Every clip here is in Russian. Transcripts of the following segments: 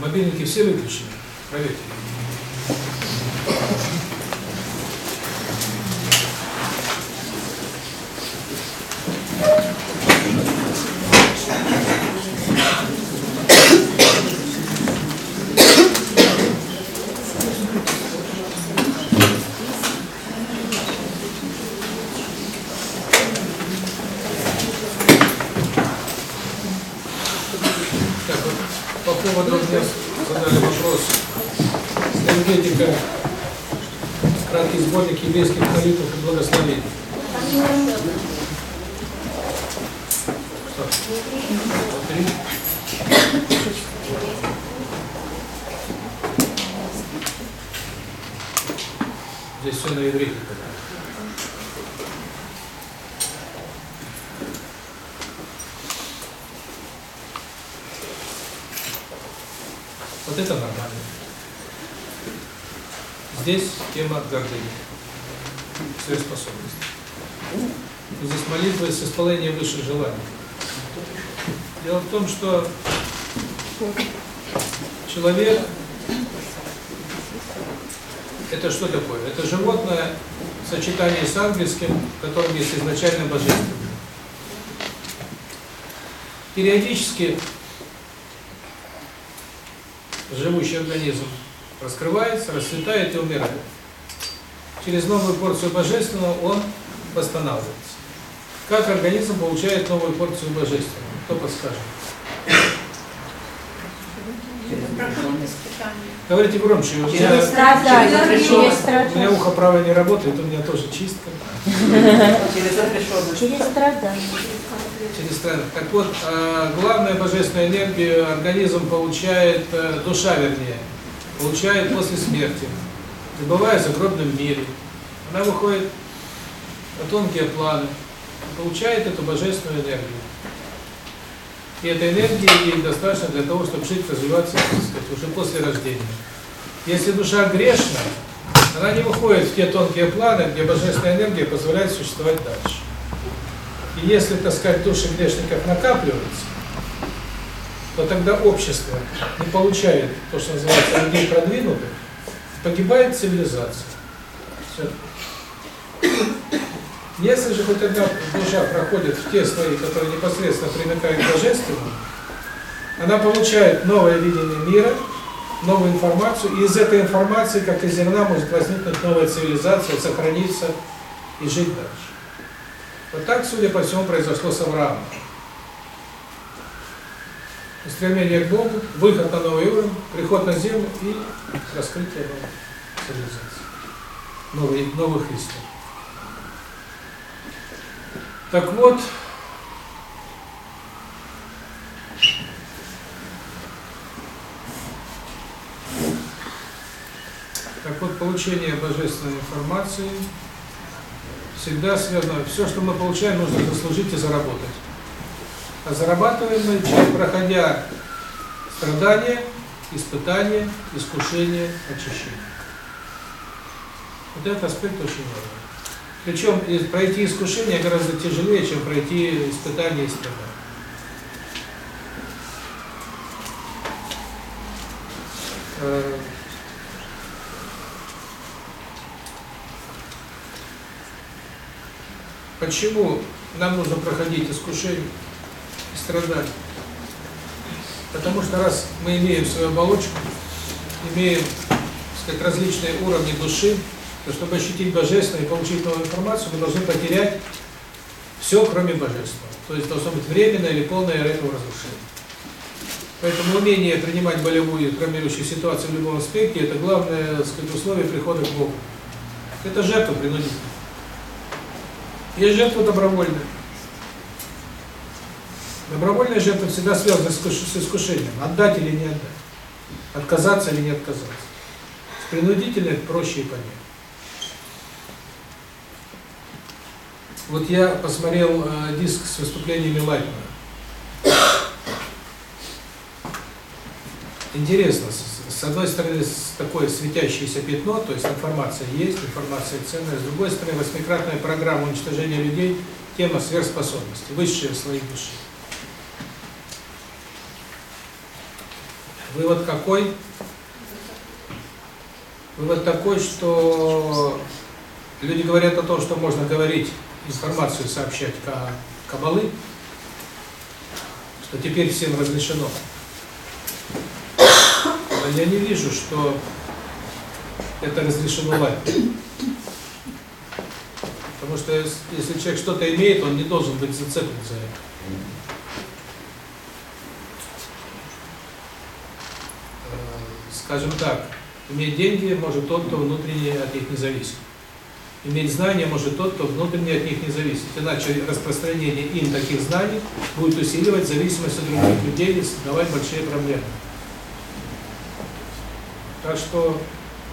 Мобильники все выключены? Проверьте. Так, вот по поводу мне задали вопрос. Энергетика, краткий сборник еврейских молитв и благословений. Что? Три? Здесь все на иврите. тогда. Вот это нормально. Здесь тема гордыни, сверхспособности. Здесь молитва с исполнением высших желаний. Дело в том, что человек это что такое? Это животное в сочетании с ангельским, в котором есть изначально божественное. Периодически живущий организм раскрывается, расцветает и умирает. Через новую порцию божественного он восстанавливается. Как организм получает новую порцию божественного? Кто подскажет? Говорите громче. У меня, у меня ухо правое не работает, у меня тоже чистка. Через отрешенность. Через страдания. Через страдания. Так вот, э, главная божественная энергия организм получает, э, душа вернее, получает после смерти, пребывая в загробном мире. Она выходит на тонкие планы, получает эту божественную энергию. И этой энергии ей достаточно для того, чтобы жить, развиваться, так сказать, уже после рождения. Если душа грешна, она не выходит в те тонкие планы, где божественная энергия позволяет существовать дальше. И если, так сказать, души грешников накапливаются, то тогда общество не получает то, что называется людей продвинутых, погибает цивилизация. Все. Если же хоть одна душа проходит в те слои, которые непосредственно примыкают к божественному, она получает новое видение мира, новую информацию, и из этой информации, как из зерна, может возникнуть новая цивилизация, сохраниться и жить дальше. Вот так, судя по всему, произошло с Авраамом. Стремление к Богу, выход на новый уровень, приход на землю и раскрытие новой цивилизации, новых истин. Так вот, так вот, получение божественной информации всегда связано, все, что мы получаем, нужно заслужить и заработать. А зарабатываем мы, проходя страдания, испытания, искушения, очищения. Вот этот аспект очень важен. Причем пройти искушение гораздо тяжелее, чем пройти испытания и страдания. Э, Почему нам нужно проходить искушение и страдания? Потому что раз мы имеем свою оболочку, имеем, так сказать, различные уровни души, то чтобы ощутить Божественное и получить новую информацию, мы должны потерять все, кроме Божественного. То есть должно быть временное или полное этого разрушение. Поэтому умение принимать болевую травмирующую ситуацию в любом аспекте – это главное, сказать, условие прихода к Богу. Это жертва принудительная. Есть жертва добровольная. Добровольная жертва всегда связана с искушением. Отдать или не отдать. Отказаться или не отказаться. С принудительной проще и понятно. Вот я посмотрел э, диск с выступлениями Лайтмана. Интересно, с, с одной стороны, такое светящееся пятно, то есть информация есть, информация ценная, с другой стороны, восьмикратная программа уничтожения людей, тема сверхспособности, высшие слои души. Вывод какой? Вывод такой, что люди говорят о том, что можно говорить, информацию сообщать ка кабалы, что теперь всем разрешено. Но я не вижу, что это разрешено лайк. Потому что если человек что-то имеет, он не должен быть зацеплен за это. Скажем так, иметь деньги может тот, кто внутренне от них не зависит. Иметь знания может тот, кто внутренне от них не зависит. Иначе распространение им таких знаний будет усиливать зависимость от других людей и создавать большие проблемы. Так что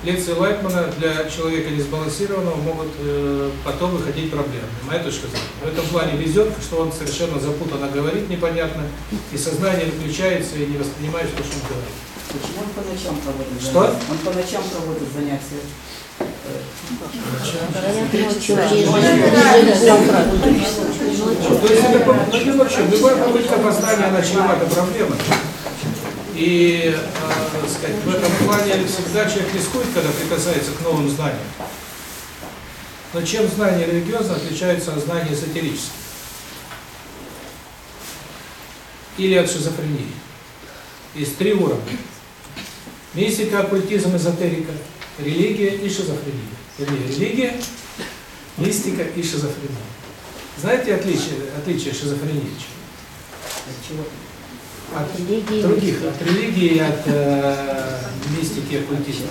лекции Лайтмана для человека несбалансированного могут э, потом выходить проблемы. Моя точка зрения. В этом плане везет, что он совершенно запутанно говорит, непонятно, и сознание выключается и не воспринимает то, что он говорит. Почему он по ночам проводит Что? занятия? Он по ночам проводит занятия. То есть вообще, любая попытка познания, она чревата проблемой. И, э, сказать, в этом плане всегда человек рискует, когда прикасается к новым знаниям. Но чем знание религиозное отличается от знания эзотерического? Или от шизофрении? Есть три уровня. Мистика, оккультизм, эзотерика, религия и шизофрения. Вернее, религия, мистика и шизофрения. Знаете отличие, отличие шизофрении? От чего? От Религии, других, от религии и от э, мистики и оккультизма.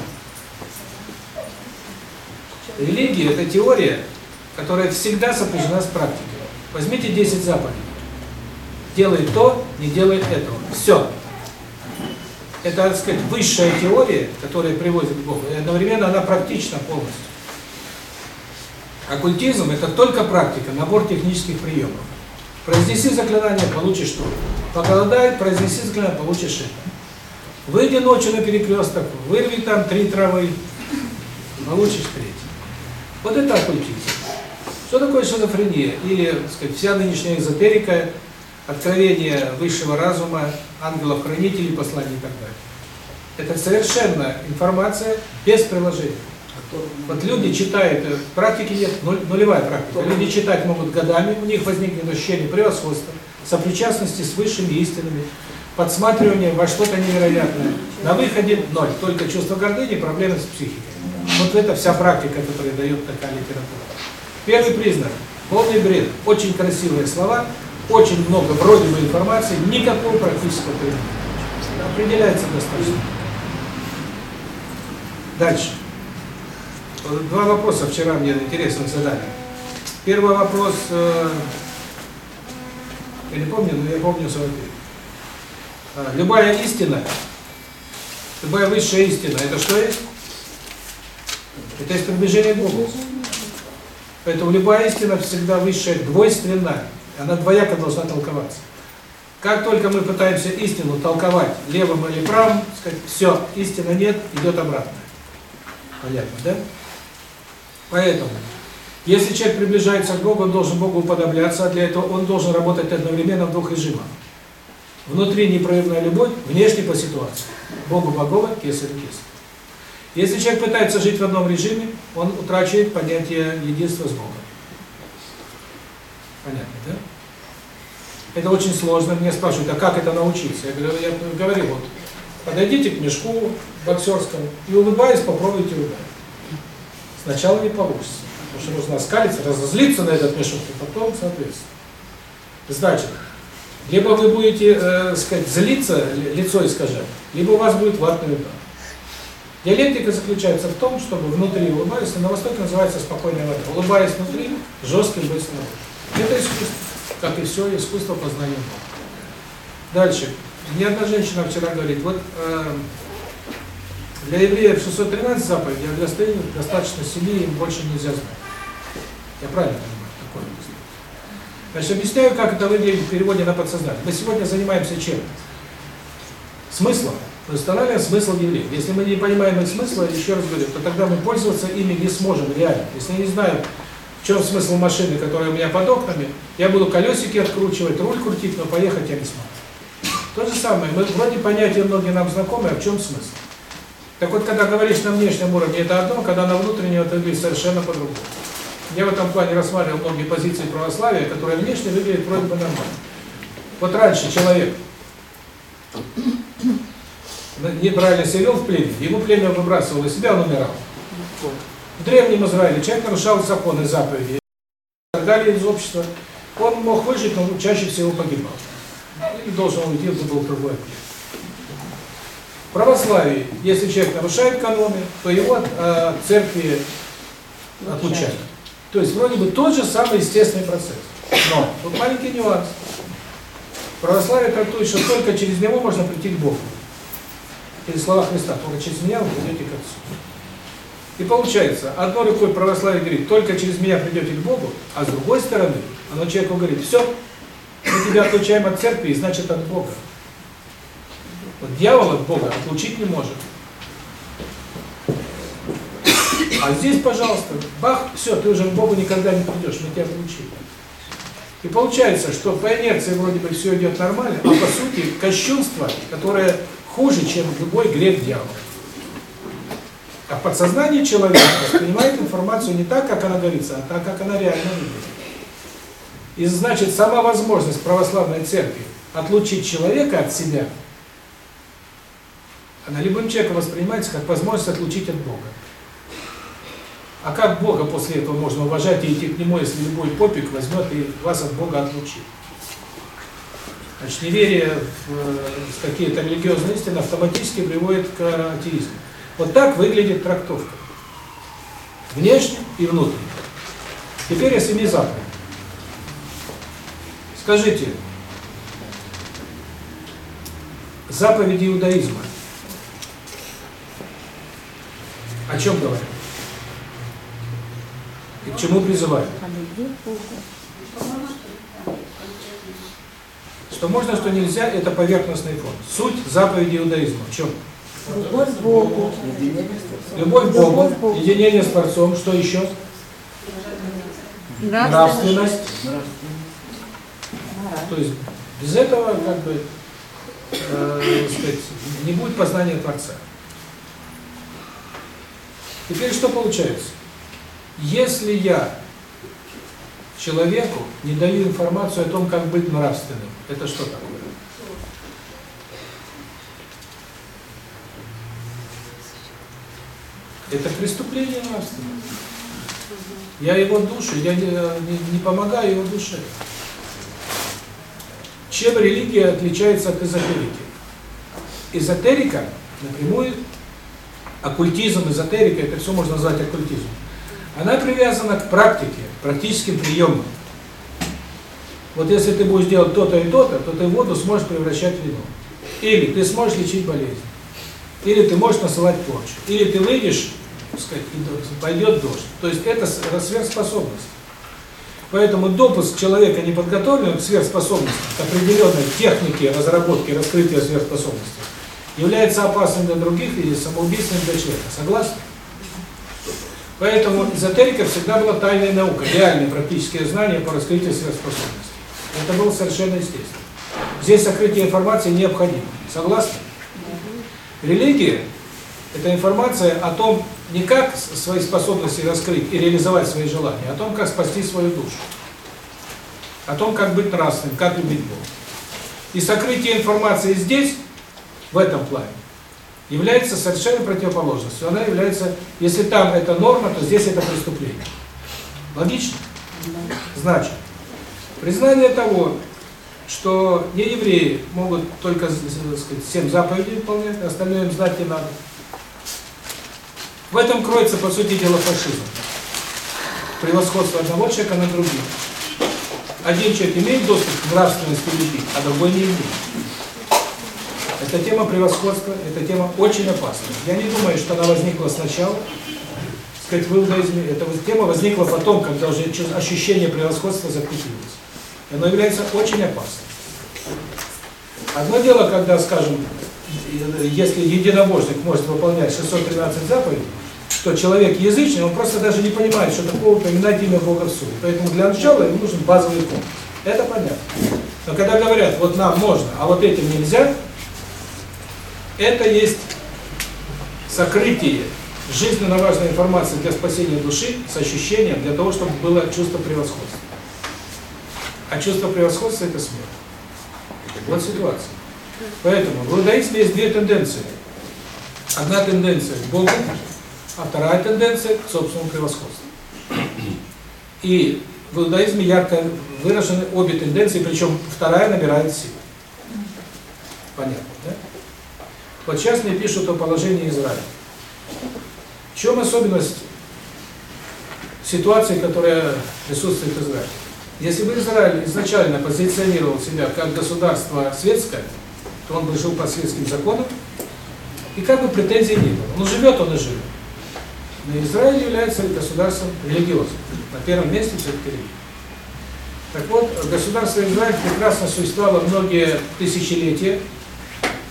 Религия – это теория, которая всегда сопряжена с практикой. Возьмите 10 заповедей. Делай то, не делай этого. Все. Это, так сказать, высшая теория, которая приводит к Богу, и одновременно она практична полностью. Оккультизм – это только практика, набор технических приемов. Произнеси заклинание – получишь то. Поголодай, произнеси заклинание – получишь это. Выйди ночью на перекресток, вырви там три травы, получишь треть. Вот это оккультизм. Что такое шизофрения? Или, так сказать, вся нынешняя эзотерика, откровение высшего разума, ангелов-хранителей, посланий и так далее. Это совершенно информация без приложения. Вот люди читают, э, практики нет, нулевая практика. Люди читать могут годами, у них возникнет ощущение превосходства, сопричастности с высшими истинами, подсматривание во что-то невероятное. На выходе ноль, только чувство гордыни, проблемы с психикой. Вот это вся практика, которая дает такая литература. Первый признак – полный бред, очень красивые слова, очень много вроде бы информации, никакого практического применения. Определяется достаточно. Дальше. Два вопроса вчера мне интересных задали. Первый вопрос, э, я не помню, но я помню свой ответ. А, Любая истина, любая высшая истина, это что есть? Это есть приближение к Богу. Поэтому любая истина всегда высшая, двойственна, она двояко должна толковаться. Как только мы пытаемся истину толковать левым или правым, сказать, все, истины нет, идет обратно. Понятно, да? Поэтому, если человек приближается к Богу, он должен Богу уподобляться, а для этого он должен работать одновременно в двух режимах. Внутри непрерывная любовь, внешне по ситуации. Богу Богова, кесарю кесарь. Если человек пытается жить в одном режиме, он утрачивает понятие единства с Богом. Понятно, да? Это очень сложно. Меня спрашивают, а как это научиться? Я говорю, я говорю, вот, подойдите к мешку боксерскому и улыбаясь, попробуйте ударить. Сначала не получится, потому что нужно оскалиться, разозлиться на этот мешок, и потом, соответственно. Значит, либо вы будете, э, сказать, злиться, ли- лицо искажать, либо у вас будет ватный удар. Диалектика заключается в том, чтобы внутри улыбаясь, на Востоке называется спокойная вода. Улыбаясь внутри, жестким быть снаружи. Это искусство, как и все искусство познания Бога. Дальше. Мне одна женщина вчера говорит, вот э, для евреев 613 заповедей, а для остальных достаточно семи, им больше нельзя знать. Я правильно понимаю? Такое. Значит, объясняю, как это выглядит в переводе на подсознание. Мы сегодня занимаемся чем? Смыслом. Мы устанавливаем смысл явлений. Если мы не понимаем их смысла, еще раз говорю, то тогда мы пользоваться ими не сможем реально. Если я не знаю, в чем смысл машины, которая у меня под окнами, я буду колесики откручивать, руль крутить, но поехать я не смогу. То же самое, мы вроде понятия многие нам знакомы, а в чем смысл? Так вот, когда говоришь на внешнем уровне, это одно, когда на внутреннем это выглядит совершенно по-другому. Я в этом плане рассматривал многие позиции православия, которые внешне выглядят вроде бы нормально. Вот раньше человек неправильно себя в племя, ему племя выбрасывало себя, он умирал. В Древнем Израиле человек нарушал законы, заповеди и так далее из общества. Он мог выжить, но чаще всего погибал. И должен уйти в был другой племя. В православии, если человек нарушает каноны, то его от э, церкви отлучают. То есть вроде бы тот же самый естественный процесс. Но тут маленький нюанс. Православие трактует, что только через него можно прийти к Богу. Или слова Христа, только через меня вы придете к Отцу. И получается, одной рукой православие говорит, только через меня придете к Богу, а с другой стороны, оно человеку говорит, все, мы тебя отлучаем от церкви, и значит от Бога. Вот дьявол от Бога отлучить не может. А здесь, пожалуйста, бах, все, ты уже к Богу никогда не придешь, мы тебя отлучили. И получается, что по инерции вроде бы все идет нормально, а по сути кощунство, которое хуже, чем любой грех дьявола. А подсознание человека воспринимает информацию не так, как она говорится, а так, как она реально выглядит. И значит, сама возможность православной церкви отлучить человека от себя, она любым человеком воспринимается как возможность отлучить от Бога. А как Бога после этого можно уважать и идти к Нему, если любой попик возьмет и вас от Бога отлучит? Значит, неверие в э, какие-то религиозные истины автоматически приводит к атеизму. Вот так выглядит трактовка. Внешне и внутренне. Теперь о семи заповедях. Скажите, заповеди иудаизма о чем говорят? И к чему призывают? Что можно, что нельзя, это поверхностный фон. Суть заповеди иудаизма в чем? Любовь к Богу. Любовь к Богу, Богу. единение с Творцом, что еще? Нравственность. То есть без этого, как бы, э, сказать, не будет познания Творца. Теперь что получается? Если я человеку не даю информацию о том, как быть нравственным, это что такое? Это преступление нравственности. Я его душу, я не, не помогаю его душе. Чем религия отличается от эзотерики? Эзотерика напрямую, оккультизм, эзотерика, это все можно назвать оккультизмом. Она привязана к практике, к практическим приемам. Вот если ты будешь делать то-то и то-то, то ты воду сможешь превращать в вино. Или ты сможешь лечить болезнь. Или ты можешь насылать порчу. Или ты выйдешь, и пойдет дождь. То есть это сверхспособность. Поэтому допуск человека неподготовленного к сверхспособности, к определенной технике разработки, раскрытия сверхспособности, является опасным для других и самоубийственным для человека. Согласны? Поэтому эзотерика всегда была тайной наукой, реальные практические знания по раскрытию сверхспособностей. Это было совершенно естественно. Здесь сокрытие информации необходимо. Согласны? Религия – это информация о том, не как свои способности раскрыть и реализовать свои желания, а о том, как спасти свою душу. О том, как быть нравственным, как любить Бога. И сокрытие информации здесь, в этом плане, является совершенно противоположностью. Она является, если там это норма, то здесь это преступление. Логично? Значит, признание того, что не евреи могут только, так сказать, семь заповедей выполнять, остальное им знать не надо. В этом кроется, по сути дела, фашизм. Превосходство одного человека над другим. Один человек имеет доступ к нравственности любви, а другой не имеет. Эта тема превосходства, эта тема очень опасная. Я не думаю, что она возникла сначала, сказать, в иудаизме. Эта тема возникла потом, когда уже ощущение превосходства закрепилось. Оно является очень опасным. Одно дело, когда, скажем, если единобожник может выполнять 613 заповедей, то человек язычный, он просто даже не понимает, что такое упоминать имя Бога в суе. Поэтому для начала ему нужен базовый комплекс. Это понятно. Но когда говорят, вот нам можно, а вот этим нельзя, это есть сокрытие жизненно важной информации для спасения души с ощущением, для того, чтобы было чувство превосходства. А чувство превосходства – это смерть. Вот ситуация. Поэтому в иудаизме есть две тенденции. Одна тенденция к Богу, а вторая тенденция к собственному превосходству. И в иудаизме ярко выражены обе тенденции, причем вторая набирает силу. Понятно, да? Вот сейчас мне пишут о положении Израиля. В чем особенность ситуации, которая присутствует в Израиле? Если бы Израиль изначально позиционировал себя как государство светское, то он бы жил по светским законам, и как бы претензий не было. Он живет, он и живет. Но Израиль является государством религиозным. На первом месте все-таки религия. Так вот, государство Израиль прекрасно существовало многие тысячелетия,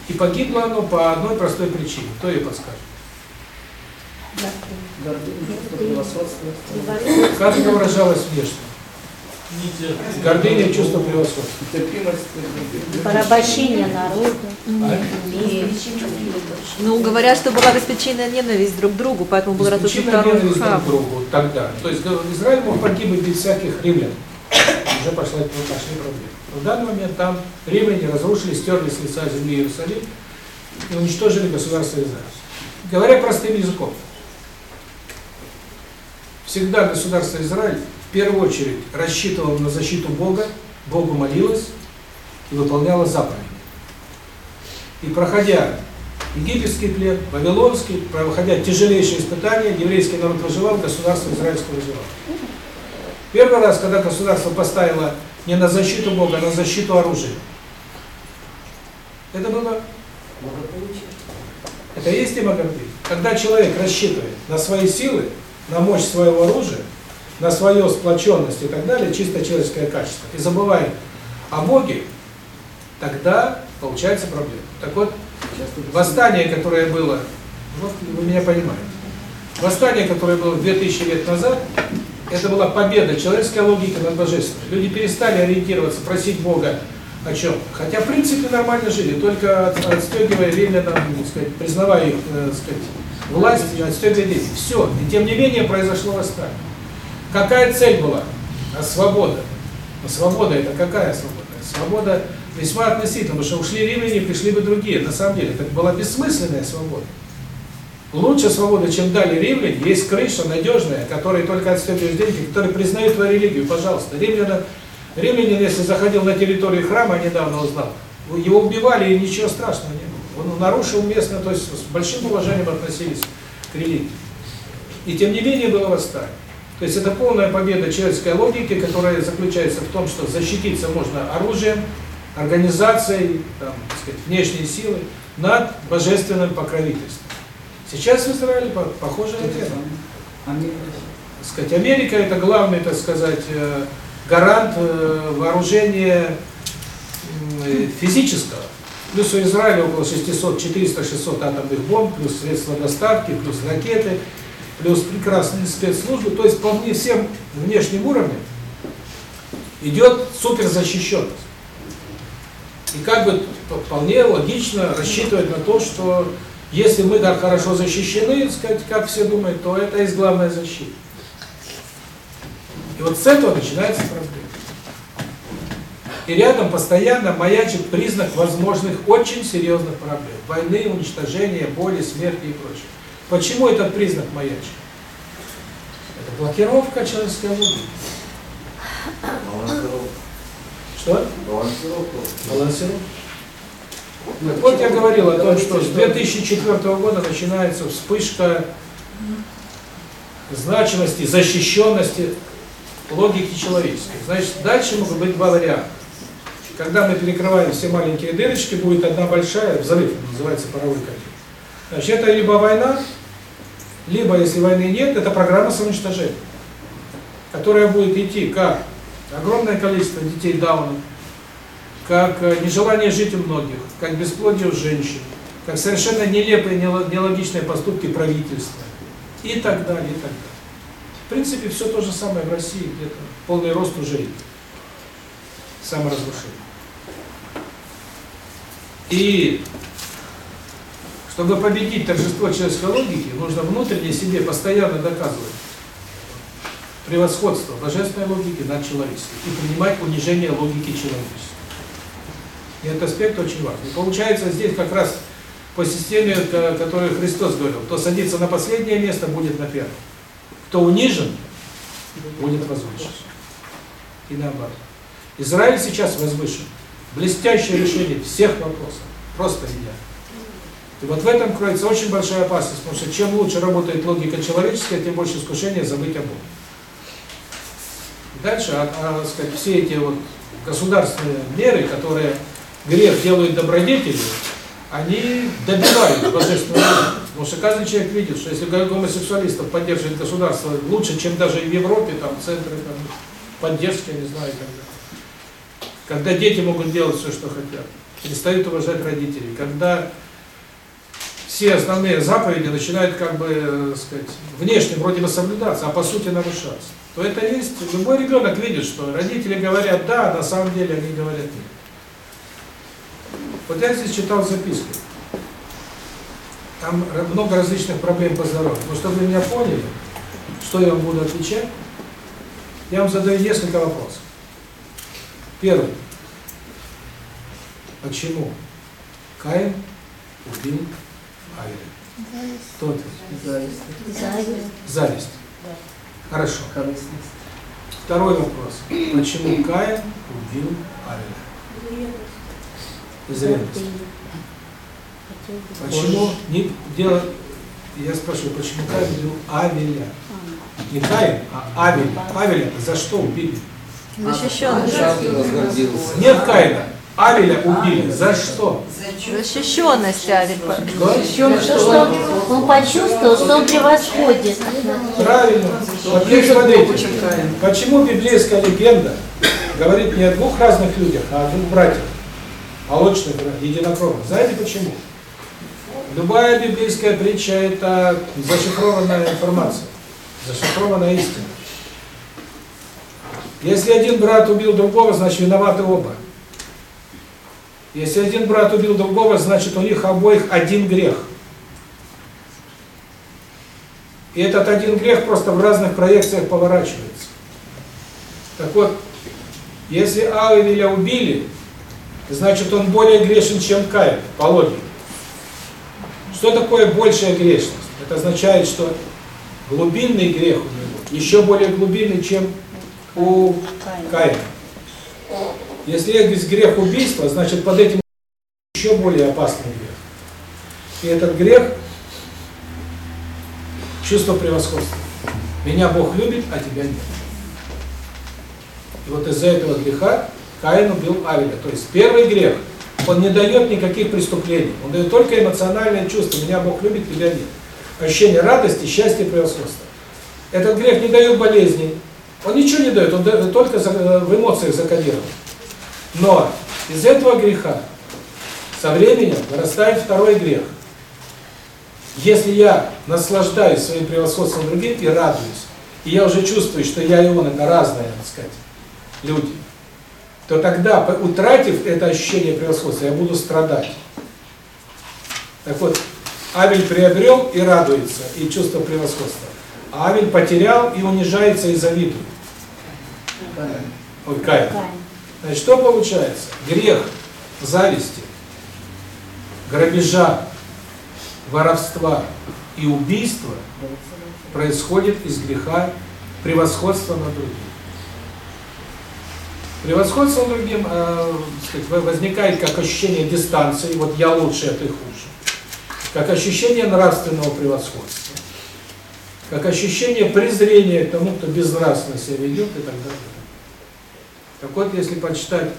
и погибло оно по одной простой причине. Кто ее подскажет? Гордыня, чувство превосходства. Как это выражалось внешне? Гордыня, чувство превосходства. Терпимость. Порабощение народа. А? Ну, говорят, что была распеченная ненависть друг к другу, поэтому был разрушен второй ненависть друг к другу тогда. То есть э, Израиль мог погибнуть без всяких римлян. Уже пошла, пошли проблемы. Но в данный момент там римляне разрушили, стерли с лица земли Иерусалим и уничтожили государство Израиль. Говоря простым языком, всегда государство Израиль в первую очередь рассчитывало на защиту Бога, Богу молилось и выполняло заповеди. И проходя египетский плен, вавилонский, проходя тяжелейшие испытания, еврейский народ выживал, государство израильское выживало. Первый раз, когда государство поставило не на защиту Бога, а на защиту оружия. Это было, это есть гордыни. Когда человек рассчитывает на свои силы, на мощь своего оружия, на свою сплоченность и так далее, чисто человеческое качество, и забывает о Боге, тогда получается проблема. Так вот, восстание, которое было, вот вы меня понимаете, восстание, которое было 2000 лет назад, это была победа человеческой логики над божественной. Люди перестали ориентироваться, просить Бога о чем. Хотя, в принципе, нормально жили, только от- отстегивая римлянам, так сказать, признавая их, э, сказать, власть, отстегивая деньги. Все. И тем не менее произошло восстание. Какая цель была? А свобода. Но свобода это какая свобода? Свобода весьма относительно, потому что ушли римляне, пришли бы другие. На самом деле, это была бессмысленная свобода. Лучше свобода, чем дали римляне, есть крыша надежная, которой только отстегиваешь деньги, которые признают твою религию. Пожалуйста, римляна, римлянин, если заходил на территорию храма, недавно узнал, его убивали и ничего страшного не было. Он нарушил местно, то есть с большим уважением относились к религии. И тем не менее было восстание. То есть это полная победа человеческой логики, которая заключается в том, что защититься можно оружием, организацией, там, так сказать, внешней силой над божественным покровительством. Сейчас в Израиле по- похожая тема. Сказать, Америка это главный, так сказать, э, гарант э, вооружения э, физического. Плюс у Израиля около 600, 400-600 атомных бомб, плюс средства доставки, плюс ракеты, плюс прекрасные спецслужбы. То есть по всем внешним уровням идет суперзащищенность. И как бы вполне логично рассчитывать на то, что если мы так хорошо защищены, сказать, как все думают, то это есть главная защита. И вот с этого начинается проблема. И рядом постоянно маячит признак возможных очень серьезных проблем. Войны, уничтожения, боли, смерти и прочее. Почему этот признак маячит? Это блокировка человеческой логики. Что? Балансировка. Так Вот я говорил о том, что с 2004 года начинается вспышка значимости, защищенности логики человеческой. Значит, дальше могут быть два варианта. Когда мы перекрываем все маленькие дырочки, будет одна большая, взрыв, называется паровой котел. Значит, это либо война, либо, если войны нет, это программа самоуничтожения, которая будет идти как огромное количество детей Дауна, как э, нежелание жить у многих, как бесплодие у женщин, как совершенно нелепые, нело- нелогичные поступки правительства и так далее, и так далее. В принципе, все то же самое в России, где-то полный рост уже. Саморазрушение. И чтобы победить торжество человеческой логики, нужно внутренне себе постоянно доказывать превосходство божественной логики над человеческой и принимать унижение логики человеческой. И этот аспект очень важный. Получается здесь как раз по системе, о которой Христос говорил, кто садится на последнее место, будет на первом. Кто унижен, будет возвышен. И наоборот. Израиль сейчас возвышен. Блестящее решение всех вопросов. Просто идеально. И вот в этом кроется очень большая опасность, потому что чем лучше работает логика человеческая, тем больше искушения забыть о Боге. Дальше, а, а, сказать, все эти вот государственные меры, которые грех делают добродетелью, они добивают божественную любовь. Потому что каждый человек видит, что если гомосексуалистов поддерживает государство лучше, чем даже в Европе, там центры там, поддержки, не знаю, когда. Когда дети могут делать все, что хотят, перестают уважать родителей, когда все основные заповеди начинают, как бы, э, сказать, внешне вроде бы соблюдаться, а по сути нарушаться, то это есть, любой ребенок видит, что родители говорят да, а на самом деле они говорят нет. Вот я здесь читал записки. Там много различных проблем по здоровью. Но чтобы вы меня поняли, что я вам буду отвечать, я вам задаю несколько вопросов. Первый. Почему Каин убил Авеля? Кто это? Зависть. Зависть. Зависть. Хорошо. Корыстность. Второй вопрос. Почему Каин убил Авеля? Из ревности. Почему не дело я спрашиваю, почему Каин убил Авеля? Не Каин, а Авель. Авеля за что убили? Защищенность. Нет Каина. Авеля убили. За что? Защищенность, Авель. Что? То, что он почувствовал, что он превосходит. Правильно. Вот теперь смотрите, почему библейская легенда говорит не о двух разных людях, а о двух братьях, молочных братьях, единокровных. Знаете почему? Любая библейская притча – это зашифрованная информация, зашифрованная истина. Если один брат убил другого, значит виноваты оба. Если один брат убил другого, значит у них обоих один грех. И этот один грех просто в разных проекциях поворачивается. Так вот, если Авеля убили, значит он более грешен, чем Каин, по логике. Что такое большая грешность? Это означает, что глубинный грех у него еще более глубинный, чем у Каина. Если есть грех убийства, значит под этим еще более опасный грех. И этот грех – чувство превосходства. Меня Бог любит, а тебя нет. И вот из-за этого греха Каин убил Авеля. То есть первый грех, он не дает никаких преступлений. Он дает только эмоциональное чувство. Меня Бог любит, тебя нет. Ощущение радости, счастья превосходства. Этот грех не дает болезней. Он ничего не дает, он только в эмоциях закодирован. Но из этого греха со временем вырастает второй грех. Если я наслаждаюсь своим превосходством другим и радуюсь, и я уже чувствую, что я и он это разные, так сказать, люди, то тогда, утратив это ощущение превосходства, я буду страдать. Так вот, Авель приобрел и радуется, и чувство превосходства. А Авель потерял и унижается и завидует. Ой, Каин. Значит, что получается? Грех зависти, грабежа, воровства и убийства происходит из греха превосходства над другим. Превосходство над другим э, возникает как ощущение дистанции, вот я лучше, а ты хуже. Как ощущение нравственного превосходства. Как ощущение презрения к тому, кто безнравственно себя ведет и так далее. Так вот, если почитать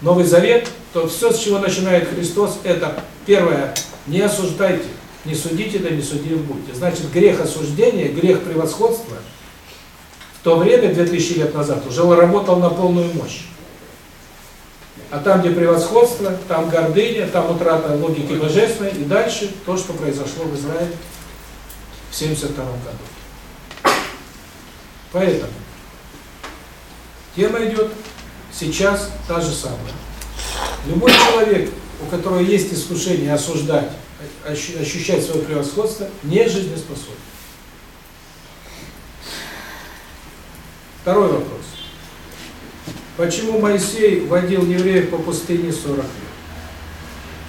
Новый Завет, то все, с чего начинает Христос, это первое, не осуждайте, не судите, да не судим будьте. Значит, грех осуждения, грех превосходства в то время, 2000 лет назад, уже работал на полную мощь. А там, где превосходство, там гордыня, там утрата логики божественной, и дальше то, что произошло в Израиле в 72 году. Поэтому Тема идет сейчас та же самая. Любой человек, у которого есть искушение осуждать, ощу- ощущать свое превосходство, не жизнеспособен. Второй вопрос. Почему Моисей водил евреев по пустыне 40 лет?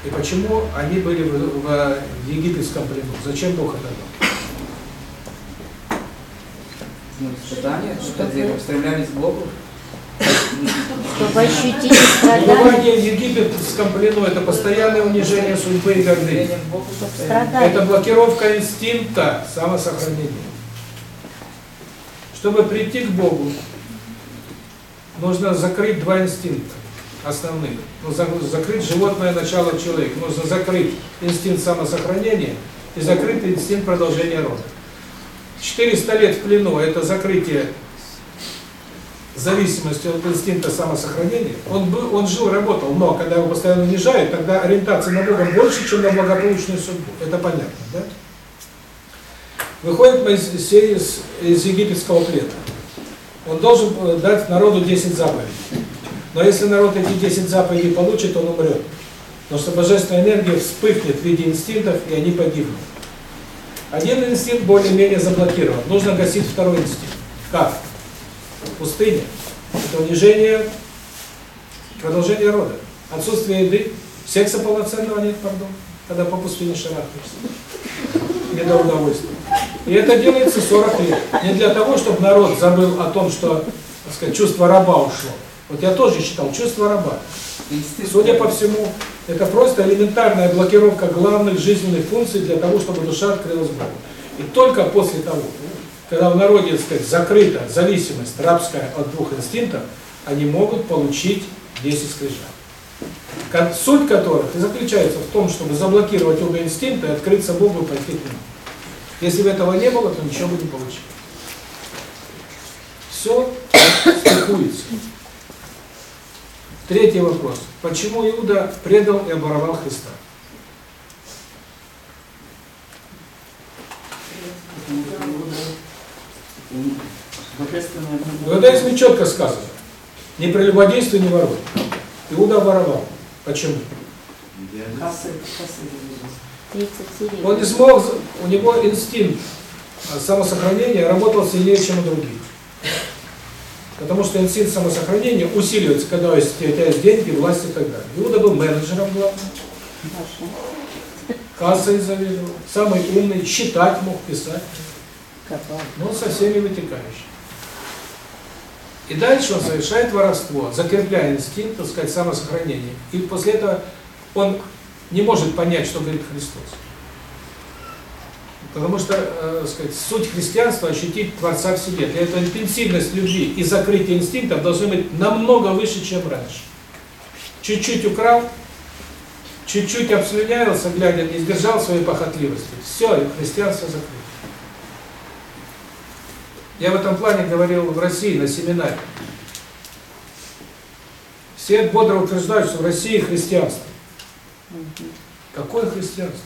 И почему они были в, в египетском плену? Зачем Бог это дал? Ну, испытания, что устремлялись к Богу. Чтобы ощутить страдания, в египетском плену – это постоянное унижение судьбы и гордыни. Это блокировка инстинкта самосохранения. Чтобы прийти к Богу, нужно закрыть два инстинкта основных. Ну, за- закрыть животное начало человека. Нужно закрыть инстинкт самосохранения и закрыть инстинкт продолжения рода. 400 лет в плену – это закрытие зависимости от инстинкта самосохранения. Он, был, он жил, работал, но когда его постоянно унижают, тогда ориентация на Бога больше, чем на благополучную судьбу. Это понятно, да? Выходит Моисей из, из египетского плена. Он должен э, дать народу 10 заповедей. Но если народ эти 10 заповедей получит, он умрет. Потому что божественная энергия вспыхнет в виде инстинктов, и они погибнут. Один инстинкт более-менее заблокирован. Нужно гасить второй инстинкт. Как? Пустыня. Это унижение, продолжение рода. Отсутствие еды, секса полноценного нет, пардон, когда по пустыне шарахаешься. Не до удовольствия. И это делается 40 лет. Не для того, чтобы народ забыл о том, что, так сказать, чувство раба ушло. Вот я тоже считал, чувство раба. Судя по всему, это просто элементарная блокировка главных жизненных функций для того, чтобы душа открылась Богу. И только после того, когда в народе, так сказать, закрыта зависимость рабская от двух инстинктов, они могут получить 10 скрижалей. Суть которых и заключается в том, чтобы заблокировать оба инстинкта и открыться Богу и пойти к Нему. Если бы этого не было, то ничего бы не получилось. Все стыкуется. Третий вопрос. Почему Иуда предал и оборовал Христа? Божественная В иудаизме четко сказано. Не прелюбодействуй, не воруй. Иуда воровал. Почему? кассы, кассы. 30 серий. Он не смог, у него инстинкт самосохранения работал сильнее, чем у других. Потому что инстинкт самосохранения усиливается, когда у тебя есть деньги, власть и так далее. Иуда был менеджером главным, кассой заведовал, самый умный, считать мог, писать. Но со всеми вытекающими. И дальше он совершает воровство, закрепляя инстинкт, так сказать, самосохранения. И после этого он не может понять, что говорит Христос. Потому что, э, сказать, суть христианства – ощутить Творца в себе. Для этого интенсивность любви и закрытие инстинктов должны быть намного выше, чем раньше. Чуть-чуть украл, чуть-чуть обслюнявился, глядя, не сдержал своей похотливости. Все, и христианство закрыто. Я в этом плане говорил в России на семинаре. Все бодро утверждают, что в России христианство. Какое христианство?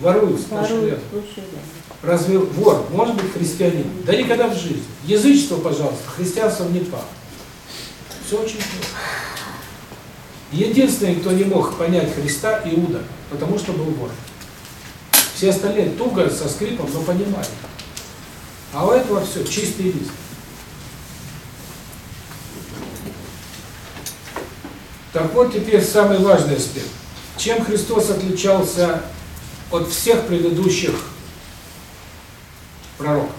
Воруют Воруют. Разве вор может быть христианин? Да никогда в жизни. Язычество, пожалуйста, христианством не пахнет. Все очень просто. Единственный, кто не мог понять Христа, Иуда, потому что был вор. Все остальные туго, со скрипом, но понимали. А у этого все, чистый лист. Так вот теперь самый важный аспект. Чем Христос отличался от всех предыдущих пророков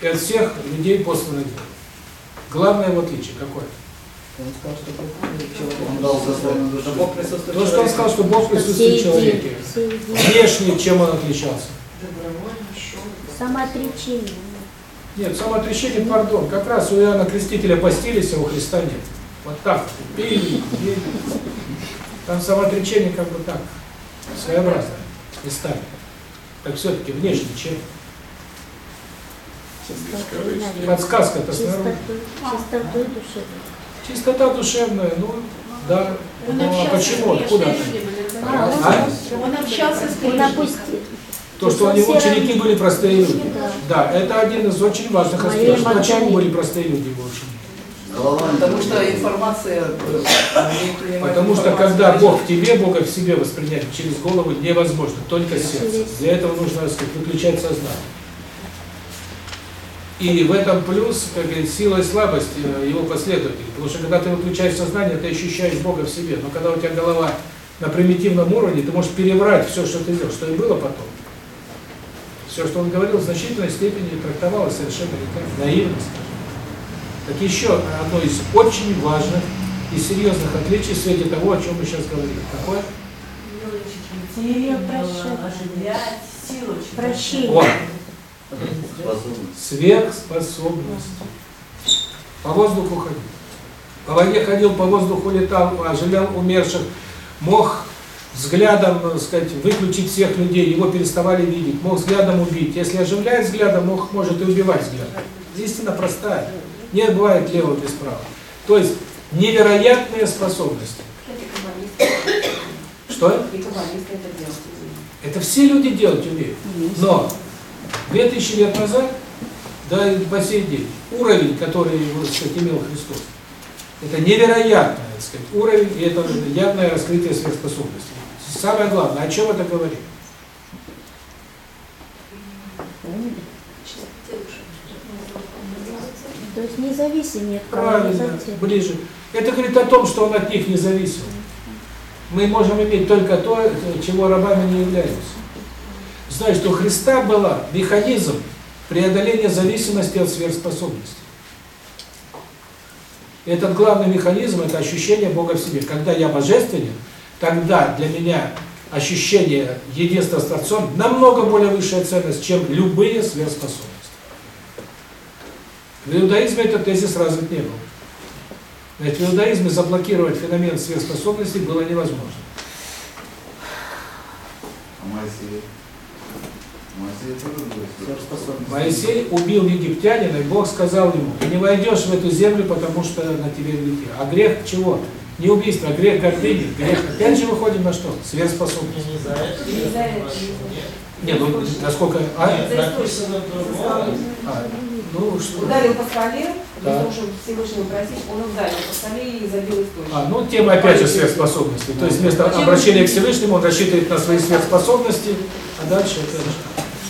и от всех людей посланных Богом? Главное его отличие какое? Он сказал, что. Бог присутствует То, в что он сказал, что Бог присутствует в идеи, человеке. Внешне, чем он отличался? Самоотречение. Нет, самоотречение, пардон, как раз у Иоанна Крестителя постились, а у Христа нет. Вот так, пили, ели. Там самоотречение как бы так, своеобразное, местами. Так все-таки внешне чем? Подсказка-то снаружи. Чистотой, чистотой души. Чистота душевная, ну, да. Он Ну, а почему? Откуда? А, он, общался с опустил. То, что него ученики были простые люди. Да. Это один из очень важных аспектов. Почему были простые люди? Голова не Потому что информация... э, Потому что когда Бог в тебе, Бога в себе воспринять через голову невозможно, только сердце. Для этого нужно, так сказать, выключать сознание. И в этом плюс, как говорится, сила и слабость э, его последователей. Потому что когда ты выключаешь сознание, ты ощущаешь Бога в себе. Но когда у тебя голова на примитивном уровне, ты можешь переврать все, что ты делал, что и было потом. Все, что он говорил, в значительной степени трактовалось совершенно не так, наивно, скажем. Так еще одно из очень важных и серьезных отличий в свете того, о чем мы сейчас говорили. Какое? Прощение. Вот. Способность. Сверхспособность. По воздуху ходил. По воде ходил, по воздуху летал, оживлял умерших, мог взглядом, так сказать, выключить всех людей, его переставали видеть, мог взглядом убить. Если оживляет взглядом, мог, может и убивать взглядом. Истина простая. Не бывает левого без права. То есть невероятные способности. Что? Это все люди делать умеют. Но 2000 лет назад, да и по сей день, уровень, который вот, сказать, имел Христос, это невероятный сказать, уровень, и это явное раскрытие сверхспособностей. Самое главное, о чем это говорит? То есть независимее от Правильно, ближе. Это говорит о том, что он от них не зависел. Мы можем иметь только то, чего рабами не являемся. Значит, у Христа была механизм преодоления зависимости от сверхспособностей. Этот главный механизм – это ощущение Бога в себе. Когда я божественен, тогда для меня ощущение единства с Творцом намного более высшая ценность, чем любые сверхспособности. В иудаизме этот тезис развит не был. Ведь в иудаизме заблокировать феномен сверхспособностей было невозможно. А. Моисей убил египтянина, и Бог сказал ему, ты не войдешь в эту землю, потому что на тебе грехи. А грех чего? Не убийство, а грех гордыни. Грех, опять же, выходим на что? Сверхспособность. Не за это. Не, ну, насколько... А? написано А, ну, что? Ударил по скале, Да. чтобы Всевышнего просить, он ударил по скале и забил источник. А, ну, тема опять же сверхспособностей. То есть вместо обращения к Всевышнему он рассчитывает на свои сверхспособности, а дальше опять же.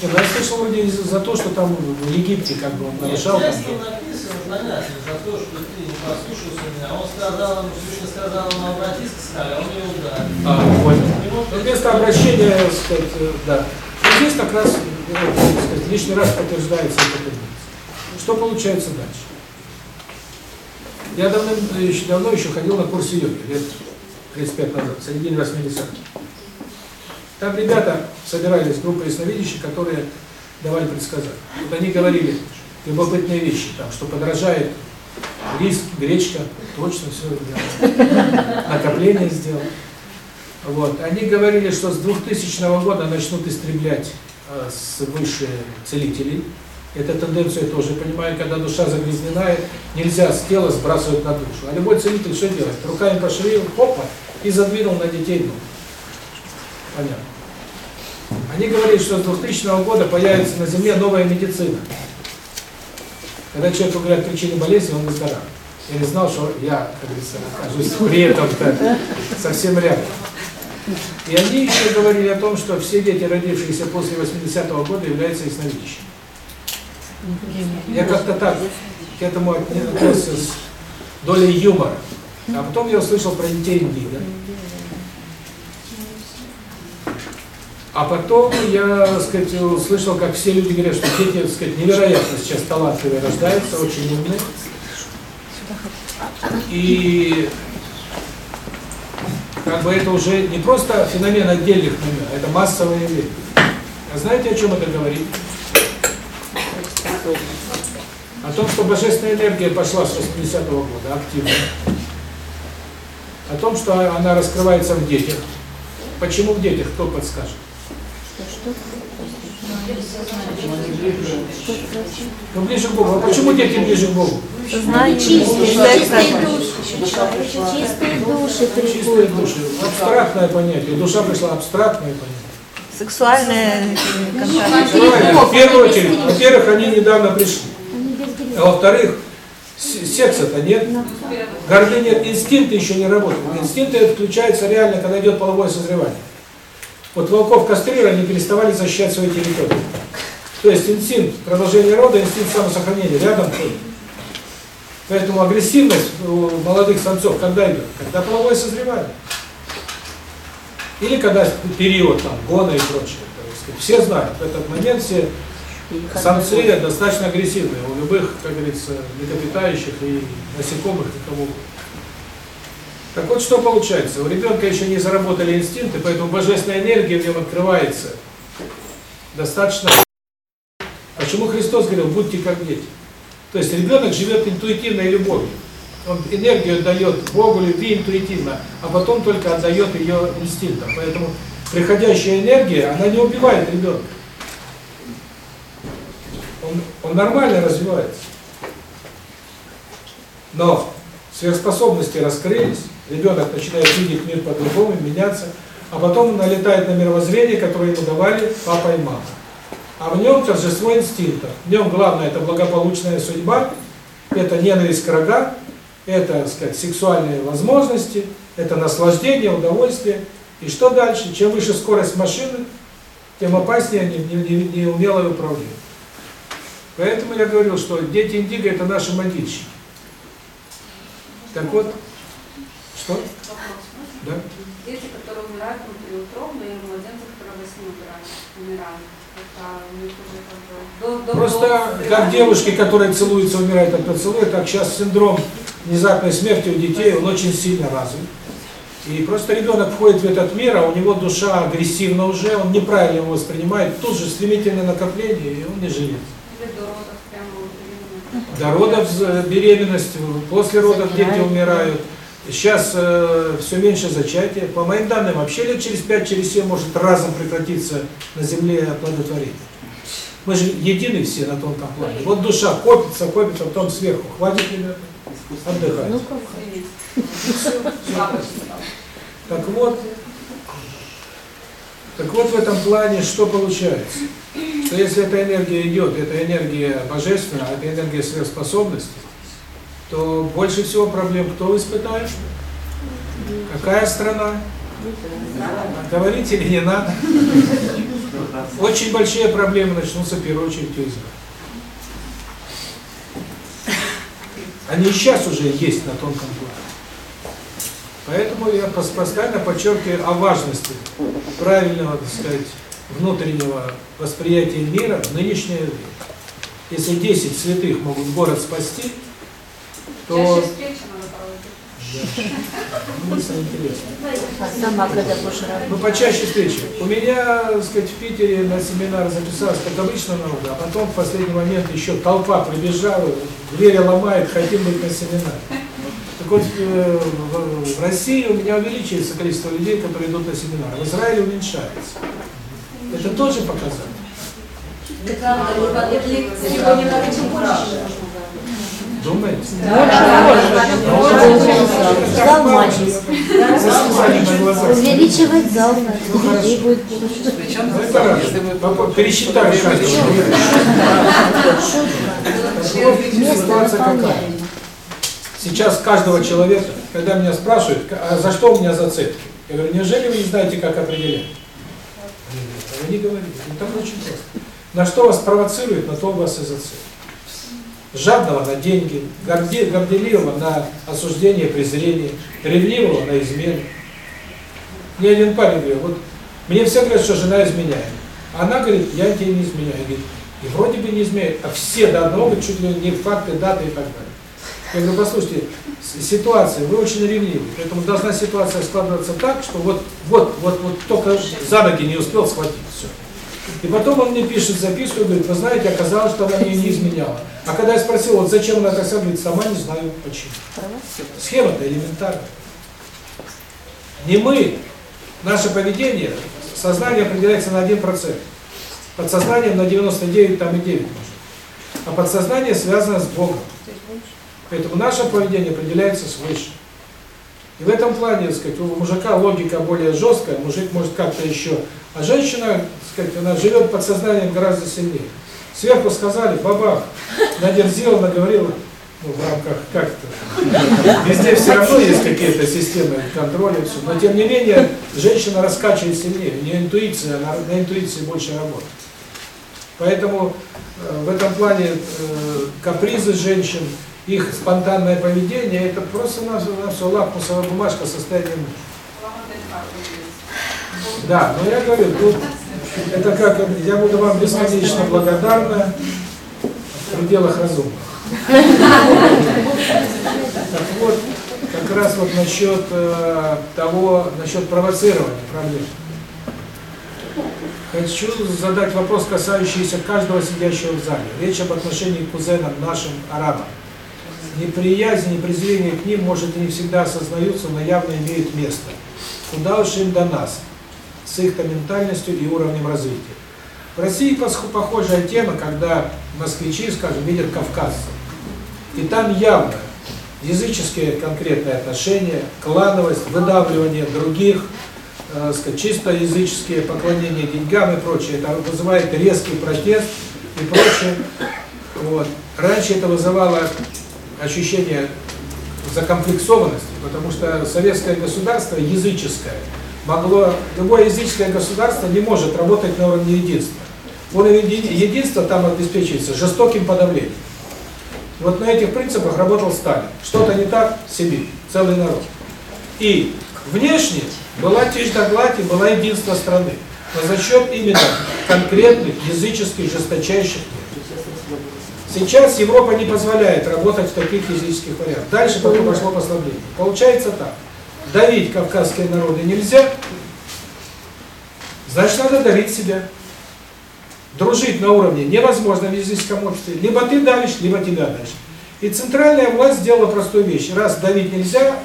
Не, ну, я слышал вроде за то, что там в Египте как бы он нарушал. Там, написано, понятно, за то, что ты не послушался меня. Он сказал ему, сказал ему, обратись к он ее ударил. а, понял. Вот Ну, вместо обращения, сказать, э, да. Но здесь как раз, э, так сказать, лишний раз подтверждается эта тенденция. Что получается дальше? Я давно, еще, давно еще ходил на курсы йоги, лет 35 назад, середине 80-х. Там ребята собирались, группа ясновидящих, которые давали предсказания. Вот они говорили любопытные вещи, там, что подорожает рис, гречка, точно все накопление сделал. Вот. Они говорили, что с 2000 года начнут истреблять э, свыше целителей. Эту тенденцию я тоже понимаю, когда душа загрязнена, нельзя с тела сбрасывать на душу. А любой целитель что делает? Руками пошевелил, хопа, и задвинул на детей ногу. Понятно. Они говорили, что с 2000 года появится на Земле новая медицина. Когда человеку говорят причины болезни, он выздоравливает. Я не знал, что я, как говорится, окажусь при этом-то совсем рядом. И они еще говорили о том, что все дети, родившиеся после 80-го года, являются ясновидящими. Я как-то так к этому отнесся с долей юмора. А потом я услышал про детей индиго. А потом я, так сказать, услышал, как все люди говорят, что дети, так сказать, невероятно сейчас талантливые рождаются, очень умные. И как бы это уже не просто феномен отдельных племен, а это массовое явление. А знаете, о чем это говорит? О том, что божественная энергия пошла с 80-го года активно. О том, что она раскрывается в детях. Почему в детях? Кто подскажет? Что, Ну, ближе к Богу. А почему дети ближе к Богу? Чистые, души. Чистые души Чистые души. Абстрактное понятие. Душа пришла абстрактное понятие. сексуальная контакт. Правильно. В первую очередь, во-первых, они недавно пришли. А во-вторых, Секса-то нет, горды нет, инстинкты еще не работают. Инстинкты включаются реально, когда идет половое созревание. Вот волков кастрировали, они переставали защищать свои территории. То есть инстинкт продолжения рода, инстинкт самосохранения рядом. Поэтому агрессивность у молодых самцов когда идет? Когда половое созревание. Или когда период там, гона и прочее. Все знают, в этот момент все самцы достаточно агрессивные у любых, как говорится, млекопитающих и насекомых и кого угодно. Так вот, что получается? У ребенка еще не заработали инстинкты, поэтому божественная энергия в нем открывается достаточно. Почему Христос говорил, будьте как дети? То есть ребенок живет интуитивной любовью. Он энергию дает Богу любви интуитивно, а потом только отдает ее инстинктам. Поэтому приходящая энергия, она не убивает ребенка. Он, он нормально развивается. Но сверхспособности раскрылись, ребенок начинает видеть мир по-другому, меняться, а потом налетает на мировоззрение, которое ему давали папа и мама. А в нем торжество инстинктов. В нем главное это благополучная судьба, это ненависть к врагам, это, так сказать, сексуальные возможности, это наслаждение, удовольствие. И что дальше? Чем выше скорость машины, тем опаснее неумелое не, умелое управление. Поэтому я говорил, что дети индиго это наши могильщики. Так вот, что? Да? Дети, которые умирают внутриутробно, и младенцы, которые во сне умирают, умирают. Это. До, до, Просто до как девушки, которые целуются, умирают от поцелуя, так сейчас синдром внезапной смерти у детей, он очень сильно развит. И просто ребенок входит в этот мир, а у него душа агрессивна уже, он неправильно его воспринимает, тут же стремительное накопление, и он не живет. До родов з- беременность, после родов дети умирают. Сейчас э, все меньше зачатия. По моим данным, вообще лет через 5 через 7 может разом прекратиться на земле оплодотворение. Мы же едины все на тонком плане. Вот душа копится, копится, потом сверху. Хватит, ребята, отдыхать. Ну? Так вот, так вот в этом плане что получается? Что если эта энергия идет, эта энергия божественная, а это энергия сверхспособности, то больше всего проблем кто испытает? Какая страна? Говорить или не надо? Очень большие проблемы начнутся в первую очередь у Израиля. Они сейчас уже есть на тонком плане. Поэтому я пос- постоянно подчеркиваю о важности правильного, так сказать, внутреннего восприятия мира в нынешнее время. Если 10 святых могут город спасти, то... Мысль интересная. А Ну, почаще встречи. У меня, так сказать, в Питере на семинар записалось, как обычно, народу, а потом в последний момент еще толпа прибежала, двери ломает, хотим быть на семинаре. Так вот, э, в России у меня увеличивается количество людей, которые идут на семинар, в Израиле уменьшается. Это тоже показатель. Думаете? Зал Расписание на глазах. Увеличивать зал надо, людей будет больше. Ну, человека. Так вот, ситуация какая? Сейчас каждого человека, когда меня спрашивают, а за что у меня зацепки? Я говорю, неужели вы не знаете, как определять? Они говорят, вы не говорите. Ну, там очень просто. На что вас провоцирует, на то у вас и зацепки. Жадного на деньги, горде, горделивого на осуждение, презрение, ревнивого на измену. Мне один парень говорил, вот мне все говорят, что жена изменяет. Она говорит, я тебе не изменяю. Я говорю, и вроде бы не изменяет, а все до одного чуть ли не факты, даты и так далее. Я говорю, послушайте, с- ситуация, вы очень ревнивы, поэтому должна ситуация складываться так, что вот, вот, вот, вот только за ноги не успел схватить. И потом он мне пишет записку и говорит, вы знаете, оказалось, что она мне не изменяла. А когда я спросил, вот зачем она так сказала, говорит, сама не знаю почему. Схема-то элементарная. Не мы, наше поведение, сознание определяется на 1%. Подсознанием на 99, там и 9 может. А подсознание связано с Богом. Поэтому наше поведение определяется свыше. И в этом плане, так сказать, у мужика логика более жесткая, мужик может как-то еще, а женщина, так сказать, она живет подсознанием гораздо сильнее. Сверху сказали, баба, надерзила, наговорила, ну, в рамках как-то. Везде все равно есть какие-то системы контроля, все. но тем не менее женщина раскачивает сильнее, у нее интуиция, она на интуиции больше работает. Поэтому э, в этом плане э, капризы женщин, их спонтанное поведение, это просто у нас, у нас лакмусовая бумажка состояния мужа. Вам отдать карту есть. Да, но я говорю, тут это как, я буду вам бесконечно благодарна в пределах разумного. Так вот, как раз вот насчет э, того, насчет провоцирования проблем. Хочу задать вопрос, касающийся каждого сидящего в зале. Речь об отношении к кузенам нашим арабам. Неприязнь и презрение к ним, может, и не всегда осознаются, но явно имеют место. Куда уж им до нас, с их-то ментальностью и уровнем развития. В России похожая тема, когда москвичи, скажем, видят кавказцев. И там явно языческие конкретные отношения, клановость, выдавливание других, э, чисто языческие поклонения деньгам и прочее. Это вызывает резкий протест и прочее. Вот. Раньше это вызывало ощущение закомплексованности, потому что советское государство языческое могло, любое языческое государство не может работать на уровне единства. Уровень еди- единства там обеспечивается жестоким подавлением. Вот на этих принципах работал Сталин. Что-то не так – Сибирь, целый народ. И внешне была тишь да гладь и была единство страны. Но за счет именно конкретных языческих жесточайших. Сейчас Европа не позволяет работать в таких языческих вариантах. Дальше потом пошло послабление. Получается так. Давить кавказские народы нельзя, значит надо давить себя. Дружить на уровне невозможно в языческом обществе. Либо ты давишь, либо тебя давишь. И центральная власть сделала простую вещь. Раз давить нельзя,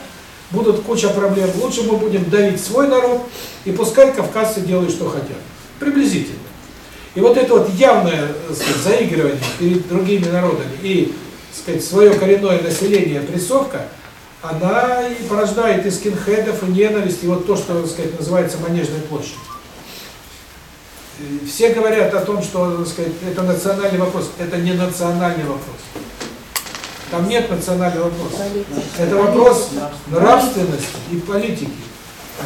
будут куча проблем. Лучше мы будем давить свой народ и пускай кавказцы делают, что хотят. Приблизительно. И вот это вот явное так сказать, заигрывание перед другими народами и сказать, свое коренное население, прессовка, она и порождает и скинхедов, и ненависть, и вот то, что так сказать, называется Манежная площадь. Все говорят о том, что так сказать, это национальный вопрос. Это не национальный вопрос. Там нет национального вопроса. Это вопрос нравственности и политики.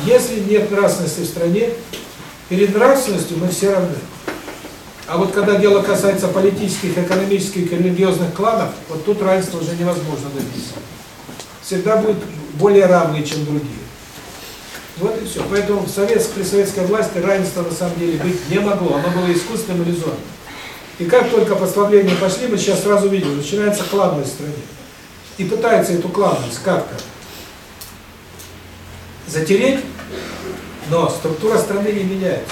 Если нет нравственности в стране, перед нравственностью мы все равны. А вот когда дело касается политических, экономических религиозных кланов, вот тут равенство уже невозможно добиться. Всегда будет более равные, чем другие. Вот и все. Поэтому в советской, при советской власти равенства на самом деле быть не могло. Оно было искусственным иллюзорным. И как только послабления пошли, мы сейчас сразу видим, начинается клановость в стране. И пытается эту клановость как-то затереть, но структура страны не меняется.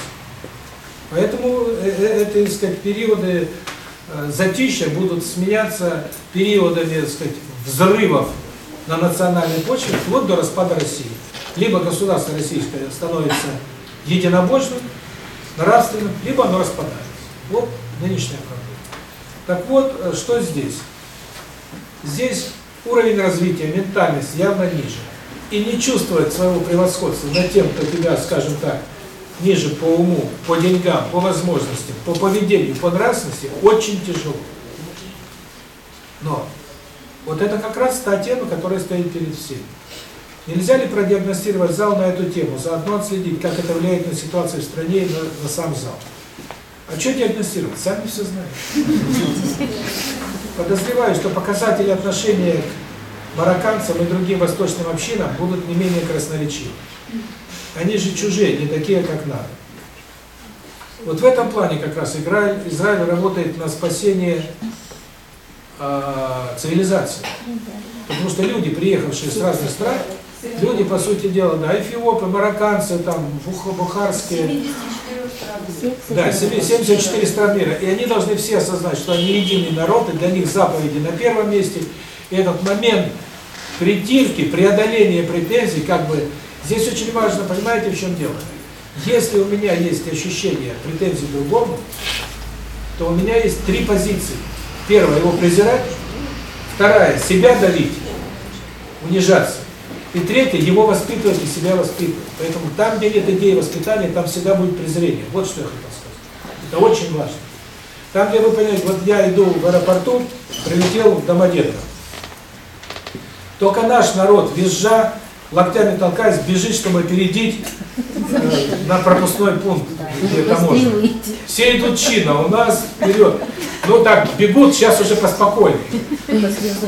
Поэтому э, э, это, так сказать, периоды э, затишья будут сменяться периодами, так сказать, взрывов на национальной почве, вплоть до распада России. Либо государство российское становится единобожным, нравственным, либо оно распадается. Вот нынешняя проблема. Так вот, э, что здесь? Здесь уровень развития, ментальность явно ниже. И не чувствовать своего превосходства над тем, кто тебя, скажем так, ниже по уму, по деньгам, по возможностям, по поведению, по нравственности, очень тяжело. Но вот это как раз та тема, которая стоит перед всеми. Нельзя ли продиагностировать зал на эту тему, заодно отследить, как это влияет на ситуацию в стране и на, на сам зал? А что диагностировать? Сами все знают. Подозреваю, что показатели отношения к марокканцам и другим восточным общинам будут не менее красноречивы. Они же чужие, не такие, как надо. Вот в этом плане как раз Израиль, Израиль работает на спасение э, цивилизации. Потому что люди, приехавшие с разных стран, люди, по сути дела, да, эфиопы, марокканцы, там, бух, бухарские, 74 страны. да, 74 стран мира. И они должны все осознать, что они единый народ, и для них заповеди на первом месте. И этот момент притирки, преодоления претензий, как бы, здесь очень важно, понимаете, в чем дело? Если у меня есть ощущение претензий другому, то у меня есть три позиции. Первая – его презирать. Вторая – себя давить, унижаться. И третье – его воспитывать и себя воспитывать. Поэтому там, где нет идеи воспитания, там всегда будет презрение. Вот что я хотел сказать. Это очень важно. Там, где вы понимаете, вот я иду в аэропорту, прилетел в Домодедово. Только наш народ, визжа, локтями толкаясь, бежит, чтобы опередить э, на пропускной пункт, где выйти. Все идут чинно, у нас вперед. Ну так, бегут, сейчас уже поспокойнее.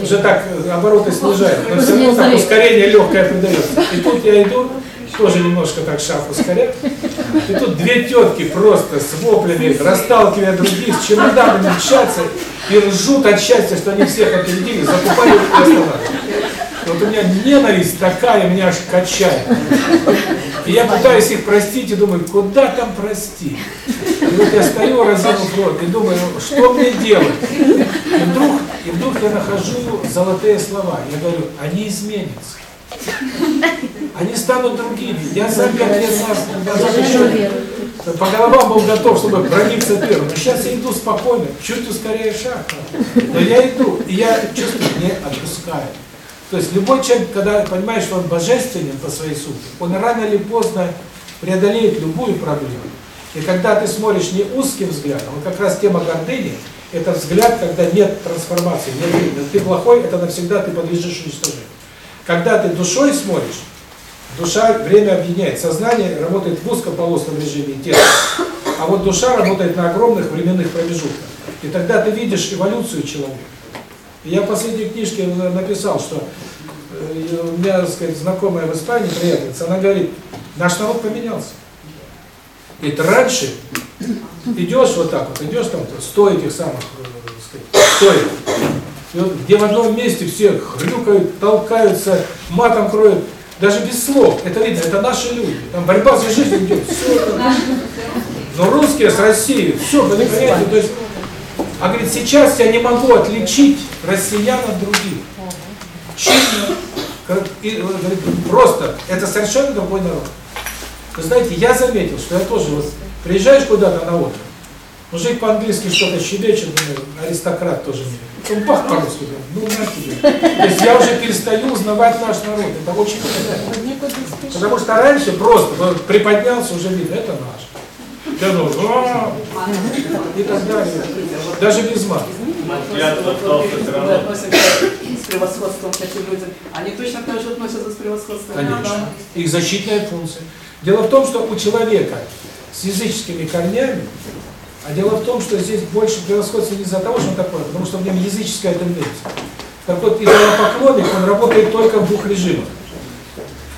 Уже так э, обороты снижают, но все равно так ускорение легкое придается. И тут я иду, тоже немножко так шаг ускоряю. И тут две тетки просто с воплями, расталкивая других, с чемоданами мчатся и ржут от счастья, что они всех опередили, закупают и останавливают. Вот у меня ненависть такая, меня аж качает. И я пытаюсь их простить и думаю, куда там простить? И вот я стою, разинув рот, и думаю, что мне делать? И вдруг, и вдруг я нахожу золотые слова. Я говорю, они изменятся. Они станут другими. Я сам пять лет назад еще по головам был готов, чтобы брониться первым. Сейчас я иду спокойно, чуть ускоряю шаг. Но я иду, и я чувствую, не отпускаю. То есть любой человек, когда понимает, что он божественен по своей сути, он рано или поздно преодолеет любую проблему. И когда ты смотришь не узким взглядом, вот как раз тема гордыни, это взгляд, когда нет трансформации, нет видно. Ты плохой, это навсегда ты подлежишь уничтожению. Когда ты душой смотришь, душа время объединяет. Сознание работает в узкополосном режиме тела, а вот душа работает на огромных временных промежутках. И тогда ты видишь эволюцию человека. Я в последней книжке написал, что э, у меня, так сказать, знакомая в Испании, приятельница, она говорит, наш народ поменялся. Ведь раньше идешь вот так вот, идешь там, сто этих самых, э, так сказать, стоит, и вот где в одном месте все хрюкают, толкаются, матом кроют, даже без слов, это видно, это наши люди, там борьба за жизнь идет, все это. Но русские с Россией, все, вы не понимаете, то есть, а говорит, сейчас я не могу отличить россиян от других. И, э, просто, это совершенно другой народ. Вы знаете, я заметил, что я тоже вот, приезжаешь куда-то на отдых, мужик по-английски что-то щебечет, думаю, аристократ тоже мне. Он бах по-русски, ну на тебе. То есть я уже перестаю узнавать наш народ, это очень приятно. Потому что раньше просто приподнялся, уже видно, это наш. Я думаю, «А, и так далее. Даже без мат. Мы относимся с превосходством к этим людям. Они точно так же относятся с превосходством. Конечно. Их защитная функция. Дело в том, что у человека с языческими корнями, а дело в том, что здесь больше превосходства не из-за того, что он такой, а потому что в нем языческая тенденция. Так вот, идолопоклонник, он работает только в двух режимах.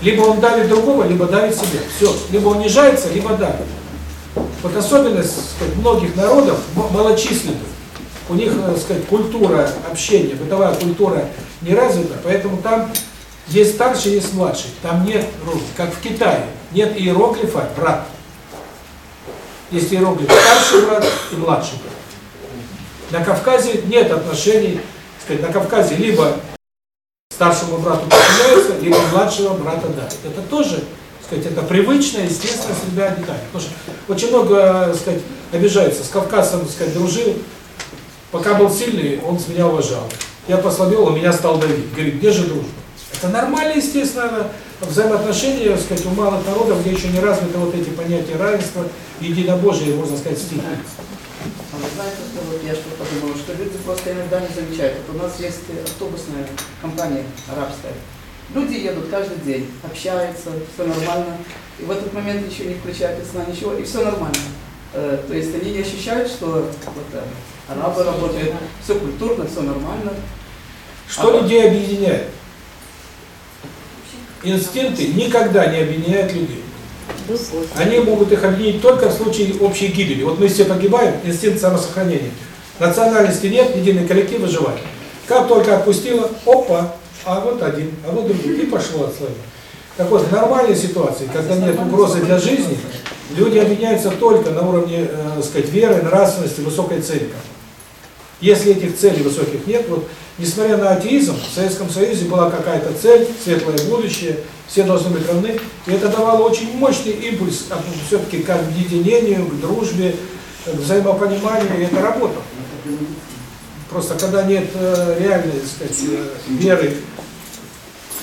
Либо он давит другого, либо давит себя. Все. Либо унижается, либо давит. Вот особенность сказать, многих народов, малочисленных, у них, так сказать, культура общения, бытовая культура не развита, поэтому там есть старший, есть младший. Там нет, как в Китае, нет иероглифа брат. Есть иероглиф старший брат и младший брат. На Кавказе нет отношений, сказать, на Кавказе либо старшему брату подчиняются, либо младшего брата дают. Это тоже, сказать, это привычная, естественная среда обитания. Потому что очень много, так сказать, обижаются. С Кавказом, так сказать, дружил, пока был сильный, он меня уважал. Я послабел, он меня стал давить. Говорит, где же дружба? Это нормально, естественно, взаимоотношения, так сказать, у малых народов, где еще не развиты вот эти понятия равенства, единобожия, можно сказать, стихии. А вы знаете, что вот я что подумала, что люди просто иногда не замечают. Вот у нас есть э, автобусная компания арабская. Люди едут каждый день, общаются, все нормально. И в этот момент еще не включают сна, ничего, и все нормально. Э, то есть они не ощущают, что вот, э, арабы работают, все культурно, все нормально. Что людей объединяет? Инстинкты никогда не объединяют людей. Они могут их объединить только в случае общей гибели. Вот мы все погибаем, инстинкт самосохранения. Национальности нет, единый коллектив выживает. Как только отпустила, опа, а вот один, а вот другой, и пошло отслоение. Так вот, в нормальной ситуации, когда нет угрозы для жизни, люди объединяются только на уровне, э, сказать, веры, нравственности, высокой цели. Если этих целей высоких нет, вот, несмотря на атеизм, в Советском Союзе была какая-то цель, светлое будущее, все должны быть равны, и это давало очень мощный импульс все-таки к объединению, к дружбе, к взаимопониманию, и это работало. Просто когда нет э, реальной, так сказать, э, веры,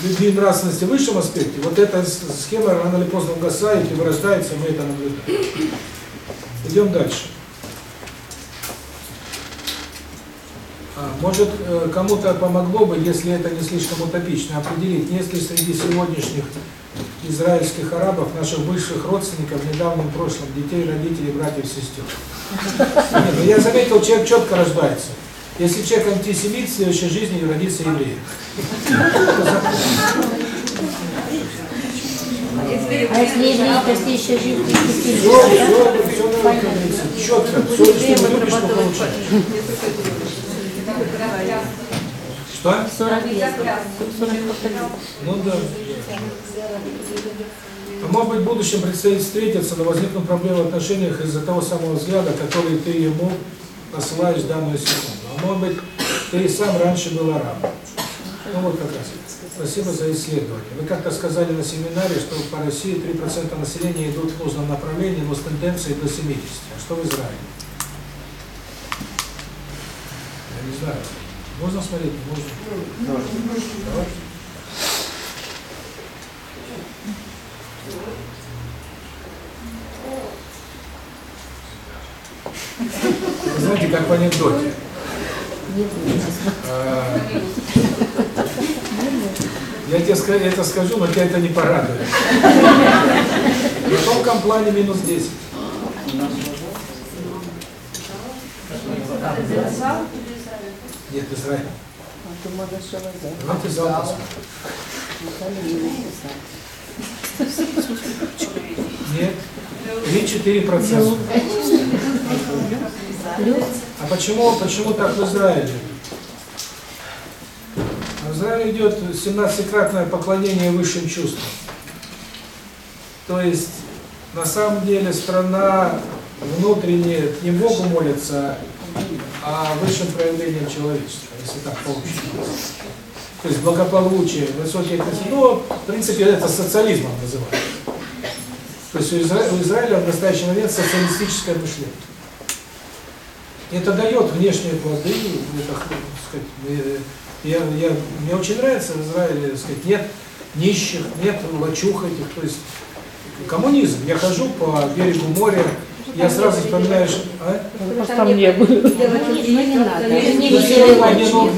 любви и нравственности в высшем аспекте, вот эта схема рано или поздно угасает и вырождается, мы это наблюдаем. Идем дальше. А, Может, э, кому-то помогло бы, если это не слишком утопично, определить, есть ли среди сегодняшних израильских арабов, наших бывших родственников в недавнем прошлом, детей, родителей, братьев, сестер. Нет, ну я заметил, человек четко рождается. Если человек антисемит, в следующей жизни родится евреем. А если еврей, то все, как говорится, четко, все, что любишь, то получаешь. Что? 40 лет. 40 поколений. Ну да. А может быть, в будущем предстоит встретиться, но возникнут проблемы в отношениях из-за того самого взгляда, который ты ему посылаешь в данную секунду. Может быть, ты сам раньше был арабом. Ну вот как раз. Спасибо за исследование. Вы как-то сказали на семинаре, что по России 3% населения идут в нужном направлении, но с тенденцией до 70%. А что в Израиле? Я не знаю. Можно смотреть? Можно. Давай. Вы знаете, как в анекдоте. А, Я тебе это скажу, но тебя это не порадует. В тонком плане минус 10. Нет, Израиль. Вот и зал Нет. 3-4 процента. А почему, почему так в Израиле? В Израиле идет 17-кратное поклонение высшим чувствам. То есть, на самом деле, страна внутренне не Богу молится, а высшим проявлением человечества, если так получится. То есть благополучие, высокие. Ну, в принципе, это социализмом называют. То есть у, Изра... у Израиля в настоящий момент социалистическое мышление. Это дает внешние плоды, это, так сказать, э, я, я, мне очень нравится в Израиле, так сказать, нет нищих, нет лачух этих, то есть коммунизм. Я хожу по берегу моря, я сразу вспоминаю, что... А? Там не было. Ну, ну,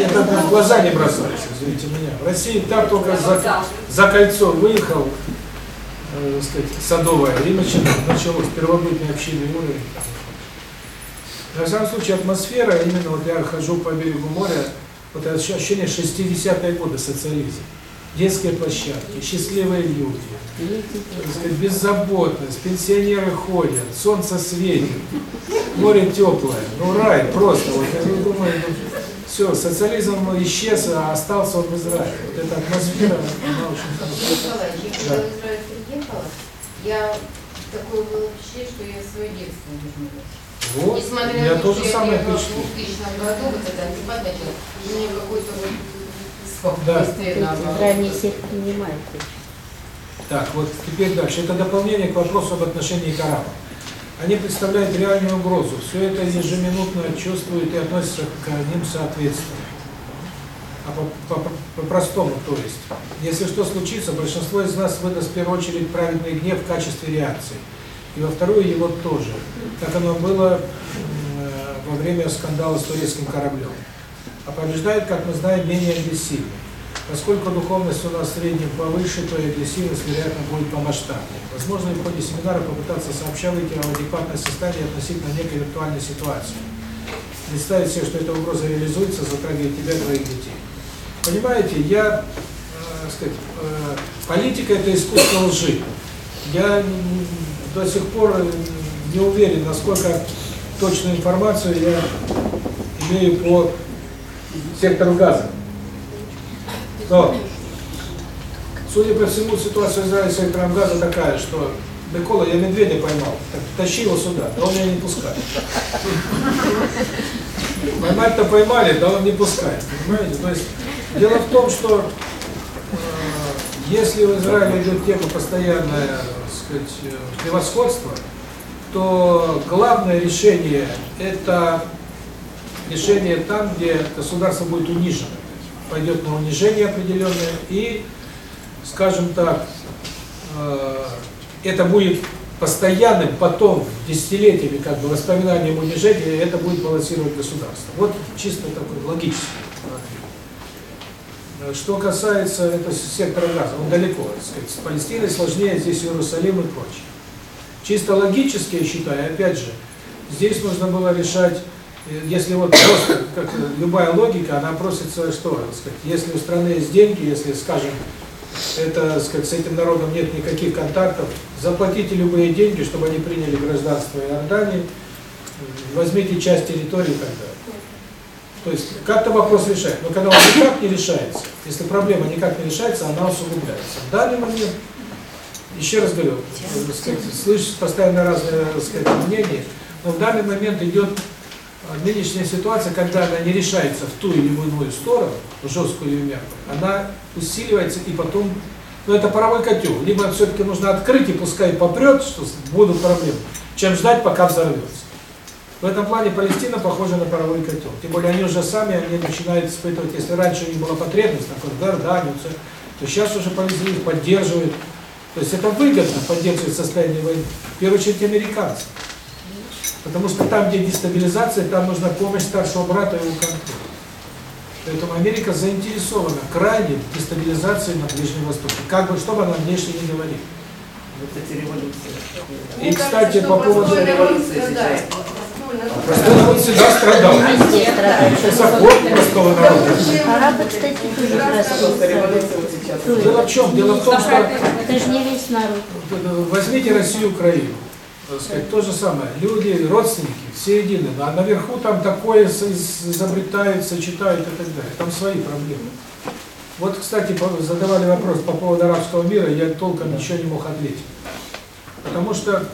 это в глаза не бросается, извините меня. В России так только за, за кольцо выехал, э, сказать, садовое, и началось, первобытный общинный уровень. На самом случае атмосфера, именно вот я хожу по берегу моря, вот это ощущение 60-е годы социализм. Детские площадки, счастливые люди, сказать, беззаботность, пенсионеры ходят, солнце светит, море теплое, ну рай просто. Вот я думаю, ну, все, социализм исчез, а остался он в Израиле. Вот эта атмосфера, она очень хорошая. Николаевич, я я такое было впечатление, что я свое детство вернулась. Вот, Несмотря меня на то, тоже что я самое в впечатление. 2000 году, вот это антипат начал, мне какое-то вот Да. наоборот. Не всех принимает. Так, вот теперь дальше. Это дополнение к вопросу об отношении к арабам. Они представляют реальную угрозу. Все это ежеминутно чувствуют и относятся к ним соответственно. А по- по- по-простому, то есть, если что случится, большинство из нас выдаст в первую очередь праведный гнев в качестве реакции. И во вторую его тоже. Как оно было э, во время скандала с турецким кораблем. А побеждает, как мы знаем, менее агрессивный. Поскольку духовность у нас в среднем повыше, то и агрессивность, вероятно, будет помасштабнее. Возможно, в ходе семинара попытаться сообща выйти в адекватное состояние относительно некой виртуальной ситуации. Представить себе, что эта угроза реализуется, затрагивает тебя и твоих детей. Понимаете, я, э, сказать, э, политика – это искусство лжи. Я до сих пор не уверен, насколько точную информацию я имею по сектору газа. Но, судя по всему, ситуация в Израиле с сектором газа такая, что Микола, я медведя поймал, так, тащи его сюда, да он меня не пускает. Поймать-то поймали, да он не пускает, понимаете? То есть, дело в том, что э, если в Израиле идет тема постоянное, сказать, э, превосходство, то главное решение – это решение там, где государство будет унижено. Пойдет на унижение определенное и, скажем так, э, это будет постоянным потом, десятилетиями как бы воспоминанием унижения, это будет балансировать государство. Вот чисто такой логический. Что касается этого сектора газа, он далеко, так сказать, с Палестиной сложнее, здесь Иерусалим и прочее. Чисто логически, я считаю, опять же, здесь нужно было решать, э, если вот просто, как э, любая логика, она просится, что, так сказать, если у страны есть деньги, если, скажем, это, так сказать, с этим народом нет никаких контактов, заплатите любые деньги, чтобы они приняли гражданство Иордании, возьмите часть территории и так далее. То есть как-то вопрос решать. Но когда он никак не решается, если проблема никак не решается, она усугубляется. В данный момент, еще раз говорю, сказать, слышишь постоянно разные сказать, мнения, но в данный момент идет а, нынешняя ситуация, когда она не решается в ту или иную сторону, жесткую или мягкую, она усиливается и потом, ну это паровой котел, либо все-таки нужно открыть и пускай попрет, что будут проблемы, чем ждать, пока взорвется. В этом плане Палестина похожа на паровой котел. Тем более они уже сами они начинают испытывать, если раньше у них была потребность, такой Иорданию, то сейчас уже палестинцы поддерживают. То есть это выгодно поддерживать состояние войны. В первую очередь американцы. Потому что там, где дестабилизация, там нужна помощь старшего брата и его контроль. Поэтому Америка заинтересована крайне в дестабилизации на Ближнем Востоке. Как бы, что бы она внешне не говорила. Вот эти революции. И, кстати, по поводу революции сейчас. Простой народ всегда страдал. Закон простого народа. Арабы, кстати, тоже Просто простые. Дело в чем? Дело в том, что Это же не весь народ. возьмите Россию, Украину. Сказать, то же самое. Люди, родственники, все едины. А наверху там такое изобретают, сочетают и так далее. Там свои проблемы. Вот, кстати, задавали вопрос по поводу арабского мира, я толком ничего не мог ответить. Потому что,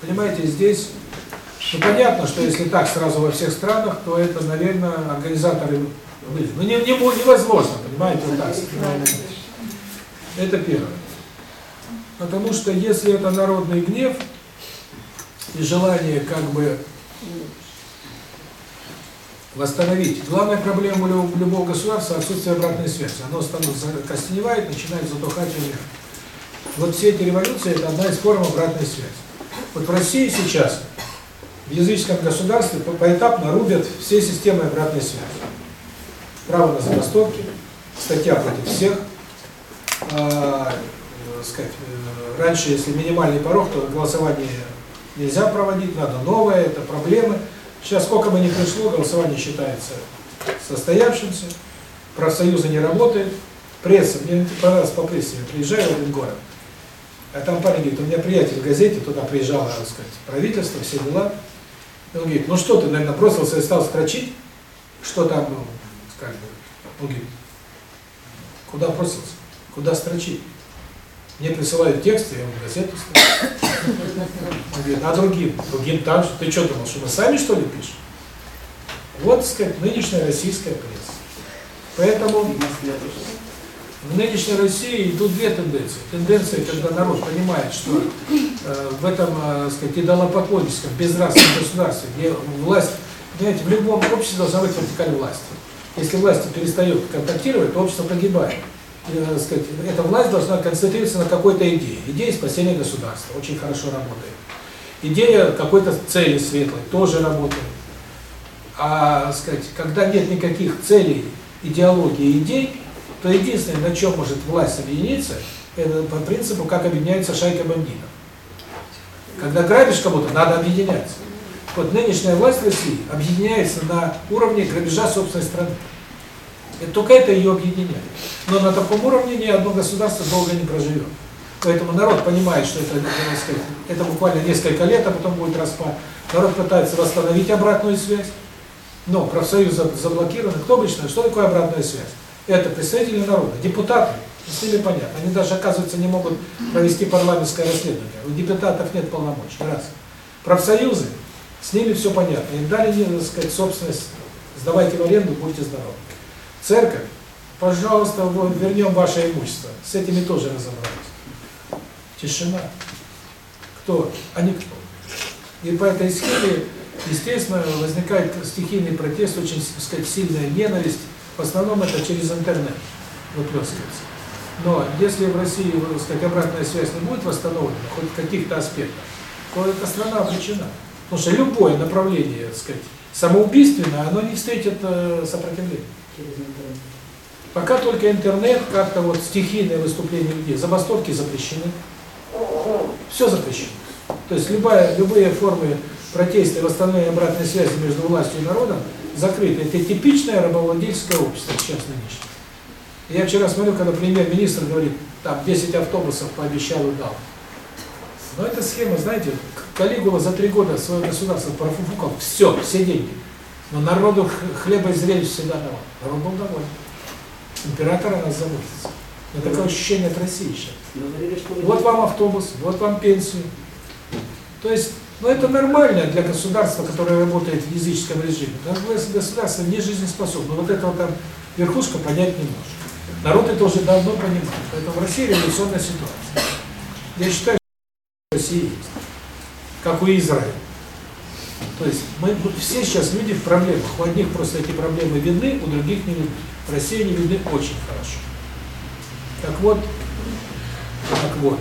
понимаете, здесь, ну понятно, что если так сразу во всех странах, то это, наверное, организаторы были. Ну не, не, мо- невозможно, понимаете, вот так. Это первое. Потому что если это народный гнев и желание как бы восстановить. Главная проблема у люб- любого государства – отсутствие обратной связи. Оно становится костеневает, начинает затухать и умирать. Вот все эти революции – это одна из форм обратной связи. Вот в России сейчас, в языческом государстве, по- поэтапно рубят все системы обратной связи. Право на забастовки, статья против всех, а, э, сказать, э, раньше, если минимальный порог, то голосование нельзя проводить, надо новое, это проблемы. Сейчас сколько бы ни пришло, голосование считается состоявшимся, профсоюзы не работают, пресса, мне понравилось по прессе, я приезжаю в один город, а там парень говорит, у меня приятель в газете, туда приезжало, так сказать, правительство, все дела, он говорит, ну что ты, наверное, бросился и стал строчить, что там, ну, бы, он говорит, куда бросился, куда строчить? Мне присылают текст, я ему газету ставлю. Он говорит, а другим? Другим так же. Ты что думал, что мы сами что ли пишем? Вот, так сказать, нынешняя российская пресса. Поэтому В нынешней России идут две тенденции. Тенденция, когда народ понимает, что э, в этом, э, так сказать, идолопоклонническом, безнравственном государстве, где власть, понимаете, в любом обществе должна быть вертикаль власти. Если власть перестает контактировать, то общество погибает. И, э, сказать, эта власть должна концентрироваться на какой-то идее. Идея спасения государства очень хорошо работает. Идея какой-то цели светлой тоже работает. А, сказать, когда нет никаких целей, идеологии, идей, то единственное, на чем может власть объединиться, это по принципу, как объединяется шайка бандитов. Когда грабишь кого-то, надо объединяться. Вот нынешняя власть России объединяется на уровне грабежа собственной страны. И только это ее объединяет. Но на таком уровне ни одно государство долго не проживет. Поэтому народ понимает, что это, сказать, это буквально несколько лет, а потом будет распад. Народ пытается восстановить обратную связь. Но профсоюзы заблокированы. Кто обычно? Что такое обратная связь? Это представители народа, депутаты, с ними понятно. Они даже, оказывается, не могут провести парламентское расследование. У депутатов нет полномочий. Раз. Профсоюзы, с ними все понятно. Им дали, так сказать, собственность, сдавайте в аренду, будьте здоровы. Церковь, пожалуйста, вернем ваше имущество. С этими тоже разобрались. Тишина. Кто? А никто. И по этой схеме, естественно, возникает стихийный протест, очень, так сказать, сильная ненависть. В основном это через интернет выплескивается. Но если в России, так сказать, обратная связь не будет восстановлена, хоть в каких-то аспектах, то эта страна обречена. Потому что любое направление, так сказать, самоубийственное, оно не встретит э, сопротивления. Через интернет. Пока только интернет, как-то вот стихийное выступление людей, забастовки запрещены. Все запрещено. То есть любая, любые формы протеста и восстановления обратной связи между властью и народом закрыты. Это типичное рабовладельческое общество сейчас нынешнее. Я вчера смотрю, когда премьер-министр говорит, там 10 автобусов пообещал и дал. Но эта схема, знаете, Калигула за три года свое государство профуфукал, все, все деньги. Но народу хлеба и зрелищ всегда давал. Народ был доволен. Император о нас заботится. Меня такое ощущение от России сейчас. Вот вам автобус, вот вам пенсию. То есть, ну это нормально для государства, которое работает в языческом режиме. Для государства не жизнеспособно. Вот этого там верхушка понять не может. Народ это уже давно понимает. Поэтому в России революционная ситуация. Я считаю, что в России есть. Как у Израиля. То есть мы все сейчас люди в проблемах. У одних просто эти проблемы видны, у других не видны. В России они видны очень хорошо. Так вот, так вот.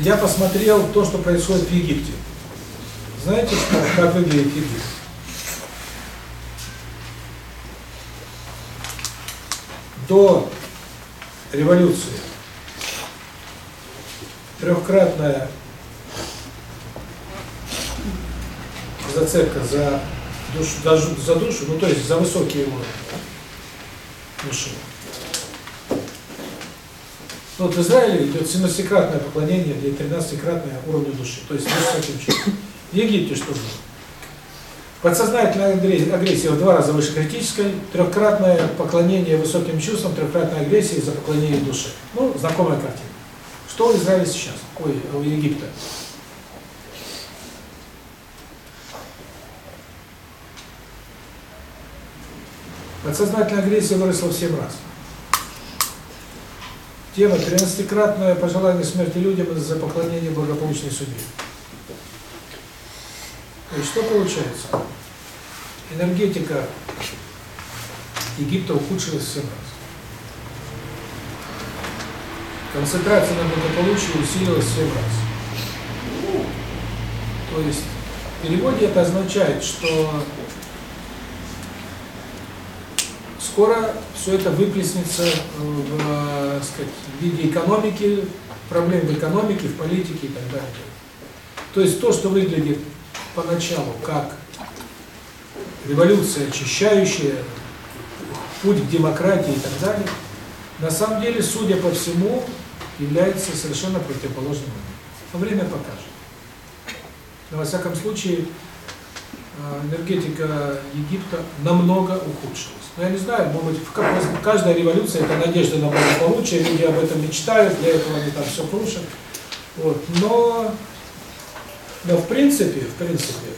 Я посмотрел то, что происходит в Египте. Знаете, что, как выглядит Египет? До революции трехкратная зацепка за душу, за душу, ну то есть за высокие уровни души. Ну, вот в Израиле идет 17-кратное поклонение или 13-кратное уровню души, то есть высоким чувством. В Египте что было? Подсознательная агре- агрессия в два раза выше критической, трехкратное поклонение высоким чувствам, трехкратная агрессия за поклонение души. Ну, знакомая картина. Что в Израиле сейчас? Ой, у Египта. Подсознательная агрессия выросла в 7 раз. Тема 13-кратное пожелание смерти людям из-за поклонения благополучной судьбе. Есть что получается? Энергетика Египта ухудшилась в 7 раз. Концентрация на благополучии усилилась в 7 раз. То есть в переводе это означает, что скоро все это выплеснется в, э, сказать, в виде экономики, проблем в экономике, в политике и так далее. То есть то, что выглядит поначалу как революция очищающая, путь к демократии и так далее, на самом деле, судя по всему, является совершенно противоположным. Но время покажет. Но, во всяком случае, э, энергетика Египта намного ухудшилась. Но я не знаю, может быть, каждая революция – это надежда на благополучие, люди об этом мечтают, для этого они там все крушат. Вот. Но, но в принципе, в принципе,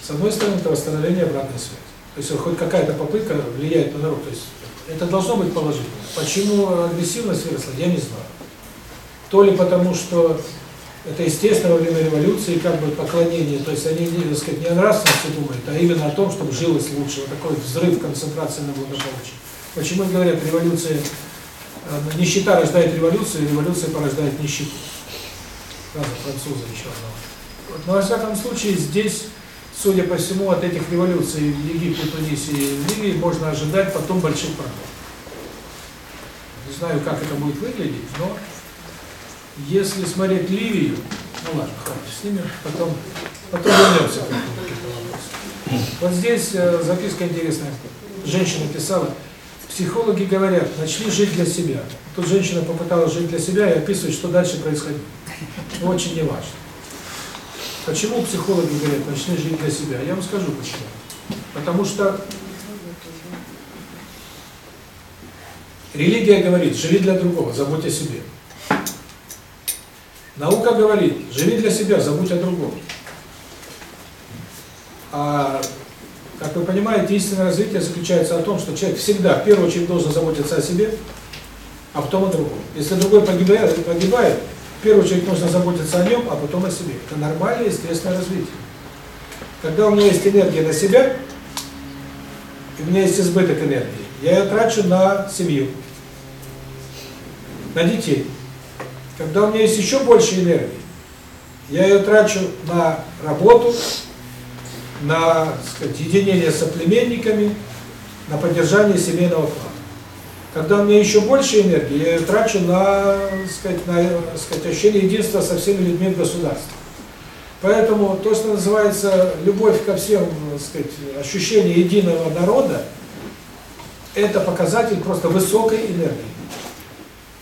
с одной стороны, это восстановление обратной связи. То есть хоть какая-то попытка влияет на народ. То есть это должно быть положительно. Почему агрессивность выросла, я не знаю. То ли потому, что это естественно во время революции, как бы поклонение, то есть они, так сказать, не о нравственности думают, а именно о том, чтобы жилось лучше, вот такой взрыв концентрации на благополучии. Почему говорят, революция, э, нищета рождает революцию, революция порождает нищету. Фраза француза еще одного. Вот, но во всяком случае здесь, судя по всему, от этих революций в Египте, Тунисе и Ливии можно ожидать потом больших проблем. Не знаю, как это будет выглядеть, но если смотреть Ливию, ну ладно, хватит с ними, потом, потом вернемся к этому вопросу. Вот здесь э, записка интересная. Женщина писала, психологи говорят, начни жить для себя. Тут женщина попыталась жить для себя и описывает, что дальше происходит. Очень неважно. Почему психологи говорят, начни жить для себя? Я вам скажу почему. Потому что религия говорит, живи для другого, забудь о себе. Наука говорит, живи для себя, забудь о другом. А, как вы понимаете, истинное развитие заключается в том, что человек всегда, в первую очередь, должен заботиться о себе, а потом о другом. Если другой погибает, погибает в первую очередь нужно заботиться о нем, а потом о себе. Это нормальное, естественное развитие. Когда у меня есть энергия на себя, и у меня есть избыток энергии, я ее трачу на семью, на детей. Когда у меня есть еще больше энергии, я ее трачу на работу, на сказать, единение с соплеменниками, на поддержание семейного плана. Когда у меня еще больше энергии, я ее трачу на, сказать, на сказать, ощущение единства со всеми людьми в государстве. Поэтому то, что называется любовь ко всем, сказать, ощущение единого народа, это показатель просто высокой энергии.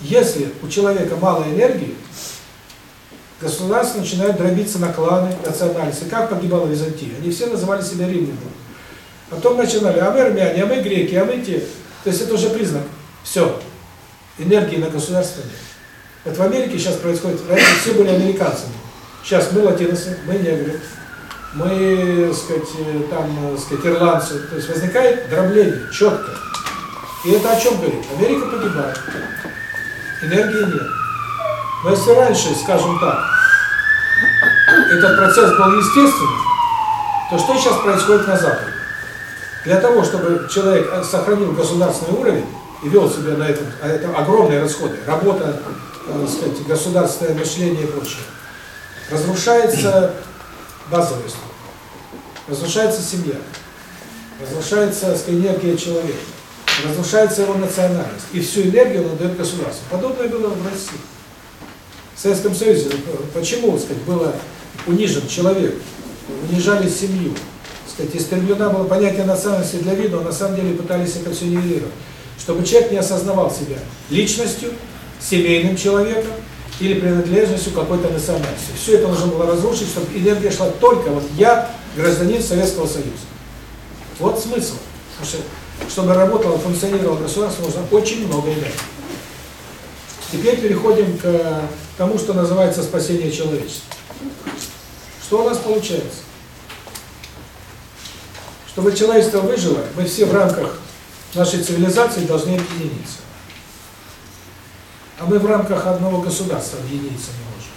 Если у человека мало энергии, государство начинает дробиться на кланы, национальности. Как погибала Византия? Они все называли себя римлянами. Потом начинали, а мы армяне, а мы греки, а мы те. То есть это уже признак. Все. Энергии на государство нет. Вот в Америке сейчас происходит, раньше все были американцами. Сейчас мы латиносы, мы негры, мы, так сказать, э, там, так сказать, ирландцы. То есть возникает дробление, четко. И это о чем говорит? Америка погибает. Энергии нет. Но если раньше, скажем так, этот процесс был естественным, то что сейчас происходит на Западе? Для того, чтобы человек сохранил государственный уровень и вел себя на этом, а это огромные расходы, работа, так сказать, государственное мышление и прочее, разрушается базовая структура, разрушается семья, разрушается сказать, энергия человека, разрушается его национальность, и всю энергию он отдает государству. Подобное было в России. В Советском Союзе, почему, так сказать, было унижен человек, унижали семью, так сказать, истреблено было понятие национальности для вида, на самом деле пытались это все нивелировать. Чтобы человек не осознавал себя личностью, семейным человеком или принадлежностью какой-то национальности. Все это нужно было разрушить, чтобы энергия шла только вот я, гражданин Советского Союза. Вот смысл. Потому что, чтобы работало, функционировало государство, нужно очень много энергии. Теперь переходим к тому, что называется спасение человечества. Что у нас получается? Чтобы человечество выжило, мы все в рамках нашей цивилизации должны объединиться. А мы в рамках одного государства объединиться не можем.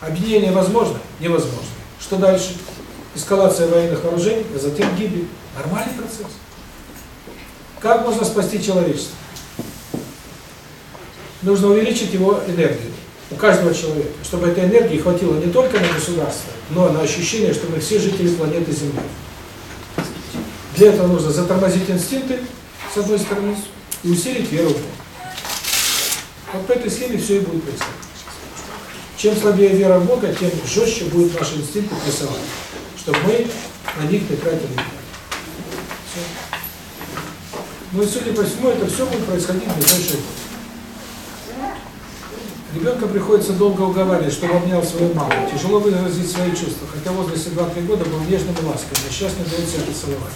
Объединение возможно? Невозможно. Что дальше? Эскалация военных вооружений, а затем гибель. Нормальный процесс. Как можно спасти человечество? Нужно увеличить его энергию у каждого человека, чтобы этой энергии хватило не только на государство, но на ощущение, что мы все жители планеты Земля. Для этого нужно затормозить инстинкты, с одной стороны, и усилить веру в Бога. Вот по этой схеме все и будет происходить. Чем слабее вера в Бога, тем жестче будут наши инстинкты прессовать, чтобы мы на них не тратили. Ну и судя по всему, это все будет происходить в ближайшие. Ребенка приходится долго уговаривать, чтобы обнял свою маму. Тяжело выразить свои чувства, хотя в возрасте 2-3 года был нежным и ласковым, но сейчас не дает себя поцеловать.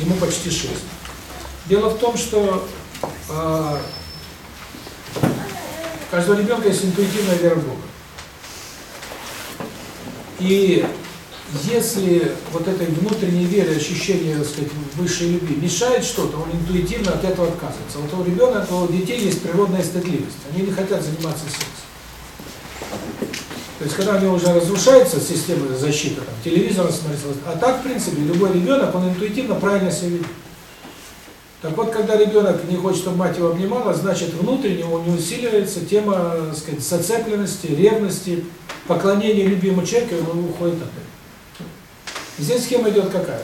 Ему почти 6. Дело в том, что э, у каждого ребенка есть интуитивная вера в Бога. И если вот этой внутренней вере, ощущение, так сказать, высшей любви мешает что-то, он интуитивно от этого отказывается. Вот у ребенка, у детей есть природная стыдливость. Они не хотят заниматься сексом. То есть, когда у него уже разрушается система защиты, там, телевизор смотрится, а так, в принципе, любой ребенок, он интуитивно правильно себя ведет. Так вот, когда ребенок не хочет, чтобы мать его обнимала, значит, внутренне у него усиливается тема, так сказать, зацепленности, ревности, поклонения любимому человеку, и он уходит от этого. Здесь схема идет какая?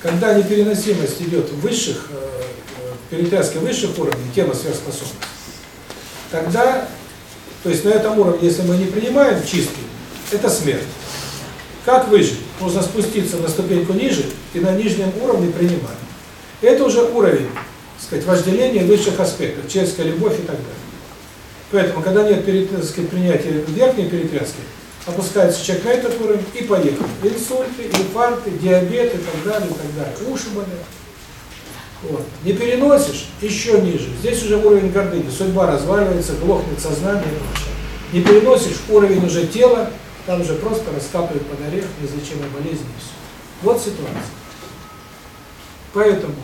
Когда непереносимость идет высших, э, перетряска высших уровней, тема сверхспособности, тогда, то есть на этом уровне, если мы не принимаем чистки, это смерть. Как выжить? Нужно спуститься на ступеньку ниже и на нижнем уровне принимать. Это уже уровень, так сказать, вожделения высших аспектов, человеческая любовь и так далее. Поэтому, когда нет сказать, принятия верхней перетряски, опускается человек на этот уровень и поехал. Инсульты, инфаркты, диабет и так далее, и так далее. Уши болят. Вот. Не переносишь, еще ниже. Здесь уже уровень гордыни. Судьба разваливается, глохнет сознание. Не переносишь, уровень уже тела, там уже просто раскапывает под орех, неизлечимая болезнь все. Вот ситуация. Поэтому,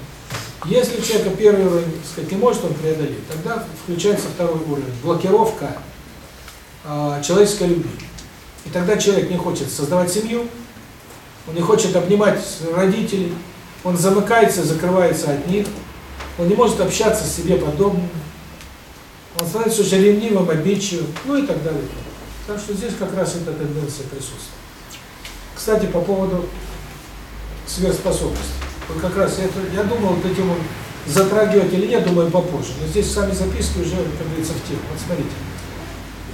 если человека первый уровень, так сказать, не может он преодолеть, тогда включается второй уровень. Блокировка э, человеческой любви. И тогда человек не хочет создавать семью, Он не хочет обнимать родителей, он замыкается, закрывается от них, он не может общаться с себе подобными, он становится уже ревнивым, обидчивым, ну и так далее. Так что здесь как раз эта тенденция присутствует. Кстати, по поводу сверхспособностей. Вот как раз это, я думал, вот этим он затрагивать или нет, думаю, попозже. Но здесь сами записки уже, как говорится, в тему. Вот смотрите.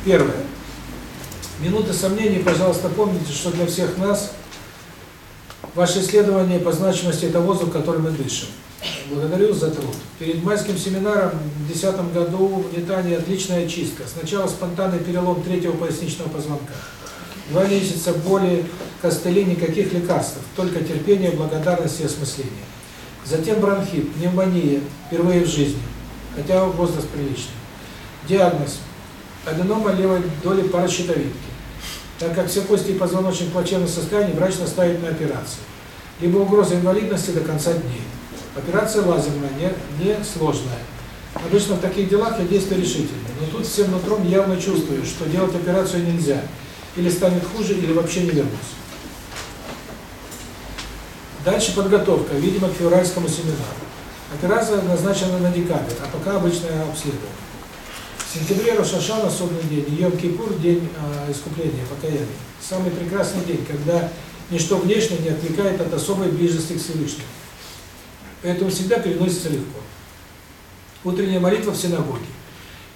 Первое. Минуты сомнений, пожалуйста, помните, что для всех нас ваше исследование по значимости это воздух, которым мы дышим. Благодарю за труд. Перед майским семинаром в 2010 году в Нетане отличная чистка. Сначала спонтанный перелом третьего поясничного позвонка. Два месяца боли, костыли, никаких лекарств, только терпение, благодарность и осмысление. Затем бронхит, пневмония, впервые в жизни, хотя возраст приличный. Диагноз – аденома левой доли паращитовидки. Так как все кости и позвоночник в плачевном состоянии, врач наставит на операцию. Либо угроза инвалидности до конца дней. Операция лазерная, не, не сложная. Обычно в таких делах я действую решительно, но тут всем нутром явно чувствую, что делать операцию нельзя. Или станет хуже, или вообще не вернусь. Дальше подготовка, видимо, к февральскому семинару. Операция назначена на декабрь, а пока обычное обследование. В сентябре Рошашана, судный день, Йом-Кипур, день э, искупления, покаяния. Самый прекрасный день, когда ничто внешнее не отвлекает от особой близости к Всевышнему. Поэтому всегда переносится легко. Утренняя молитва в синагоге.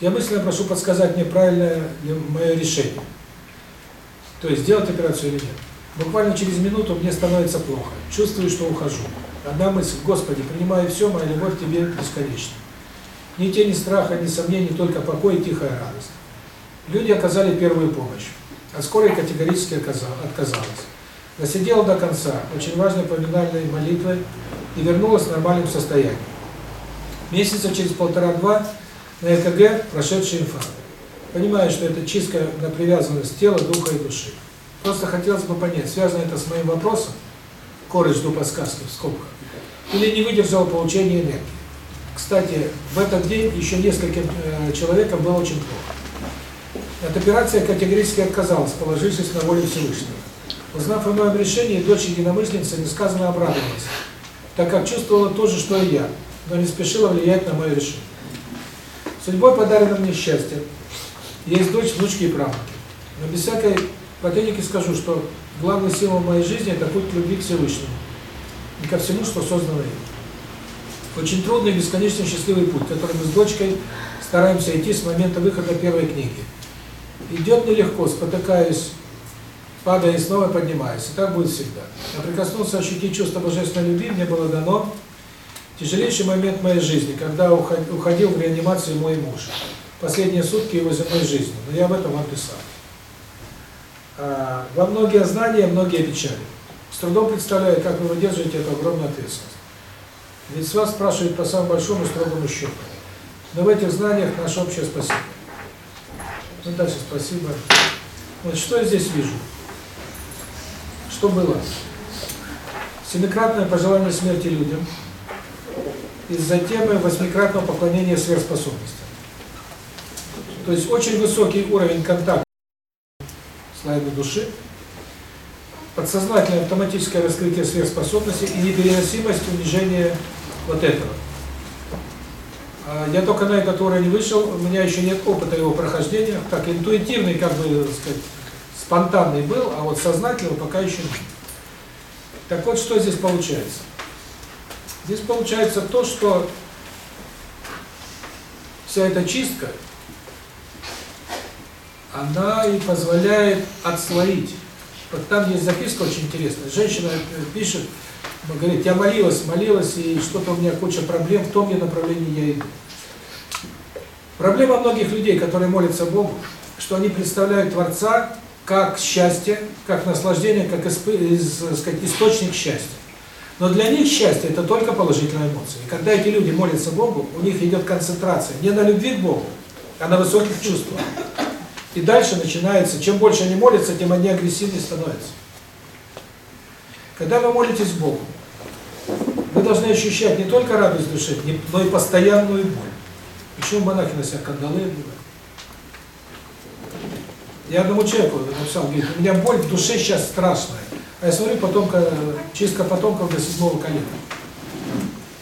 Я мысленно прошу подсказать мне правильное мое решение. То есть сделать операцию или нет. Буквально через минуту мне становится плохо. Чувствую, что ухожу. Одна мысль, Господи, принимаю все, моя любовь к Тебе бесконечна. Ни тени страха, ни сомнений, только покой и тихая радость. Люди оказали первую помощь, а скорая категорически отказалась. Досидела до конца, очень важной поминальной молитвой, и вернулась в нормальном состоянии. Месяца через полтора-два на ЭКГ прошедший инфаркт. Понимаю, что это чистка на привязанность тела, духа и души. Просто хотелось бы понять, связано это с моим вопросом, коры жду подсказки в скобках, или не выдержал получения энергии. Кстати, в этот день еще нескольким э, человекам было очень плохо. От операции категорически отказалась, положившись на волю Всевышнего. Узнав о моем решении, дочь единомышленница несказанно обрадовалась, так как чувствовала то же, что и я, но не спешила влиять на мое решение. Судьбой подарено мне счастье. Есть дочь, внучки и правнуки. Но без всякой Потеники скажу, что главной силой моей жизни – это путь любви к Всевышнему и ко всему, что создано им. Очень трудный, бесконечно счастливый путь, который мы с дочкой стараемся идти с момента выхода первой книги. Идет нелегко, спотыкаюсь, падая и снова поднимаюсь. И так будет всегда. А прикоснуться, ощутить чувство божественной любви мне было дано тяжелейший момент моей жизни, когда уходил в реанимацию мой муж. Последние сутки его земной жизни. Но я об этом вам писал. А, во многие знания, многие печали. С трудом представляю, как вы выдерживаете эту огромную ответственность. Ведь с вас спрашивают по самому большому строгому счету. Но в этих знаниях наше общее спасибо. Ну, дальше спасибо. Вот что я здесь вижу? Что было? Семикратное пожелание смерти людям из-за темы восьмикратного поклонения сверхспособностям. То есть очень высокий уровень контакта слоями души, подсознательное автоматическое раскрытие сверхспособностей и непереносимость унижения вот этого. А, я только на этот уровень вышел, у меня еще нет опыта его прохождения, так интуитивный, как бы сказать, спонтанный был, а вот сознательного пока еще нет. Так вот, что здесь получается? Здесь получается то, что вся эта чистка, она и позволяет отслоить. Вот там есть записка очень интересная. Женщина пишет, говорит, я молилась, молилась, и что-то у меня куча проблем, в том ли направлении я иду. Проблема многих людей, которые молятся Богу, что они представляют Творца как счастье, как наслаждение, как исп... сказать, источник счастья. Но для них счастье – это только положительные эмоции. И когда эти люди молятся Богу, у них идет концентрация не на любви к Богу, а на высоких чувствах. И дальше начинается, чем больше они молятся, тем они агрессивнее становятся. Когда вы молитесь Богу, вы должны ощущать не только радость души, но и постоянную боль. Почему монахи на себя кандалы? Я одному человеку написал, говорит, у меня боль в душе сейчас страшная. А я смотрю, потомка, чистка потомков до седьмого колена.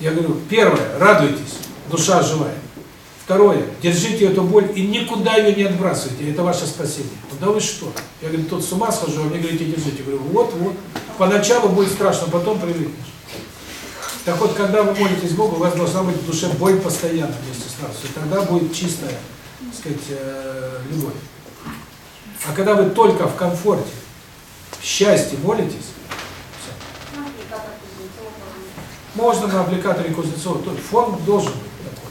Я говорю, первое, радуйтесь, душа живая. Второе, держите эту боль и никуда ее не отбрасывайте, это ваше спасение. Ну да вы что? Я говорю, тут с ума схожу, а мне говорите, держите. Я говорю, вот, вот. Поначалу будет страшно, потом привыкнешь. Так вот, когда вы молитесь Богу, у вас должна быть в душе боль постоянно вместе с радостью. Тогда будет чистая, так сказать, э, любовь. А когда вы только в комфорте, в счастье молитесь, по-моему. можно на аппликаторе Кузнецова, то фон должен быть такой.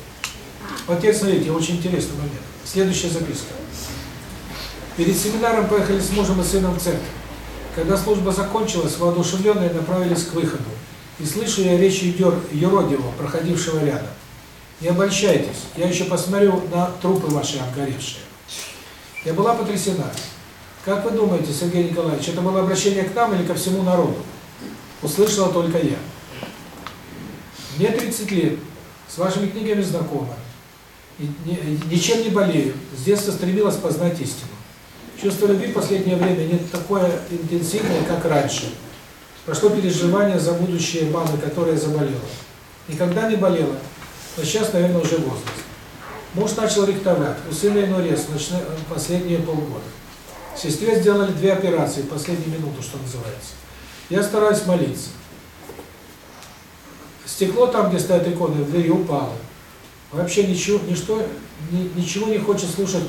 Вот теперь смотрите, очень интересный момент. Следующая записка. Перед семинаром поехали с мужем и сыном в церковь. Когда служба закончилась, воодушевленные направились к выходу. И слышу я речь Юродивого, проходившего рядом. Не обольщайтесь, я еще посмотрю на трупы ваши обгоревшие. Я была потрясена. Как вы думаете, Сергей Николаевич, это было обращение к нам или ко всему народу? Услышала только я. Мне 30 лет, с вашими книгами знакома, ничем не болею, с детства стремилась познать истину. Чувство любви в последнее время не такое интенсивное, как раньше. Прошло переживание за будущее мамы, которая заболела. Никогда не болела, но сейчас, наверное, уже возраст. Муж начал рихтовать, у сына инурез последние полгода. Сестре сделали две операции, последнюю минуту, что называется. Я стараюсь молиться. Стекло там, где стоят иконы, в двери упало. Вообще ничего, ничто, ни- ничего не хочет слушать,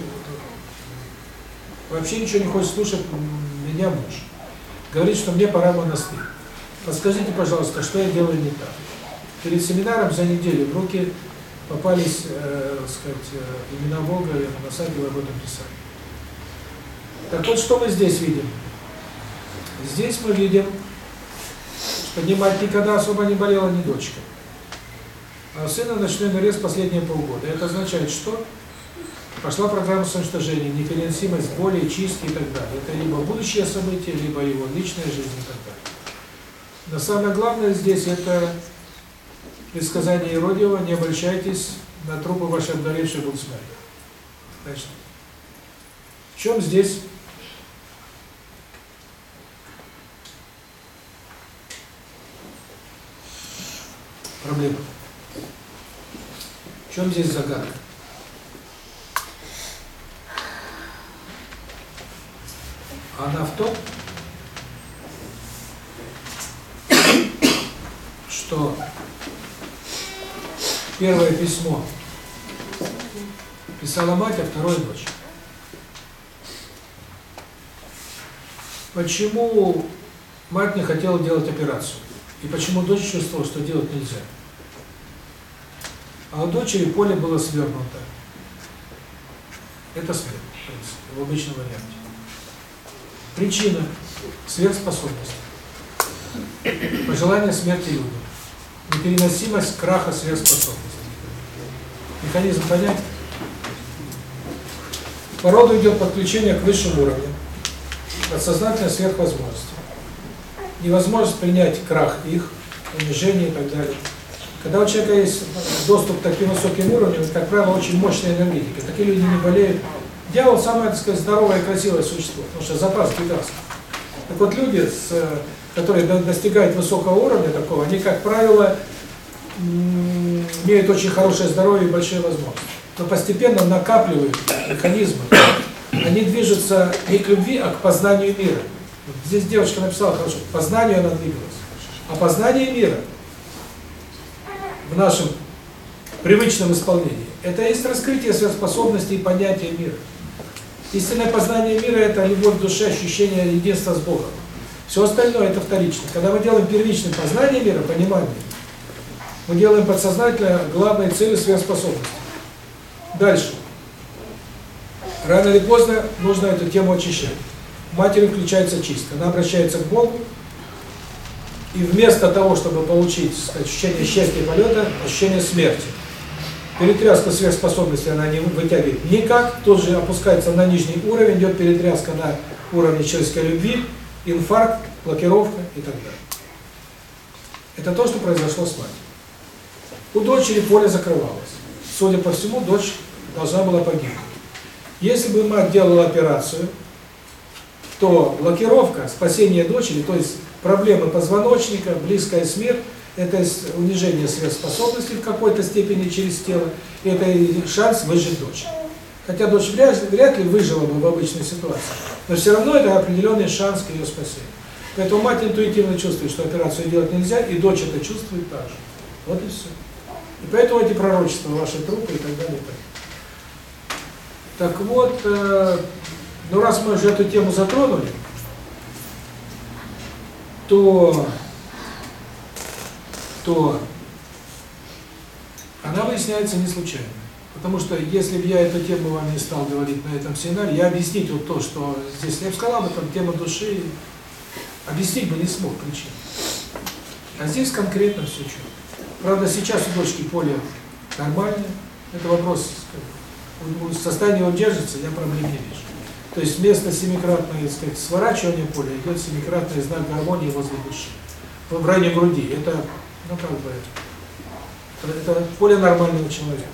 вообще ничего не хочет слушать меня муж. Говорит, что мне пора в монастырь. Подскажите, пожалуйста, что я делаю не так? Перед семинаром за неделю в руки попались, э, сказать, э, имена Бога, я на сайте об этом писал. Так вот, что мы здесь видим? Здесь мы видим, что ни мать никогда особо не болела, ни дочка. А сына ночной нарез последние полгода. Это означает, что пошла программа самоуничтожения, непереносимость боли, чистки и так далее. Это либо будущее событие, либо его личная жизнь и так далее. Но самое главное здесь это предсказание Иродиева, не обращайтесь на трупы ваши обгоревшие будут смерти. Значит, в чем здесь проблема? В чем здесь загадка? Она в том, что первое письмо писала мать, а второе дочь. Почему мать не хотела делать операцию? И почему дочь чувствовала, что делать нельзя? А у дочери поле было свернуто. Это смерть, в принципе, в обычном варианте. Причина – сверхспособность. Пожелание смерти людям. Непереносимость краха сверхспособности. Механизм понять? По роду идет подключение к высшим уровням. Подсознательная сверхвозможность. Невозможность принять крах их, унижение и так далее. Когда у человека есть доступ к таким высоким уровням, как правило, очень мощная энергетика. Такие люди не болеют. Дьявол самое, так сказать, здоровое и красивое существо, потому что запас прекрасный. Так вот, люди, с, которые до- достигают высокого уровня такого, они, как правило, имеют очень хорошее здоровье и большие возможности. Но постепенно накапливают механизмы. Они движутся не к любви, а к познанию мира. Вот здесь девочка написала хорошо, к познанию она двигалась. А познание мира в нашем привычном исполнении – это есть раскрытие сверхспособностей и понятия мира. Истинное познание мира – это любовь в душе, ощущение единства с Богом. Все остальное – это вторично. Когда мы делаем первичное познание мира, понимание, мы делаем подсознательно главной целью сверхспособности. Дальше. Рано или поздно нужно эту тему очищать. У матери включается чистка. Она обращается к Богу, и вместо того, чтобы получить ощущение счастья и полета, ощущение смерти. Перетряска сверхспособности она не вытягивает никак, тут же опускается на нижний уровень, идет перетряска на уровне человеческой любви, инфаркт, блокировка и так далее. Это то, что произошло с матерью. У дочери поле закрывалось. Судя по всему, дочь должна была погибнуть. Если бы мать делала операцию, то блокировка, спасение дочери, то есть проблемы позвоночника, близкая смерть, это унижение сверхспособностей в какой-то степени через тело, это шанс выжить дочь. Хотя дочь вряд, вряд ли выжила бы в обычной ситуации, но все равно это определенный шанс к ее спасению. Поэтому мать интуитивно чувствует, что операцию делать нельзя, и дочь это чувствует также. Вот и все. И поэтому эти пророчества, ваши трупы так и так далее. Так вот, э, ну раз мы уже эту тему затронули, то, то она выясняется не случайно. Потому что если бы я эту тему вам не стал говорить на этом семинаре, я объяснить вот то, что здесь, я бы сказал об тема души, объяснить бы не смог причин. А здесь конкретно все четко. Правда, сейчас у дочки поле нормальное, это вопрос, состояние его держится, я проблем не вижу. То есть вместо семикратного, сказать, сворачивания поля идет семикратный знак гармонии возле души. В районе груди. Это, ну как бы, это, это поле нормального человека.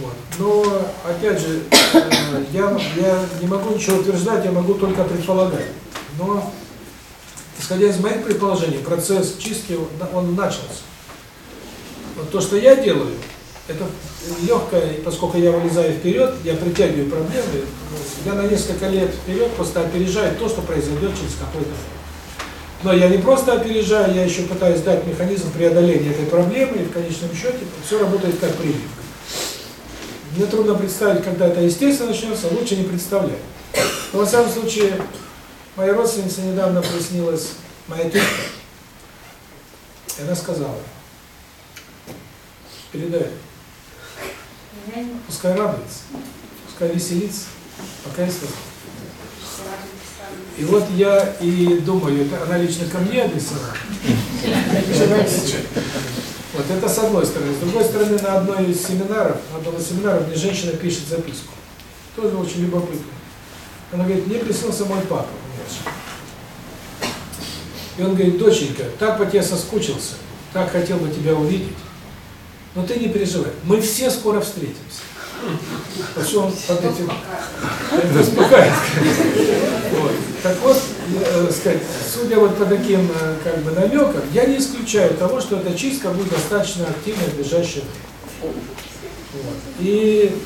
Вот. Но, опять же, э, я, я не могу ничего утверждать, я могу только предполагать. Но, исходя из моих предположений, процесс чистки, он- начался. Вот то, что я делаю, это легкое, поскольку я вылезаю вперед, я притягиваю проблемы, я на несколько лет вперед просто опережаю то, что произойдет через какое-то время. Но я не просто опережаю, я еще пытаюсь дать механизм преодоления этой проблемы, и в конечном счете все работает как прививка. Мне трудно представить, когда это естественно начнется, лучше не представлять. Но во всяком случае, моей родственнице недавно приснилась моя тетя, и она сказала, передай, пускай радуется, пускай веселится, пока есть возможность. И вот я и думаю, она лично ко мне адресовала. Вот это с одной стороны. С другой стороны, на одной из семинаров, на одном из семинаров мне женщина пишет записку. Тоже очень любопытно. Она говорит, мне приснился мой папа. И он говорит, доченька, так по тебе соскучился, так хотел бы тебя увидеть. Но ты не переживай, мы все скоро встретимся. Что он под этим это успокаивает. Так вот, э, сказать, судя вот по таким э, как бы намекам, я не исключаю того, что эта чистка будет достаточно активной в ближайшее. Вот. И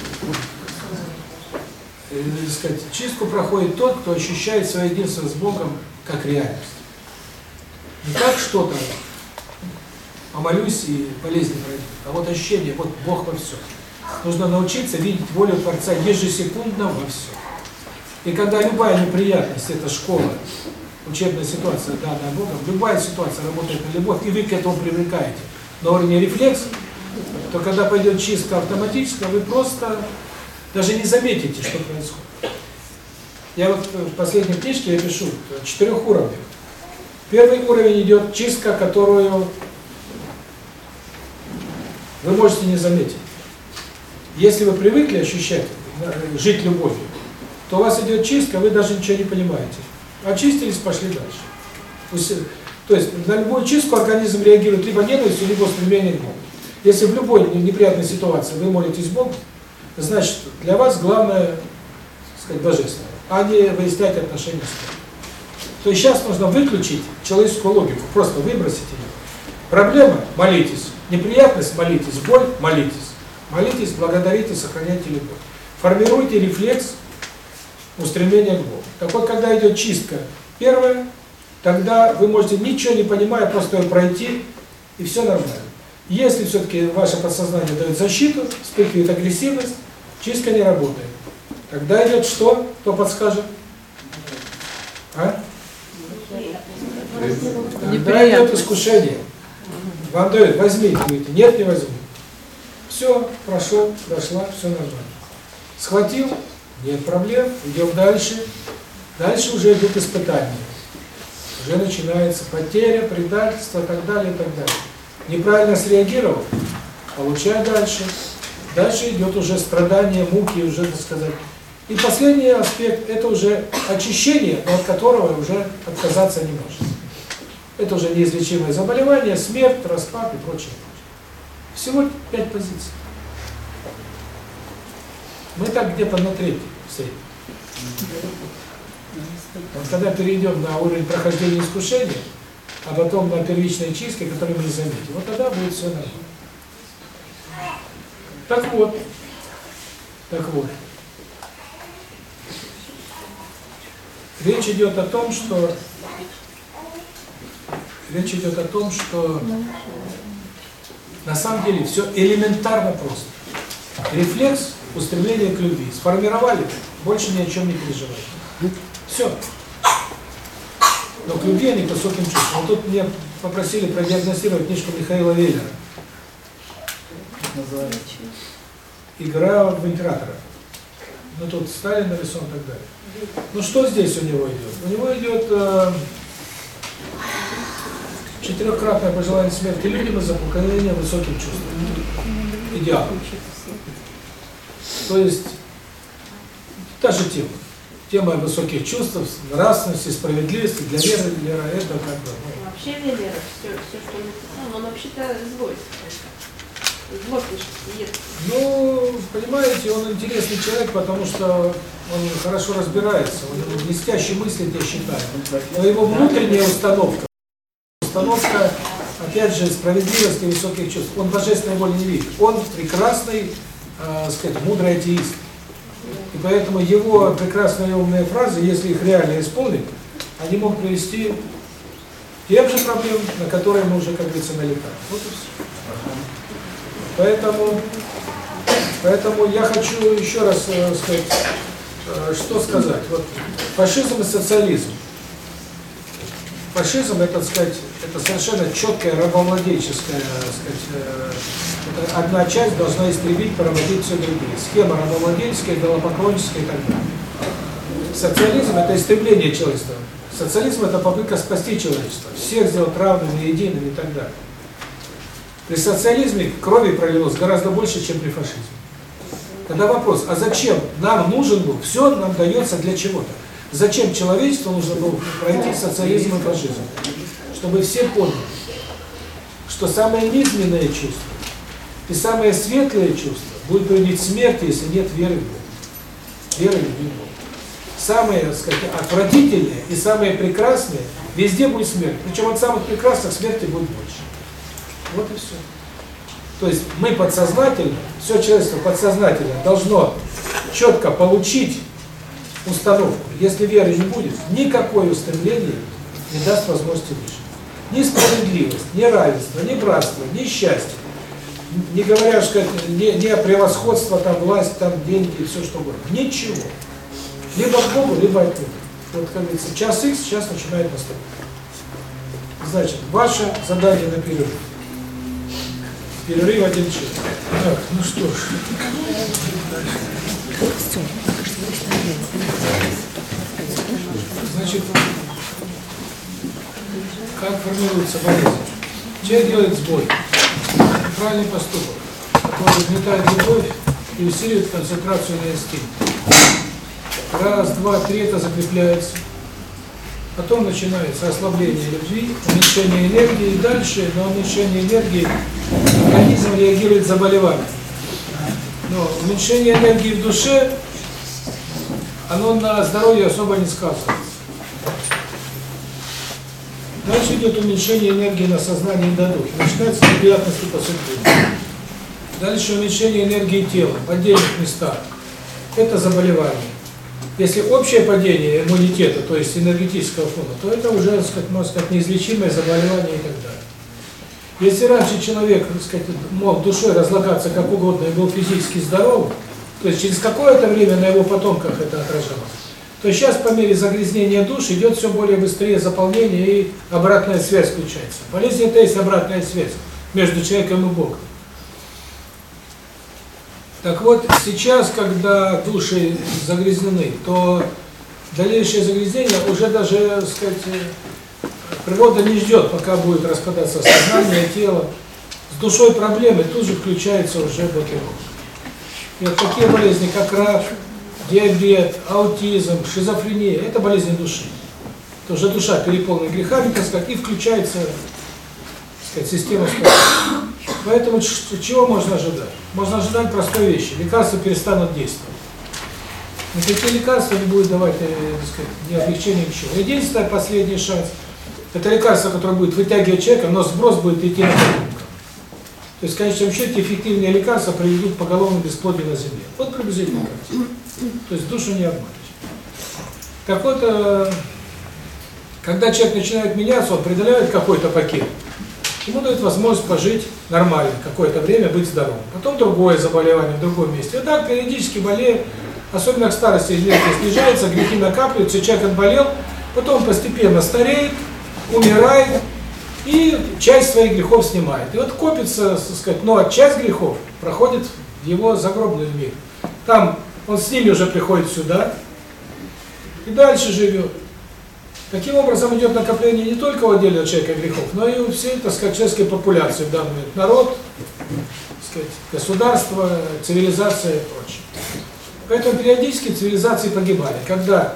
э, сказать, чистку проходит тот, кто ощущает свое единство с Богом как реальность. Не как что-то, помолюсь и болезнь пройдет, а вот ощущение, вот Бог во всем. Нужно научиться видеть волю Творца ежесекундно во всем. И когда любая неприятность, это школа, учебная ситуация, данная Богом, любая ситуация работает на любовь, и вы к этому привлекаете на уровне рефлекса, то когда пойдет чистка автоматически, вы просто даже не заметите, что происходит. Я вот в последней книжке я пишу четырех уровнях. Первый уровень идет чистка, которую вы можете не заметить. Если вы привыкли ощущать, э, жить любовью, то у вас идет чистка, вы даже ничего не понимаете. Очистились, пошли дальше. То есть, на любую чистку организм реагирует либо ненавистью, либо стремлением к Богу. Если в любой неприятной ситуации вы молитесь Богу, значит для вас главное, сказать, божественное, а не выяснять отношения с Богом. То есть сейчас нужно выключить человеческую логику, просто выбросить ее. Проблема – молитесь. Неприятность – молитесь. Боль – молитесь. Молитесь, благодарите, сохраняйте любовь. Формируйте рефлекс устремления к Богу. Так вот, когда идет чистка первая, тогда вы можете, ничего не понимая, просто ее пройти, и все нормально. Если все-таки ваше подсознание дает защиту, вспыхивает агрессивность, чистка не работает. Тогда идет что? Кто подскажет? А? Тогда идет искушение. Вам дают, возьмите, говорите, нет, не возьму. Все, прошел, прошла, все нормально. Схватил, нет проблем, идем дальше. Дальше уже идут испытания. Уже начинается потеря, предательство и так далее, и так далее. Неправильно среагировал, получай дальше. Дальше идет уже страдание, муки, уже, так сказать. И последний аспект – это уже очищение, но от которого уже отказаться не можно. Это уже неизлечимое заболевание, смерть, распад и прочее. Всего пять позиций. Мы так где-то на третьей в среднем. Когда перейдем на уровень прохождения искушения, а потом на первичные чистки, которые мы заметим, вот тогда будет все нормально. Так вот, так вот. Речь идет о том, что речь идет о том, что на самом деле все элементарно просто. Рефлекс, устремление к любви. Сформировали, больше ни о чем не переживайте. Все. Но к любви, не к высоким чувствам. Вот тут мне попросили продиагностировать книжку Михаила Веллера. Называется? Игра в императора. Ну тут Сталин нарисован и так далее. Ну что здесь у него идет? У него идет э, четырехкратное пожелание смерти людям из-за поколения высоким чувствам. Идеал. То есть, та же тема. Тема высоких чувств, нравственности, справедливости, для веры, вера, это как бы, ну, Вообще Веллера, все, все, что он написал, он вообще-то злой. Зло пишет, нет. Ну, понимаете, он интересный человек, потому что он хорошо разбирается, него блестяще мыслит, я считаю. Но его внутренняя установка, установка, опять же, справедливости и высоких чувств, он божественной воли не видит. Он прекрасный, э, сказать, мудрый атеист. И поэтому его прекрасные умные фразы, если их реально исполнить, они могут привести к тем же проблемам, на которые мы уже, как говорится, налетаем. Вот и все. Поэтому, поэтому я хочу еще раз э, сказать, э, что сказать. Вот фашизм и социализм. Фашизм, это, сказать, это совершенно так сказать, э, это одна часть должна истребить, поработить все другие. Схема рабовладельческая, идолопоклонническая и так далее. Социализм – это истребление человечества. Социализм – это попытка спасти человечество, всех сделать равными, едиными и так далее. При социализме крови пролилось гораздо больше, чем при фашизме. Тогда вопрос, а зачем нам нужен был, все нам дается для чего-то. Зачем человечеству нужно было пройти социализм и фашизм? Чтобы все поняли, что самое низменное чувство и самое светлое чувство будет приводить к смерти, если нет веры в Бога. Веры в Богу. Самое, так сказать, отвратительное и самое прекрасное, везде будет смерть. Причем от самых прекрасных смерти будет больше. Вот и все. То есть мы подсознательно, все человечество подсознательно должно четко получить установку. Если веры не будет, никакое устремление не даст возможности выжить. Ни справедливость, ни равенство, ни братство, ни счастье. Не говоря, это не, не превосходство, там, власть, там, деньги, все что угодно. Ничего. Либо к Богу, либо от Бога. Вот, как говорится, час X сейчас начинает наступать. Значит, ваше задание на перерыв. Перерыв один час. Так, ну что ж. Значит, как формируется болезнь? Человек делает сбой. Правильный поступок. Он угнетает любовь и усиливает концентрацию на инстинкт. Раз, два, три это закрепляется. Потом начинается ослабление любви, уменьшение энергии, и дальше на уменьшение энергии организм реагирует заболеванием. Но уменьшение энергии в душе, оно на здоровье особо не сказывается. Дальше идет уменьшение энергии на сознание и на духе. Начинаются неприятности по судьбе. Дальше уменьшение энергии тела в отдельных местах. Это заболевание. Если общее падение иммунитета, то есть энергетического фона, то это уже, так сказать, можно сказать, неизлечимое заболевание и так далее. Если раньше человек, так сказать, мог душой разлагаться как угодно и был физически здоров, то есть через какое-то время на его потомках это отражалось, то сейчас по мере загрязнения душ идет все более быстрее заполнение и обратная связь включается. Болезнь это есть обратная связь между человеком и Богом. Так вот, сейчас, когда души загрязнены, то дальнейшее загрязнение уже даже, так сказать, природа не ждет, пока будет распадаться сознание, тело. С душой проблемы тут же включается уже блокировка. И вот такие болезни, как рак, диабет, аутизм, шизофрения, это болезни души. Потому что душа переполнена грехами, так сказать, и включается, сказать, система спасения. Поэтому чего можно ожидать? Можно ожидать простой вещи. Лекарства перестанут действовать. Никакие лекарства не будут давать, э, так сказать, ни облегчения, ничего. Единственный последний шанс – это лекарство, которое будет вытягивать человека, но сброс будет идти на потомка. То есть, в конечном счете, эффективные лекарства приведут к поголовному бесплодию на земле. Вот приблизительно картина. То есть душу не обманешь. Так вот, когда человек начинает меняться, он преодолевает какой-то пакет, ему дают возможность пожить нормально, какое-то время быть здоровым. Потом другое заболевание в другом месте. И так периодически болеет, особенно к старости энергия снижается, грехи накапливаются, человек отболел, потом постепенно стареет, умирает, и часть своих грехов снимает. И вот копится, так сказать, но часть грехов проходит в его загробный мир. Там он с ними уже приходит сюда и дальше живет. Таким образом идет накопление не только у отдельного человека грехов, но и у всей, так сказать, человеческой популяции в данный момент. Народ, так сказать, государство, цивилизация и прочее. Поэтому периодически цивилизации погибали. Когда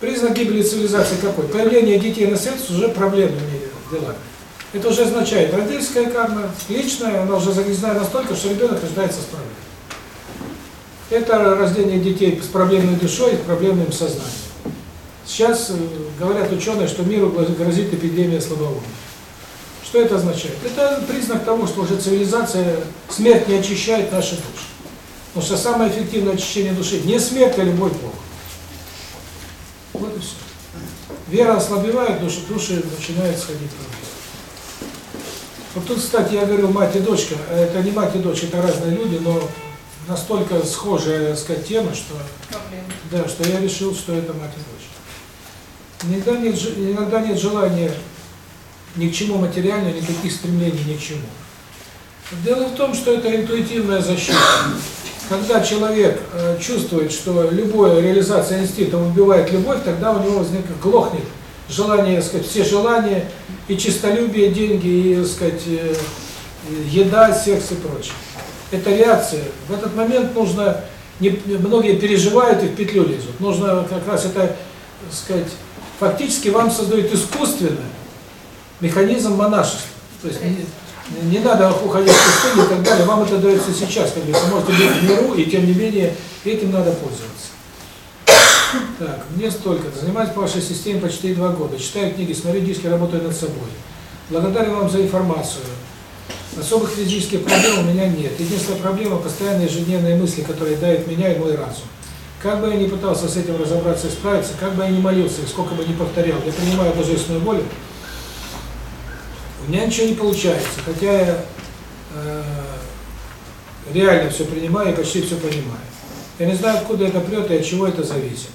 признак гибели цивилизации какой? Появление детей на свет уже проблемными делами. Это уже означает родительская карма, личная, она уже загрязнена настолько, что ребенок рождается с проблемой. Это рождение детей с проблемной душой и с проблемным сознанием. Сейчас э, говорят ученые, что миру грозит эпидемия слабоумия. Что это означает? Это признак того, что уже цивилизация, смерть не очищает наши души. Потому что самое эффективное очищение души не смерть, а любой Бог. Вот и все. Вера ослабевает, души, души начинают сходить в проблемы. Вот тут, кстати, я говорил мать и дочка. Это не мать и дочь, это разные люди, но настолько схожая, так сказать, тема, что, да, что я решил, что это мать и дочь. Иногда нет, иногда нет желания ни к чему материальному, никаких стремлений ни к чему. Дело в том, что это интуитивная защита. Когда человек э, чувствует, что любая реализация инстинкта убивает любовь, тогда у него возникнет, глохнет желание, так сказать, все желания, и чистолюбие, деньги, и, так сказать, э, еда, секс и прочее. Это реакция. В этот момент нужно, не, многие переживают и в петлю лезут. Нужно как раз это, сказать, фактически вам создают искусственно механизм монашества. То есть не, не надо уходить в пустыню и так далее, вам это дается сейчас, как говорится, можете быть в миру, и тем не менее этим надо пользоваться. Так, мне столько-то. Занимаюсь по вашей системе почти два года. Читаю книги, смотрю диски, работаю над собой. Благодарю вам за информацию. Особых физических проблем у меня нет. Единственная проблема – постоянные ежедневные мысли, которые дают меня и мой разум. Как бы я ни пытался с этим разобраться и справиться, как бы я ни молился, и сколько бы ни повторял, я принимаю божественную волю, у меня ничего не получается. Хотя я э, реально все принимаю и почти все понимаю. Я не знаю, откуда это прет и от чего это зависит.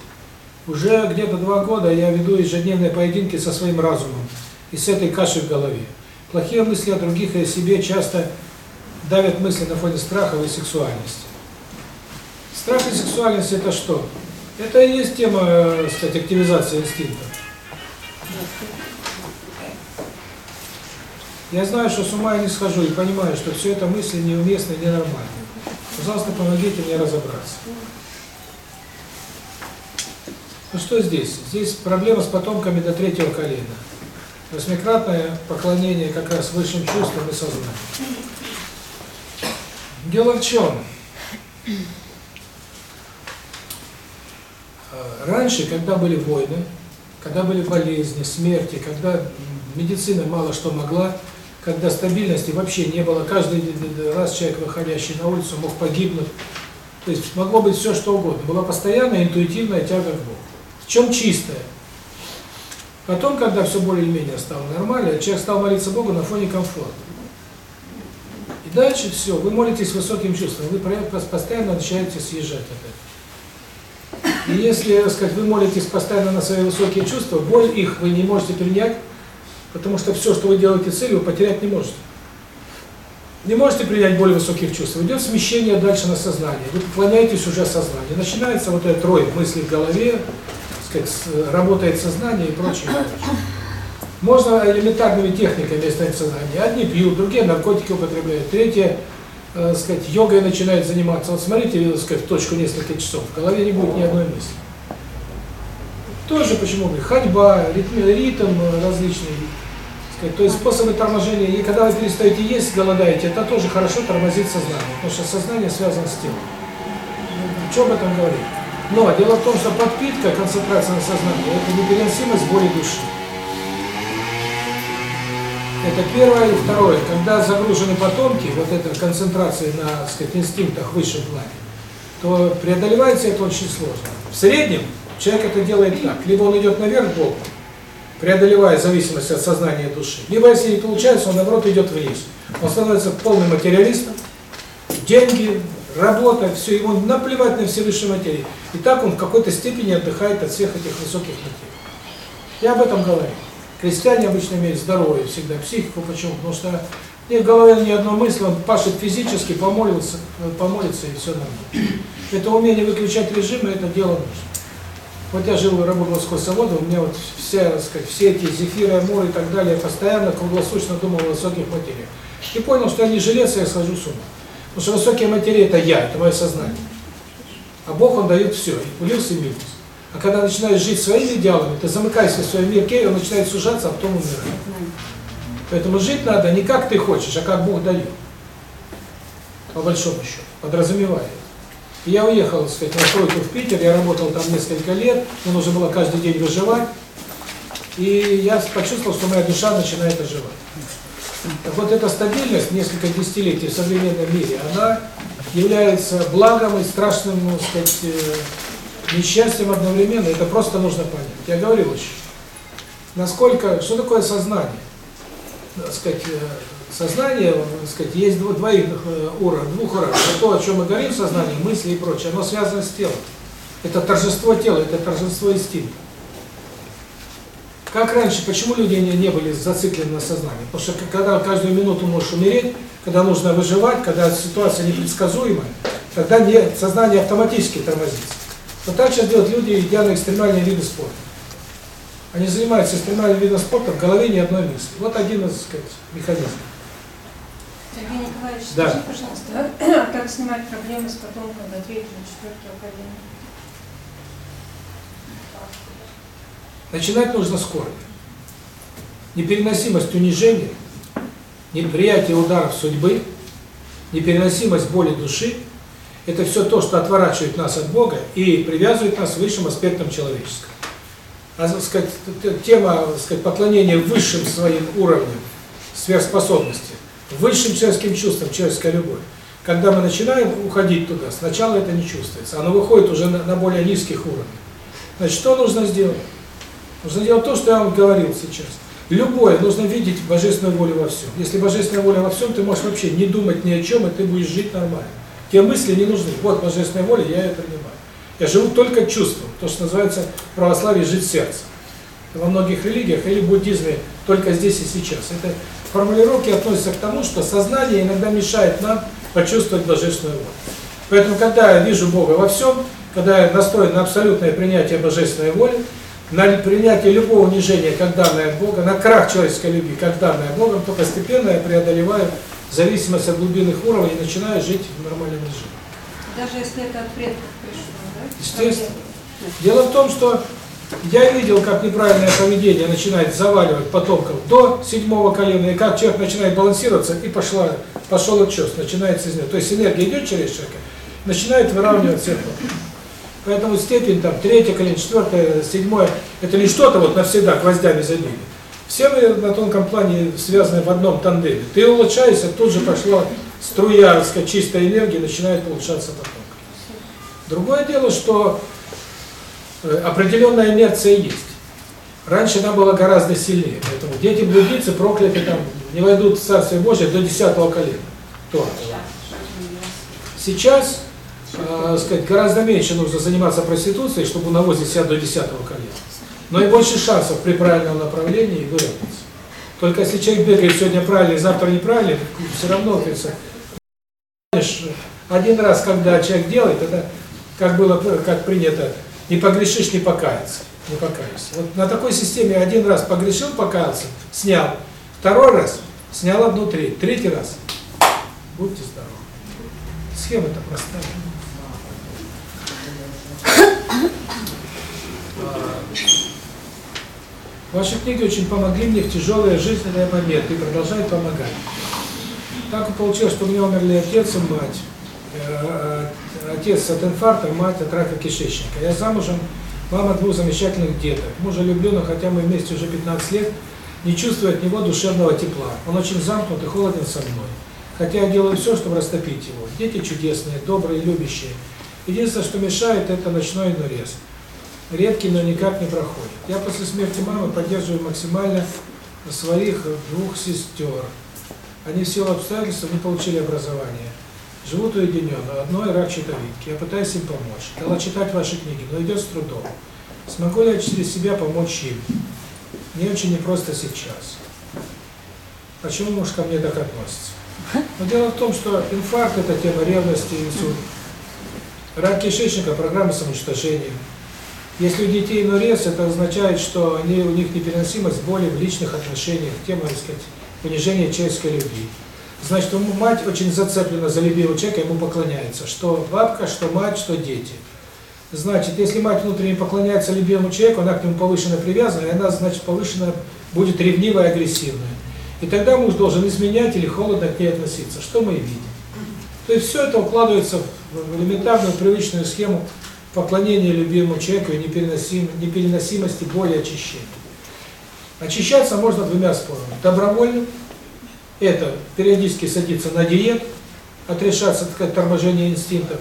Уже где-то два года я веду ежедневные поединки со своим разумом и с этой кашей в голове. Плохие мысли о других и о себе часто давят мысли на фоне страха и сексуальности. Страх и сексуальность – это что? Это и есть тема, так сказать, активизации инстинктов. Я знаю, что с ума я не схожу и понимаю, что все это мысли неуместны и ненормальны. Пожалуйста, помогите мне разобраться. Ну что здесь? Здесь проблема с потомками до третьего колена. Восьмикратное поклонение как раз высшим чувствам и сознанию. Дело в чем? Раньше, когда были войны, когда были болезни, смерти, когда медицина мало что могла, когда стабильности вообще не было, каждый раз человек, выходящий на улицу, мог погибнуть. То есть могло быть все, что угодно. Была постоянная интуитивная тяга к Богу. В чем чистая? Потом, когда все более-менее стало нормально, человек стал молиться Богу на фоне комфорта. И дальше все, вы молитесь высоким чувством, вы постоянно начинаете съезжать опять. И если, так сказать, вы молитесь постоянно на свои высокие чувства, боль их вы не можете принять, потому что все, что вы делаете целью, потерять не можете. Не можете принять более высоких чувств. Идет смещение дальше на сознание. Вы поклоняетесь уже сознанию. Начинается вот этот рой мыслей в голове, сказать, работает сознание и прочее. Можно элементарными техниками оставить сознание. Одни пьют, другие наркотики употребляют, третьи, э, сказать, йогой начинают заниматься. Вот смотрите, сказать, в точку несколько часов, в голове не будет ни одной мысли. Тоже почему? Ходьба, ритм, ритм различный, сказать, то есть способы торможения. И когда вы перестаете есть, голодаете, это тоже хорошо тормозит сознание, потому что сознание связано с телом. Что об этом говорить? Но дело в том, что подпитка, концентрация на сознании – это непереносимость боли души. Это первое. И второе, когда загружены потомки, вот эта концентрация на, сказать, инстинктах высшем плане, то преодолевается это очень сложно. В среднем человек это делает так. Либо он идет наверх Богу, преодолевая зависимость от сознания души, либо, если не получается, он, наоборот, идет вниз. Он становится полным материалистом, деньги, работа, все, ему наплевать на все высшие материи. И так он в какой-то степени отдыхает от всех этих высоких материй. Я об этом говорю. Крестьяне обычно имеют здоровье всегда, психику. Почему? Потому что нет в голове ни одной мысли, он пашет физически, помолился, помолится и все нормально. Это умение выключать режимы, это дело нужно. Вот я жил, работал в Роскосоводе, у меня вот вся, так сказать, все эти зефиры, амуры и так далее, я постоянно круглосуточно думал о высоких материях. И понял, что я не жилец, я схожу с ума. Потому что высокие материи – это я, это мое сознание. А Бог, Он дает все, и плюс, и минус. А когда начинаешь жить своими идеалами, ты замыкаешься в своем мирке, и он начинает сужаться, а потом умирает. Поэтому жить надо не как ты хочешь, а как Бог дает. По большому счету, подразумевая. И я уехал, так сказать, на стройку в Питер, я работал там несколько лет, мне нужно было каждый день выживать. И я почувствовал, что моя душа начинает оживать. Так вот, эта стабильность, несколько десятилетий в современном мире, она является благом и страшным, ну, сказать, э, несчастьем одновременно. Это просто нужно понять. Я говорил еще, насколько, что такое сознание? Так сказать, э, сознание, так сказать, есть дво- двоих э, уровней, двух уровней. То, о чем мы говорим в сознании, мысли и прочее, оно связано с телом. Это торжество тела, это торжество инстинкта. Как раньше, почему люди не, не были зациклены на сознании? Потому что когда каждую минуту можешь умереть, когда нужно выживать, когда ситуация непредсказуемая, тогда не, сознание автоматически тормозится. Вот так сейчас делают люди, идя на экстремальные виды спорта. Они занимаются экстремальным видом спорта, в голове ни одной мысли. Вот один из, так сказать, механизмов. Сергей Николаевич, Да. скажи, пожалуйста, а как снимать проблемы с потомком до третьего, четвертого поколения? Начинать нужно с корня. Непереносимость унижения, неприятие ударов судьбы, непереносимость боли души – это все то, что отворачивает нас от Бога и привязывает нас к высшим аспектам человеческого. А, сказать, тема, сказать, поклонения высшим своим уровням сверхспособности, высшим человеческим чувствам, человеческая любовь. Когда мы начинаем уходить туда, сначала это не чувствуется, оно выходит уже на, на более низких уровнях. Значит, что нужно сделать? Нужно делать то, что я вам говорил сейчас. Любое, нужно видеть божественную волю во всем. Если божественная воля во всем, ты можешь вообще не думать ни о чем, и ты будешь жить нормально. Те мысли не нужны. Вот божественная воля, я ее принимаю. Я живу только чувством, то, что называется в православии жить сердцем. Во многих религиях или буддизме только здесь и сейчас. Это формулировки относятся к тому, что сознание иногда мешает нам почувствовать божественную волю. Поэтому, когда я вижу Бога во всем, когда я настроен на абсолютное принятие божественной воли, на принятие любого унижения, как данное от Бога, на крах человеческой любви, как данное Богом, то постепенно я преодолеваю зависимость от глубинных уровней и начинаю жить в нормальном режиме. Даже если это от предков пришло, да? Естественно. Дело в том, что я видел, как неправильное поведение начинает заваливать потомков до седьмого колена, и как человек начинает балансироваться, и пошла, пошел отчет, начинается из него. То есть энергия идет через человека, начинает выравнивать всех потомков. Поэтому степень там третье колено, четвертое, седьмое, это не что-то вот навсегда гвоздями забили. Все мы на тонком плане связаны в одном тандеме. Ты улучшаешься, тут же пошла струя, так чистой энергии, начинает улучшаться поток. Другое дело, что э, определенная инерция есть. Раньше она была гораздо сильнее, поэтому дети блудницы прокляты там не войдут в Царствие Божие до десятого колена. То. Сейчас, э, сказать, гораздо меньше нужно заниматься проституцией, чтобы навозить себя до десятого колена. Но и больше шансов при правильном направлении выровняться. Только если человек бегает сегодня правильно завтра неправильно, все равно, как говорится, один раз, когда человек делает, это как было, как принято, не погрешишь, не покаяться, не покаешься. Вот на такой системе один раз погрешил, покаялся, снял, второй раз снял одну треть, третий раз, будьте здоровы. Схема-то простая. Ваши книги очень помогли мне в тяжелые жизненные моменты и продолжают помогать. Так и получилось, что у меня умерли отец и мать. Э, отец от инфаркта, мать от рака кишечника. Я замужем, мама двух замечательных деток. Мужа люблю, но хотя мы вместе уже 15 лет, не чувствую от него душевного тепла. Он очень замкнут и холоден со мной. Хотя я делаю все, чтобы растопить его. Дети чудесные, добрые, любящие. Единственное, что мешает, это ночной нурез. Редкий, но никак не проходит. Я после смерти мамы поддерживаю максимально своих двух сестер. Они в силу обстоятельств не получили образование. Живут уединенно, одной рак щитовидки. Я пытаюсь им помочь. Дала читать ваши книги, но идет с трудом. Смогу ли я через себя помочь им? Мне очень непросто сейчас. Почему муж ко мне так относится? Но дело в том, что инфаркт – это тема ревности, инсульт. Рак кишечника – программа самоуничтожения. Если у детей нурез, это означает, что они, у них непереносимость боли в личных отношениях, тема, так сказать, унижения человеческой любви. Значит, мать очень зацеплена за любимого человека, ему поклоняется. Что бабка, что мать, что дети. Значит, если мать внутренне поклоняется любимому человеку, она к нему повышенно привязана, и она, значит, повышенно будет ревнивая и агрессивная. И тогда муж должен изменять или холодно к ней относиться, что мы и видим. То есть все это укладывается в элементарную привычную схему поклонения любимому человеку и непереносим, непереносимости боли очищения. Очищаться можно двумя способами. Добровольно, это периодически садиться на диет, отрешаться так сказать, торможения инстинктов,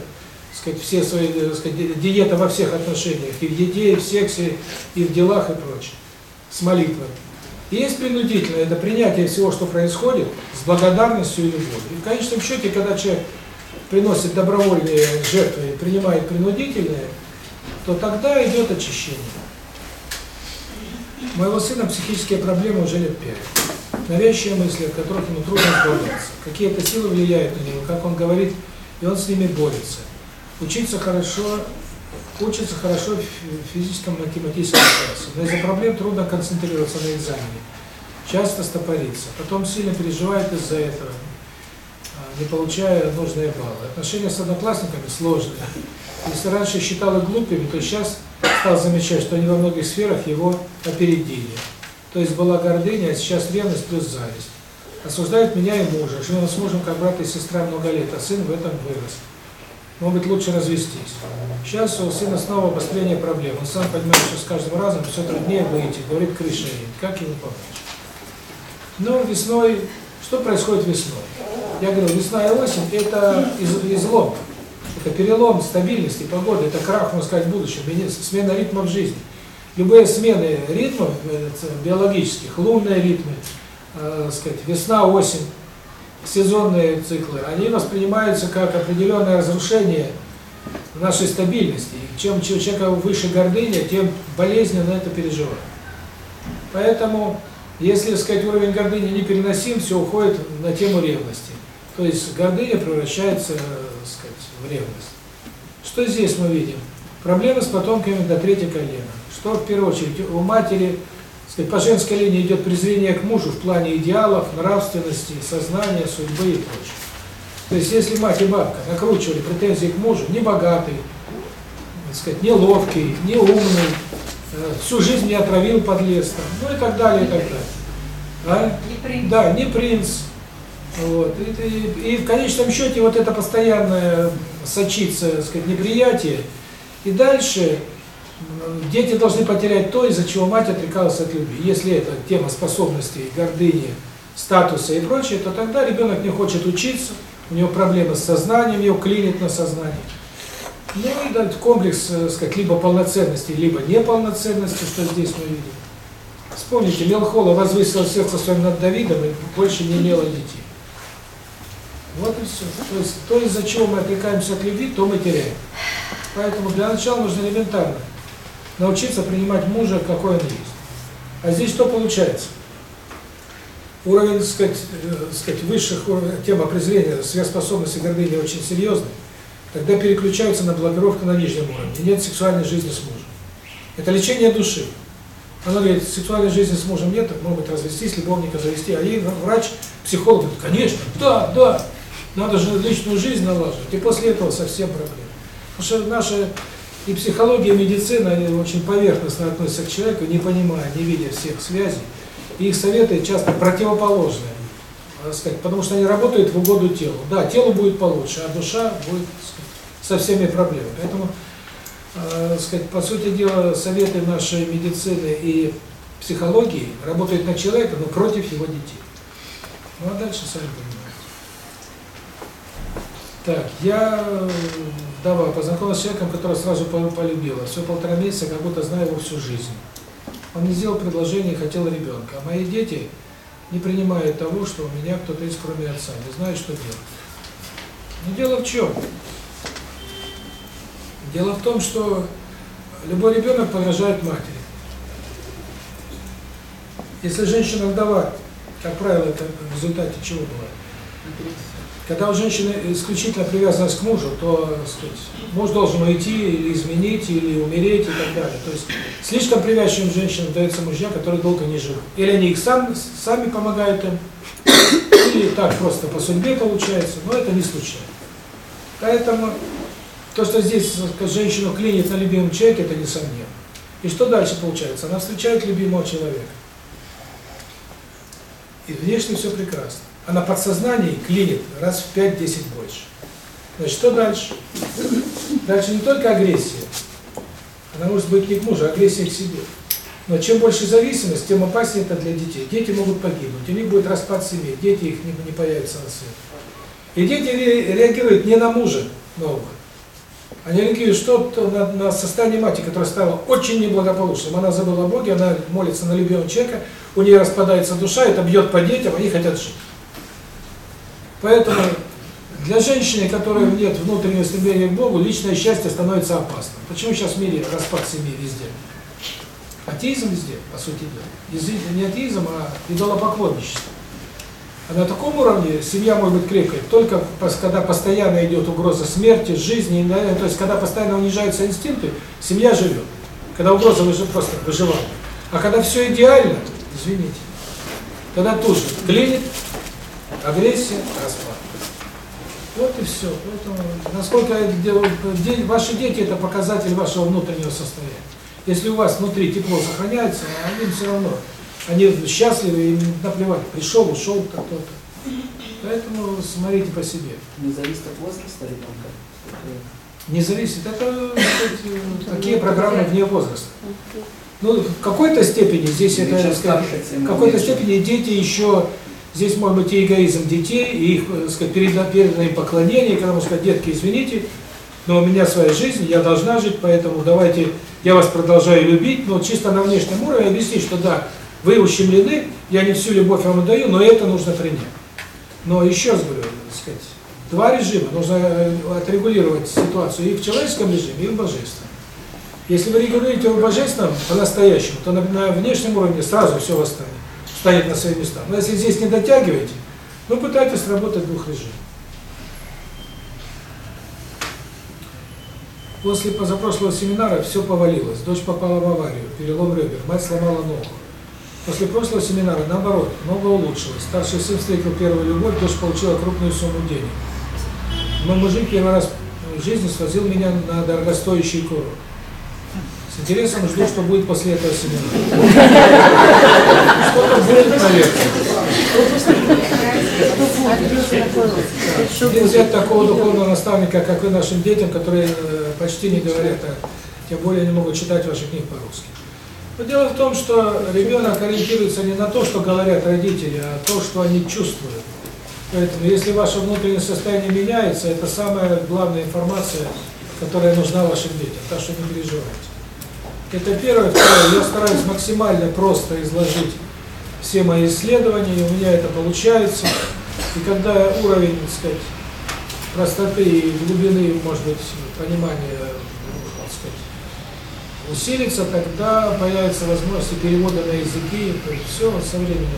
сказать, все свои, так сказать, диета во всех отношениях, и в еде, и в сексе, и в делах, и прочее, с молитвой. И есть принудительное, это принятие всего, что происходит, с благодарностью и любовью. И в конечном счете, когда человек приносит добровольные жертвы и принимает принудительные, то тогда идет очищение. Моего сына психические проблемы уже лет пять. Навязчивые мысли, от которых ему трудно избавляться. Какие-то силы влияют на него, как он говорит, и он с ними борется. Учиться хорошо, учится хорошо в физическом математическом классе, но из-за проблем трудно концентрироваться на экзамене. Часто стопорится, потом сильно переживает из-за этого, не получая нужные баллы. Отношения с одноклассниками сложные. Если раньше считал их глупыми, то сейчас стал замечать, что они во многих сферах его опередили. То есть была гордыня, а сейчас ревность плюс зависть. Осуждают меня и мужа. Живем с мужем как брат и сестра много лет, а сын в этом вырос. Может лучше развестись. Сейчас у сына снова обострение проблем. Он сам понимает, что с каждым разом все труднее выйти. Говорит, крыша едет. Как ему помочь? Но весной... Что происходит весной? Я говорю, весна и осень – это из, излом. Это перелом стабильности, погоды, это крах, можно сказать, будущего, смена ритмов жизни. Любые смены ритмов э, биологических, лунные ритмы, э, сказать, весна, осень, сезонные циклы, они воспринимаются как определенное разрушение нашей стабильности. И чем у человека выше гордыня, тем болезненно это переживает. Поэтому, если, сказать, уровень гордыни непереносим, все уходит на тему ревности. То есть гордыня превращается, сказать, в ревность. Что здесь мы видим? Проблемы с потомками до третьего колена. Что в первую очередь у матери, сказать, по женской линии идет презрение к мужу в плане идеалов, нравственности, сознания, судьбы и прочее. То есть если мать и бабка накручивали претензии к мужу, не богатый, так сказать, не ловкий, не умный, всю жизнь не отравил подлец, там, ну и так далее, и так далее. А? Не принц. Да, не принц. Вот. И, и, и в конечном счете вот это постоянное сочится, так сказать, неприятие. И дальше дети должны потерять то, из-за чего мать отрекалась от любви. Если это тема способностей, гордыни, статуса и прочее, то тогда ребенок не хочет учиться, у него проблемы с сознанием, его клинит на сознание. Ну и дальше комплекс, так сказать, либо полноценности, либо неполноценности, что здесь мы видим. Вспомните, Мелхола возвысила сердце своим над Давидом и больше не имела детей. Вот и все. То есть то, из-за чего мы отрекаемся от любви, то мы теряем. Поэтому для начала нужно элементарно научиться принимать мужа, какой он есть. А здесь что получается? Уровень, так сказать, э, так сказать высших тема презрения, сверхспособности, гордыни очень серьезный. Тогда переключаются на блокировку на нижнем уровне. Нет сексуальной жизни с мужем. Это лечение души. Она говорит, сексуальной жизни с мужем нет, может быть, развестись, любовника завести. А ей врач, психолог говорит, конечно, да, да, надо же личную жизнь налаживать. И после этого совсем проблема. Потому что наша и психология, и медицина, они очень поверхностно относятся к человеку, не понимая, не видя всех связей. И их советы часто противоположные. Сказать, потому что они работают в угоду телу. Да, телу будет получше, а душа будет сказать, со всеми проблемами. Поэтому, э, сказать, по сути дела, советы нашей медицины и психологии работают на человека, но против его детей. Ну а дальше сами понимаете. Так, я, э, вдова, познакомилась с человеком, который сразу пол- полюбила. Все полтора месяца, как будто знаю его всю жизнь. Он не сделал предложение и хотел ребенка. А мои дети не принимают того, что у меня кто-то есть, кроме отца. Не знаю, что делать. Но дело в чем? Дело в том, что любой ребенок подражает матери. Если женщина вдова, как правило, это в результате чего бывает? Когда у женщины исключительно привязанность к мужу, то, так сказать, муж должен уйти или изменить, или умереть и так далее. То есть слишком привязчивым женщинам даются мужья, которые долго не живут. Или они их сам, сами помогают им, или так просто по судьбе получается, но это не случайно. Поэтому то, что здесь сказать, женщину клинит на любимом человеке, это несомненно. И что дальше получается? Она встречает любимого человека. И внешне все прекрасно. А на подсознании клинит раз в 5-10 больше. Значит, что дальше? Дальше не только агрессия. Она может быть не к мужу, а агрессия к себе. Но чем больше зависимость, тем опаснее это для детей. Дети могут погибнуть, у них будет распад семьи, дети их не, не появятся на свет. И дети ре- реагируют не на мужа нового, они реагируют что на, на состояние матери, которая стала очень неблагополучным. Она забыла о Боге, она молится на любимого человека, у нее распадается душа, это бьет по детям, они хотят жить. Поэтому для женщины, которой нет внутреннего стремления к Богу, личное счастье становится опасным. Почему сейчас в мире распад семьи везде? Атеизм везде, по сути дела. Язы- Не атеизм, а идолопоклонничество. А на таком уровне семья может быть крепкой только когда постоянно идет угроза смерти, жизни, то есть когда постоянно унижаются инстинкты, семья живет. Когда угроза просто выживает. А когда все идеально, извините, тогда тут же клинит, агрессия, распад. Вот и все. Поэтому, насколько ваши дети это показатель вашего внутреннего состояния. Если у вас внутри тепло сохраняется, им все равно. Они счастливы, им наплевать, пришел, ушел кто-то. Поэтому смотрите по себе. Не зависит от возраста ребенка. Не зависит. Это сказать, такие программы вне возраста. Ну, в какой-то степени здесь это, сказать, в какой-то степени дети еще, здесь может быть и эгоизм детей, и их, так сказать, переда- переданное поклонение, когда можно сказать, детки, извините, но у меня своя жизнь, я должна жить, поэтому давайте, я вас продолжаю любить, но чисто на внешнем уровне объяснить, что да, вы ущемлены, я не всю любовь вам отдаю, но это нужно принять. Но еще раз говорю, так сказать, два режима, нужно э, отрегулировать ситуацию и в человеческом режиме, и в божественном. Если вы регулируете в божественном по-настоящему, то на, на внешнем уровне сразу все восстанет, встанет на свои места. Но если здесь не дотягиваете, ну пытайтесь работать в двух режимах. После позапрошлого семинара все повалилось. Дочь попала в аварию, перелом ребер, мать сломала ногу. После прошлого семинара, наоборот, нога улучшилась. Старший сын встретил первую любовь, дочь получила крупную сумму денег. Но мужик первый раз в жизни свозил меня на дорогостоящий курорт. С интересом жду, что будет после этого семинара. Что-то будет, наверное. Где взять такого духовного наставника, как вы, нашим детям, которые э, почти не говорят, а тем более не могут читать ваших книг по-русски? Но дело в том, что ребенок ориентируется не на то, что говорят родители, а то, что они чувствуют. Поэтому, если ваше внутреннее состояние меняется, это самая главная информация, которая нужна вашим детям, так что не переживайте. Это первое. Второе, я стараюсь максимально просто изложить все мои исследования, у меня это получается. И когда уровень, так сказать, простоты и глубины, может быть, понимания, так сказать, усилится, тогда появится возможность и перевода на языки, то есть все со временем.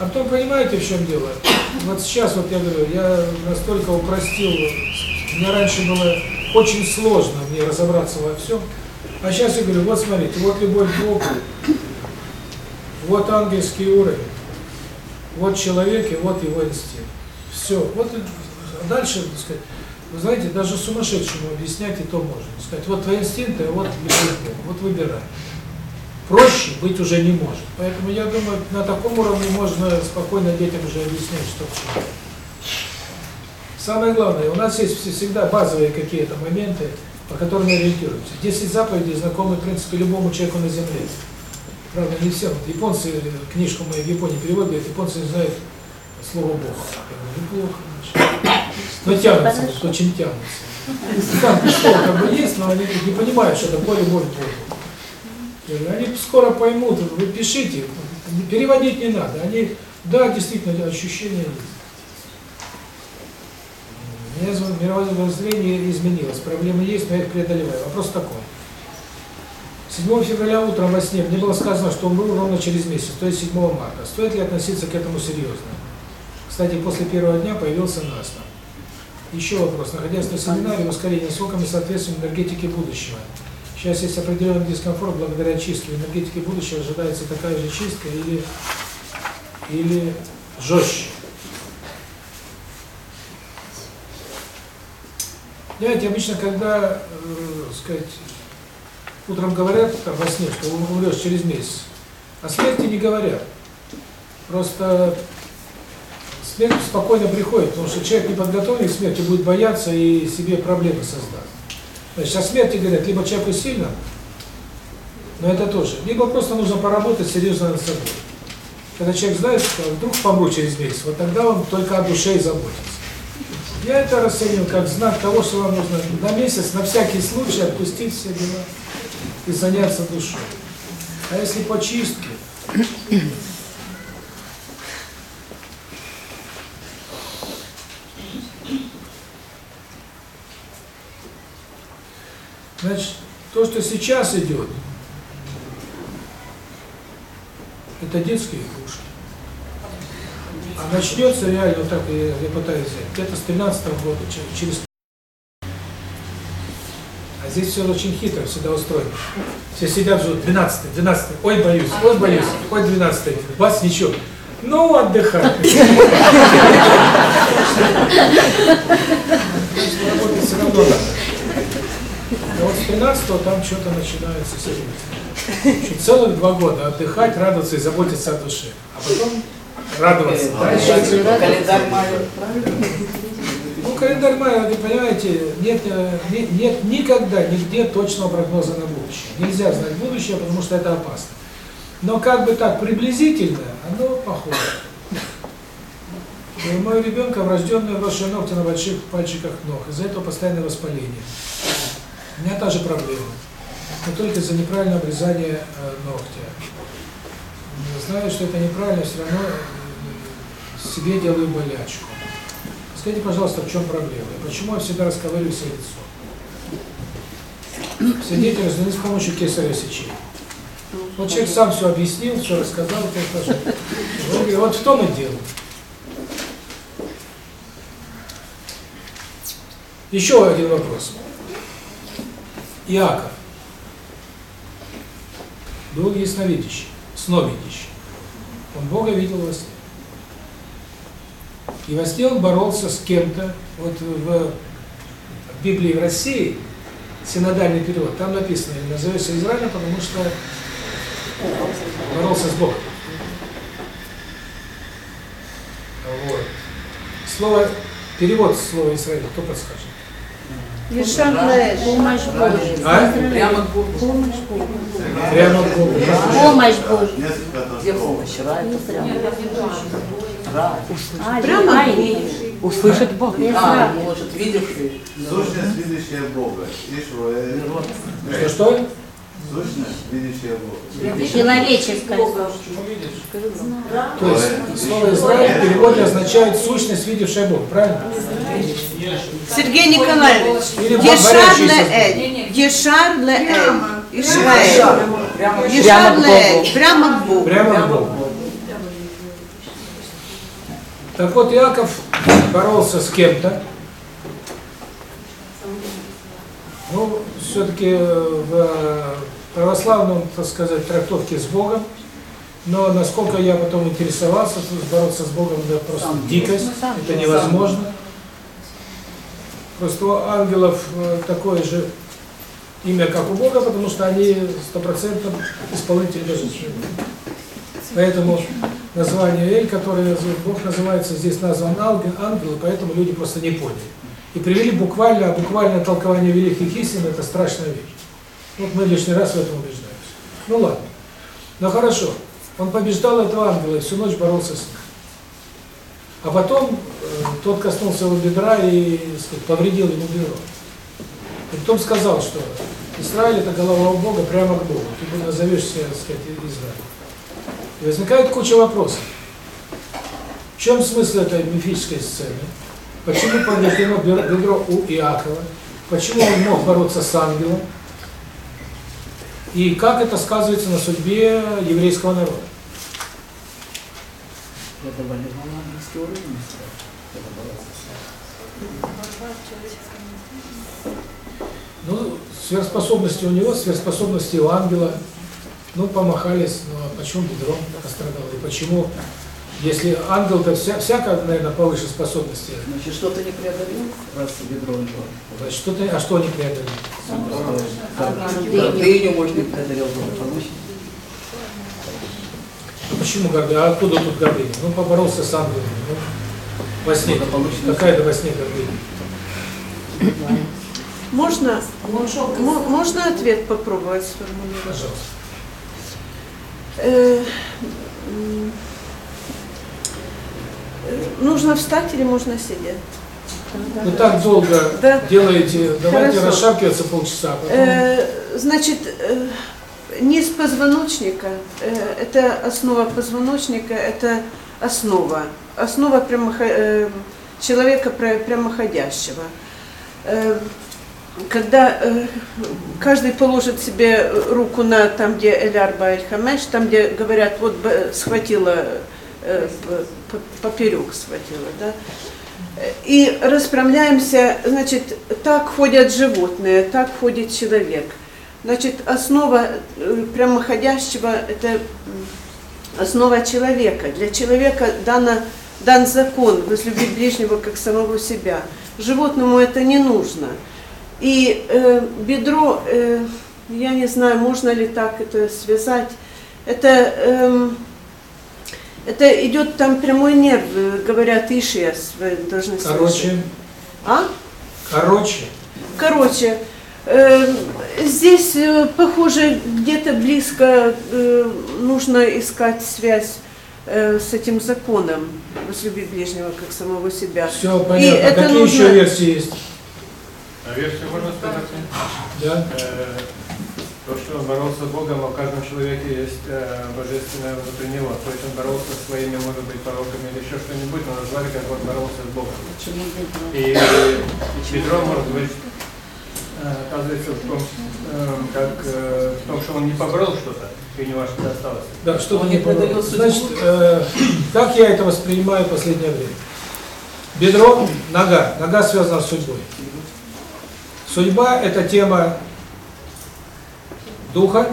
А потом понимаете, в чем дело? Вот сейчас, вот я говорю, я настолько упростил, мне раньше было очень сложно мне разобраться во всем, а сейчас я говорю, вот смотрите, вот любовь к Богу, вот ангельский уровень, вот человек и вот его инстинкт. Все, вот дальше, так сказать, вы знаете, даже сумасшедшему объяснять и то можно. Сказать, вот твои инстинкты, а вот любовь к Богу, вот выбирай. Проще быть уже не может. Поэтому я думаю, на таком уровне можно спокойно детям уже объяснять, что к чему. Самое главное, у нас есть все- всегда базовые какие-то моменты, по которым мы ориентируемся. 10 заповедей знакомы, в принципе, любому человеку на Земле. Правда, не всем. Японцы, книжку мы в Японии переводят, японцы знают слово Бог. Неплохо. значит. Но тянутся, очень тянутся. Там слово как бы есть, но они не понимают, что такое любовь к Богу. Они скоро поймут, вы пишите, переводить не надо. Они, да, действительно, ощущения есть. Меня мировоззрение изменилось, проблемы есть, но я их преодолеваю. Вопрос такой. 7 февраля утром во сне мне было сказано, что умру ровно через месяц, то есть 7 марта. Стоит ли относиться к этому серьезно? Кстати, после первого дня появился НАСТа. Еще вопрос. Находясь на семинаре ускорение сроками соответствует энергетике будущего. Сейчас есть определенный дискомфорт благодаря чистке. В энергетике будущего ожидается такая же чистка или, или жестче. Знаете, обычно, когда, э, сказать, утром говорят там, во сне, что умрешь через месяц, о смерти не говорят. Просто смерть спокойно приходит, потому что человек не подготовлен к смерти, будет бояться и себе проблемы создаст. Значит, о смерти говорят либо человеку сильно, но это тоже, либо просто нужно поработать серьезно над собой. Когда человек знает, что вдруг помру через месяц, вот тогда он только о душе и заботится. Я это расценил как знак того, что вам нужно на месяц, на всякий случай отпустить все дела и заняться душой. А если по чистке, значит, то, что сейчас идет, это детские игрушки. А начнется реально, вот так я, я пытаюсь взять, где-то с 13 года, че- через... А здесь все очень хитро, всегда устроено. Все сидят, ждут, 12 12 ой, боюсь, ой, боюсь, ой, 12 бац, ничего. Ну, отдыхай. Работать все равно надо. А вот с 13 там что-то начинается серьезно. Целых два года отдыхать, радоваться и заботиться о душе. А потом радоваться. Дальше Календарь мая, правильно? ну, календарь мая, вы понимаете, нет, э, не- нет никогда нигде точного прогноза на будущее. Нельзя знать будущее, потому что это опасно. Но как бы так, приблизительно, оно похоже. И у моего ребенка врожденные вросшие ногти на больших пальчиках ног. Из-за этого постоянное воспаление. У меня та же проблема. Но только из-за неправильного обрезания э, ногтя. Знаю, что это неправильно, все равно себе делаю болячку. Скажите, пожалуйста, в чем проблема? И почему я всегда расковыриваю себе лицо? Все дети рождены с помощью кесарево сечения. Вот человек сам все объяснил, все рассказал, говорю, вот в том и дело. Еще один вопрос. Иаков был ясновидящий, сновидящий. Он Бога видел во сне. И во сне он боролся с кем-то. Вот в Библии в России, синодальный перевод, там написано, «И назовется Израилем, потому что боролся с Богом. Вот. Слово, перевод слова Израиль, кто подскажет? Помощь Божья. А? Прямо к Богу. Помощь. Прямо к Богу. Помощь Божья. Где помощь? Рай. Рай. А, Прямо Услышать Бог. А, может, видевший. Сущность, видящая Бога. Ишва, э, Что, что? Сущность, видящая Бога. Человеческая. То есть слово Израиль в переводе означает сущность, видевшая Бог, правильно? Сергей Николаевич, Ешар Леэль, Ешар Леэль, Ишраэль, Прямо Ешар. Леэль, прямо к Богу. Прямо к Богу. Так вот, Иаков боролся с кем-то. Ну, все-таки в православном, так сказать, трактовке с Богом. Но насколько я потом интересовался, бороться с Богом это просто дикость, это невозможно. Просто у ангелов э, такое же имя, как у Бога, потому что они стопроцентно исполнители Божественного. Поэтому название Эль, которое Бог называется, здесь назван ангел, ангел, и поэтому люди просто не поняли. И привели буквально, а буквальное толкование великих истин – это страшная вещь. Вот мы лишний раз в этом убеждаемся. Ну ладно. Ну хорошо. Он побеждал этого ангела и всю ночь боролся с ним. А потом э, тот коснулся его бедра и сказать, повредил ему бедро. И потом сказал, что Израиль это голова у Бога прямо к Богу. Ты назовешь себя, так сказать, Израиль. И возникает куча вопросов. В чем смысл этой мифической сцены? Почему повреждено бедро у Иакова? Почему он мог бороться с ангелом? И как это сказывается на судьбе еврейского народа? Это довольно ангельский уровень. Ну, сверхспособности у него, сверхспособности у ангела. Ну, помахались, ну а почему бедро пострадало? И почему, если ангел-то вся, всяко, наверное, повыше способности. Значит, что-то не преодолел, раз бедро у него. Значит, что-то, а что не преодолел? Гордыню, может, не преодолел, благополучие. А почему гордыня? А откуда тут гордыня? Ну, поборолся с ангелом. Ну, во сне. Какая-то во сне гордыня. Можно, мо- можно ответ попробовать сформулировать? Пожалуйста. Э, Нужно встать или можно сидеть? Вы так долго Да. делаете, давайте Хорошо. расшаркиваться полчаса, а потом... Э, Значит, э, низ позвоночника, э, это основа позвоночника, это основа, основа прямохо- э, человека прямоходящего. Э, Когда э, каждый положит себе руку на там, где Эль-Арба Эль-Хамеш, там, где говорят, вот схватила, э, поперек схватила, да, и расправляемся, значит, так ходят животные, так ходит человек. Значит, основа э, прямоходящего – это основа человека. Для человека дано, дан закон возлюбить ближнего как самого себя. Животному это не нужно. И э, бедро, э, я не знаю, можно ли так это связать, это, эм, это идет там прямой нерв, э, говорят, ишиас, вы должны слышать. Короче, А? короче, Короче, э, здесь, э, похоже, где-то близко э, нужно искать связь э, с этим законом возлюби ближнего как самого себя. все понятно. это Какие нужно- еще версии есть? А версию можно сказать? Да? То, что он боролся с Богом, а в каждом человеке есть э, божественное внутри него. То есть он боролся со своими, может быть, пороками или еще что-нибудь, но назвали, как он боролся с Богом. И бедро, может быть, оказывается в том, э, как, э, в том, что он не поборол что-то, и у него что-то осталось. Да, что-то Он не не судьбу. Значит, э, как я это воспринимаю в последнее время? Бедро, нога. Нога связана с судьбой. Судьба – это тема духа,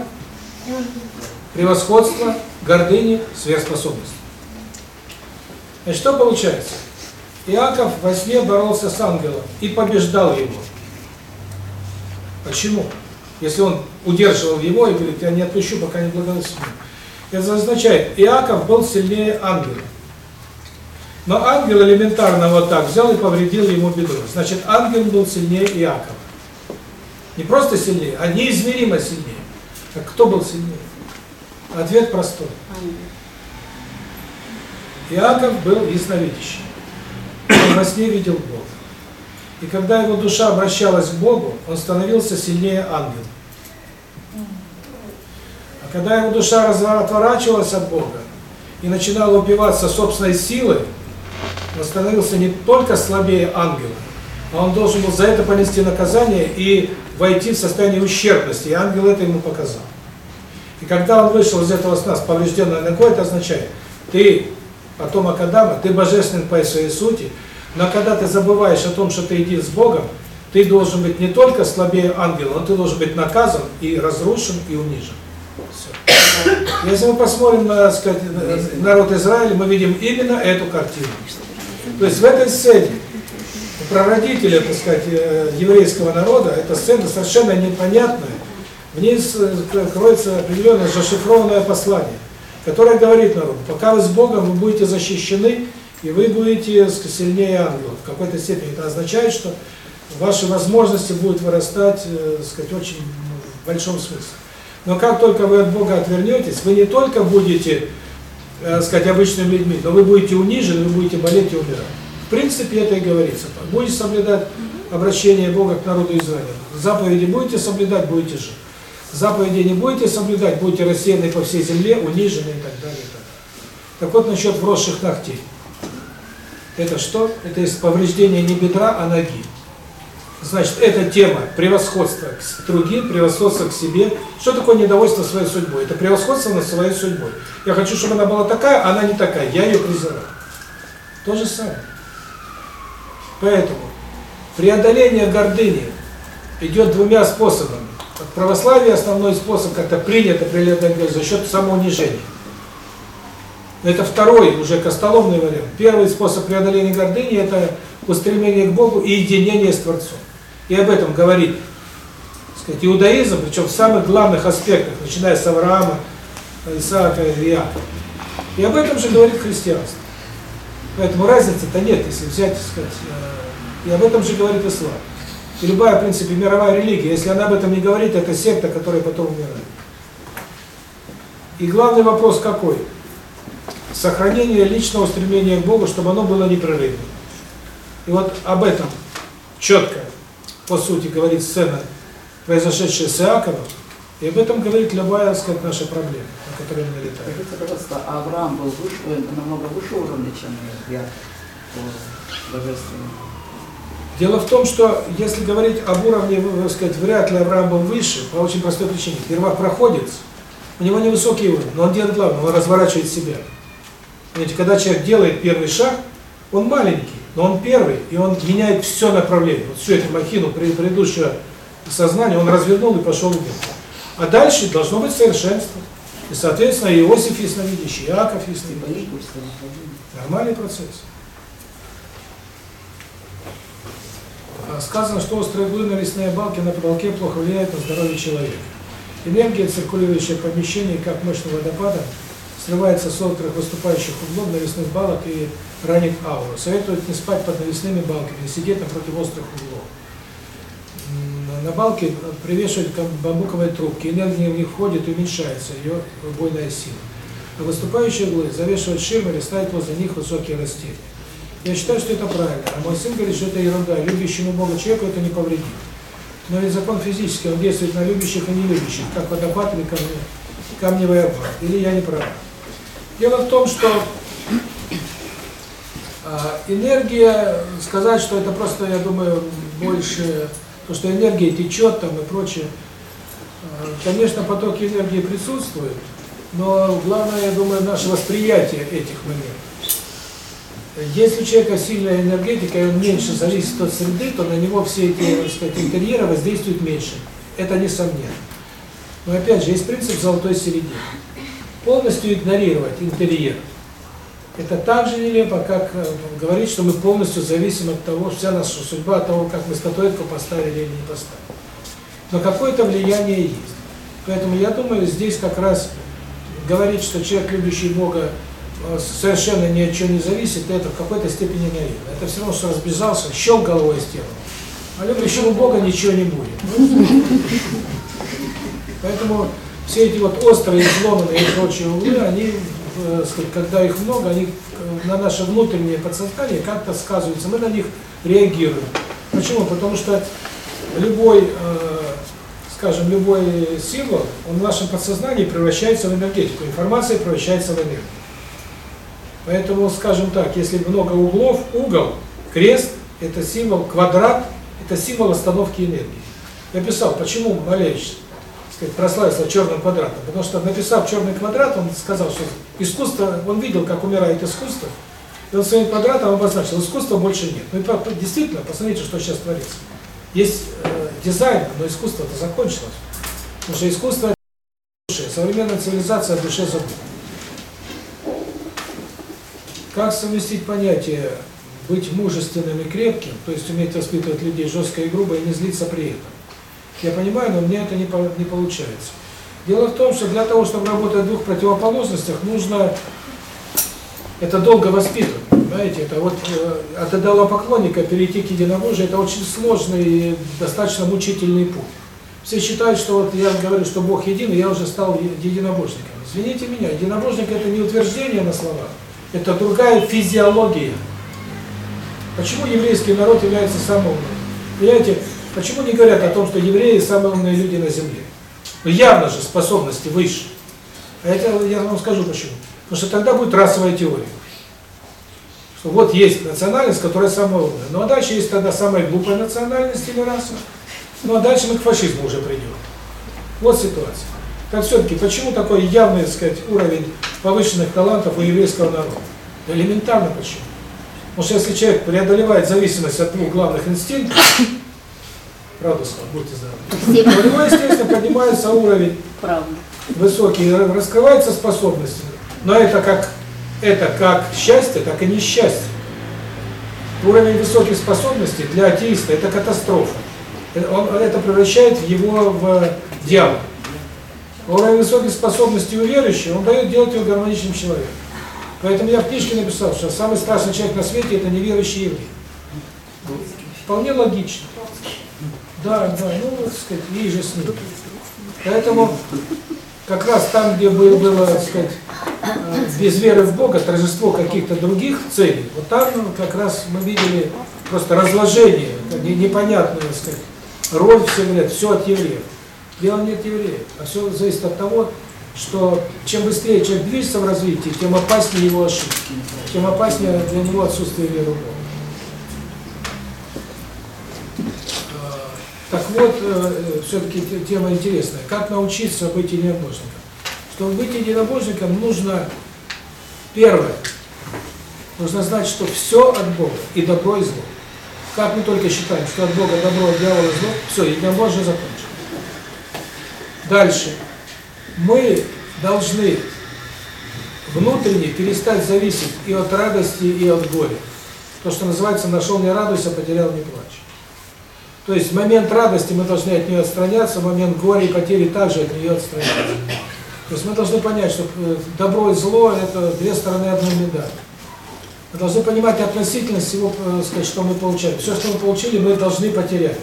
превосходства, гордыни, сверхспособности. Значит, что получается? Иаков во сне боролся с ангелом и побеждал его. Почему? Если он удерживал его и говорит, я не отпущу, пока не благословлю. Это означает, Иаков был сильнее ангела. Но ангел элементарно вот так взял и повредил ему бедро. Значит, ангел был сильнее Иакова. Не просто сильнее, а неизмеримо сильнее. Так кто был сильнее? Ответ простой. Иаков был ясновидящим. Он во сне видел Бога. И когда его душа обращалась к Богу, он становился сильнее ангела. А когда его душа отворачивалась от Бога и начинала упиваться собственной силой, он становился не только слабее ангела, а он должен был за это понести наказание и войти в состояние ущербности, и ангел это ему показал. И когда он вышел из этого сна с поврежденной ногой, это означает, ты потомок Адама, ты божественен по своей сути, но когда ты забываешь о том, что ты един с Богом, ты должен быть не только слабее ангела, но ты должен быть наказан и разрушен и унижен. Все. Если мы посмотрим на сказать, на народ Израиля, мы видим именно эту картину. То есть в этой сцене прародителя, так сказать, э, еврейского народа, эта сцена совершенно непонятная. В ней с- кроется определенное зашифрованное послание. которая говорит народу, пока вы с Богом, вы будете защищены, и вы будете сильнее ангелов. В какой-то степени это означает, что ваши возможности будут вырастать, э, сказать, очень ну, в большом смысле. Но как только вы от Бога отвернетесь, вы не только будете, э, сказать, обычными людьми, но вы будете унижены, вы будете болеть и умирать. В принципе, это и говорится. Будете соблюдать обращение Бога к народу Израиля. Заповеди будете соблюдать, будете жить. Заповеди не будете соблюдать, будете рассеяны по всей земле, унижены и так далее. И так, так вот, насчет вросших ногтей. Это что? Это есть повреждение не бедра, а ноги. Значит, эта тема превосходства к другим, превосходства к себе. Что такое недовольство своей судьбой? Это превосходство над своей судьбой. Я хочу, чтобы она была такая, а она не такая. Я ее презираю. То же самое. Поэтому преодоление гордыни идет двумя способами. В православии основной способ, как-то принято преодолеть за счет самоунижения. Это второй, уже костоломный вариант. Первый способ преодоления гордыни – это устремление к Богу и единение с Творцом. И об этом говорит сказать, иудаизм, причем в самых главных аспектах, начиная с Авраама, Исаака и Иакова. И об этом же говорит христианство. Поэтому разницы-то нет, если взять, так сказать, э, и об этом же говорит ислам. И любая, в принципе, мировая религия, если она об этом не говорит, это секта, которая потом умирает. И главный вопрос какой? Сохранение личного стремления к Богу, чтобы оно было непрерывным. И вот об этом четко, по сути, говорит сцена, произошедшая с Иаковом, и об этом говорит любая, так сказать, наша проблема, на которой мы налетаем. Скажите, пожалуйста, а Авраам был выше, э, намного выше уровня, чем я по божественному? Дело в том, что если говорить об уровне, так сказать, вряд ли Авраам был выше, по очень простой причине. Первопроходец, у него невысокий уровень, но он делает главное, он разворачивает себя. Понимаете, когда человек делает первый шаг, он маленький, но он первый, и он меняет все направление. Вот всю эту махину предыдущего сознания он развернул и пошел вверх. А дальше должно быть совершенство. И, соответственно, Иосиф ясновидящий, Иаков ясновидящий. Нормальный процесс. А Сказано, что острые углы на лесные балки на потолке плохо влияют на здоровье человека. Энергия, циркулирующая в помещении, как мощного водопада, срывается с острых выступающих углов навесных балок и ранит ауру. Советуют не спать под навесными балками, не сидеть напротив острых углов. На балке привешивают бамбуковые трубки, энергия в них входит и уменьшается, ее убойная сила. А выступающие углы завешивают ширмы или ставят возле них высокие растения. Я считаю, что это правильно, а мой сын говорит, что это ерунда, любящему Бога человеку это не повредит. Но ведь закон физический, он действует на любящих и нелюбящих, как водопад или камни, камневый обвал. Или я не прав? Дело в том, что э, энергия, сказать, что это просто, я думаю, больше, то, что энергия течет там и прочее, э, конечно, потоки энергии присутствуют, но главное, я думаю, наше восприятие этих моментов. Если у человека сильная энергетика, и он меньше зависит от среды, то на него все эти, так сказать, интерьеры воздействуют меньше. Это несомненно. Но опять же, есть принцип золотой середины. Полностью игнорировать интерьер – это так же нелепо, как говорить, что мы полностью зависим от того, вся наша судьба от того, как мы статуэтку поставили или не поставили. Но какое-то влияние есть. Поэтому я думаю, здесь как раз говорить, что человек, любящий Бога, совершенно ни от чего не зависит, это в какой-то степени наивно. Это все равно, что разбежался, щел головой стену. А любящему Бога ничего не будет. Поэтому все эти вот острые, изломанные и прочие углы, они, когда их много, они на наше внутреннее подсознание как-то сказываются, мы на них реагируем. Почему? Потому что любой, скажем, любой символ, он в нашем подсознании превращается в энергетику, информация превращается в энергию. Поэтому, скажем так, если много углов, угол, крест – это символ, квадрат – это символ остановки энергии. Я писал, почему Малевич сказать, прославился черным квадратом. Потому что, написав черный квадрат, он сказал, что искусство, он видел, как умирает искусство, и он своим квадратом обозначил, искусства больше нет. Ну и действительно, посмотрите, что сейчас творится. Есть э, дизайн, но искусство-то закончилось. Потому что искусство – душе. Современная цивилизация о душе забыла. Как совместить понятие быть мужественным и крепким, то есть уметь воспитывать людей жестко и грубо и не злиться при этом? Я понимаю, но мне это не, по, не получается. Дело в том, что для того, чтобы работать в двух противоположностях, нужно это долго воспитывать. Понимаете, это вот э, от идолопоклонника перейти к единобожию, это очень сложный и достаточно мучительный путь. Все считают, что вот я говорю, что Бог един, и я уже стал единобожником. Извините меня, единобожник это не утверждение на словах, это другая физиология. Почему еврейский народ является самым умным? Понимаете, почему не говорят о том, что евреи самые умные люди на земле? Ну явно же способности выше. А это я вам скажу почему. Потому что тогда будет расовая теория. Что вот есть национальность, которая самая умная. Ну а дальше есть тогда самая глупая национальность или раса. Ну а дальше мы к фашизму уже придем. Вот ситуация. Так все-таки, почему такой явный, так сказать, уровень повышенных талантов у еврейского народа? Элементарно почему. Потому что если человек преодолевает зависимость от двух главных инстинктов, сказал, будьте здоровы, то у него, естественно, поднимается уровень Правда. высокий, ра- раскрываются способности. Но это как это как счастье, так и несчастье. Уровень высоких способностей для атеиста – это катастрофа. Это- Он это превращает его в дьявола. А Уровень высоких способностей у верующего, он дает делать его гармоничным человеком. Поэтому я в книжке написал, что самый страшный человек на свете – это неверующий еврей. Вполне логично. Да, да, ну, так сказать, ей же с ним. Поэтому как раз там, где было, было так сказать, э, без веры в Бога, торжество каких-то других целей, вот там ну, как раз мы видели просто разложение, не- непонятную, так сказать, роль, все говорят, все от евреев. Дело нет евреев, а все зависит от того, что чем быстрее человек движется в развитии, тем опаснее его ошибки, тем опаснее для него отсутствие веры в Бога. Так вот, все-таки тема интересная. Как научиться быть единобожником? Чтобы быть единобожником, нужно, первое, нужно знать, что все от Бога, и добро, и зло. Как мы только считаем, что от Бога добро, от дьявола зло, все, единобожие закончено. Дальше. Мы должны внутренне перестать зависеть и от радости, и от горя. То, что называется «нашел не радуйся, потерял не плачь». То есть в момент радости мы должны от нее отстраняться, в момент горя и потери также от нее отстраняться. То есть мы должны понять, что э, добро и зло – это две стороны одной медали. Мы должны понимать относительность всего, э, сказать, что мы получаем. Все, что мы получили, мы должны потерять.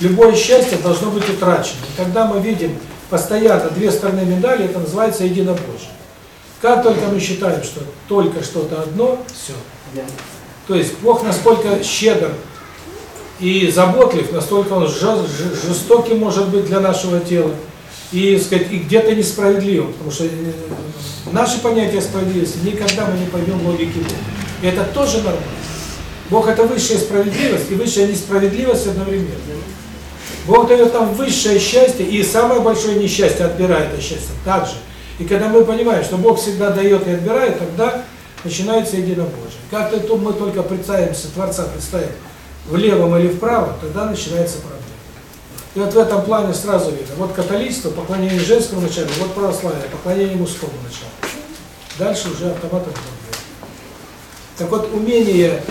Любое счастье должно быть утрачено. И когда мы видим постоянно две стороны медали, это называется единобожие. Как только мы считаем, что только что-то одно, все. То есть Бог насколько щедр и заботлив, настолько он жестокий может быть для нашего тела, и, сказать, и где-то несправедливым, потому что э, наши понятия справедливости никогда мы не поймем логики Бога. И это тоже нормально. Бог это высшая справедливость и высшая несправедливость одновременно. Бог дает нам высшее счастье и самое большое несчастье отбирает это счастье также. И когда мы понимаем, что Бог всегда дает и отбирает, тогда начинается единобожие. Как то мы только представимся, Творца представим в левом или вправо, тогда начинается проблема. И вот в этом плане сразу видно. Вот католичество, поклонение женскому началу, вот православие, поклонение мужскому началу. Дальше уже автоматом другое. Так вот, умение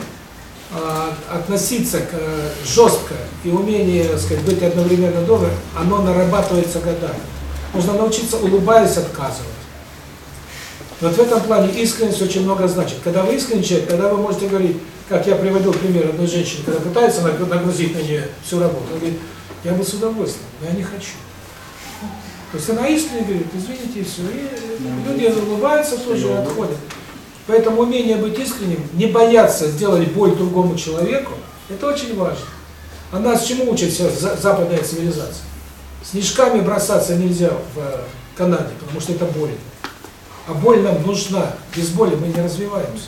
а, относиться к, э, жестко и умение, так сказать, быть одновременно добрым, оно нарабатывается годами. Нужно научиться, улыбаясь, отказывать. Вот в этом плане искренность очень много значит. Когда вы искренний человек, тогда вы можете говорить, как я приводил пример одной женщины, когда пытается наг- нагрузить на нее всю работу, она говорит, я бы с удовольствием, но я не хочу. То есть она искренне говорит, извините, и все. И люди улыбаются тоже и отходят. Поэтому умение быть искренним, не бояться сделать боль другому человеку, это очень важно. А нас чему учит за- западная цивилизация? Снежками бросаться нельзя в э, Канаде, потому что это больно. А боль нам нужна. Без боли мы не развиваемся.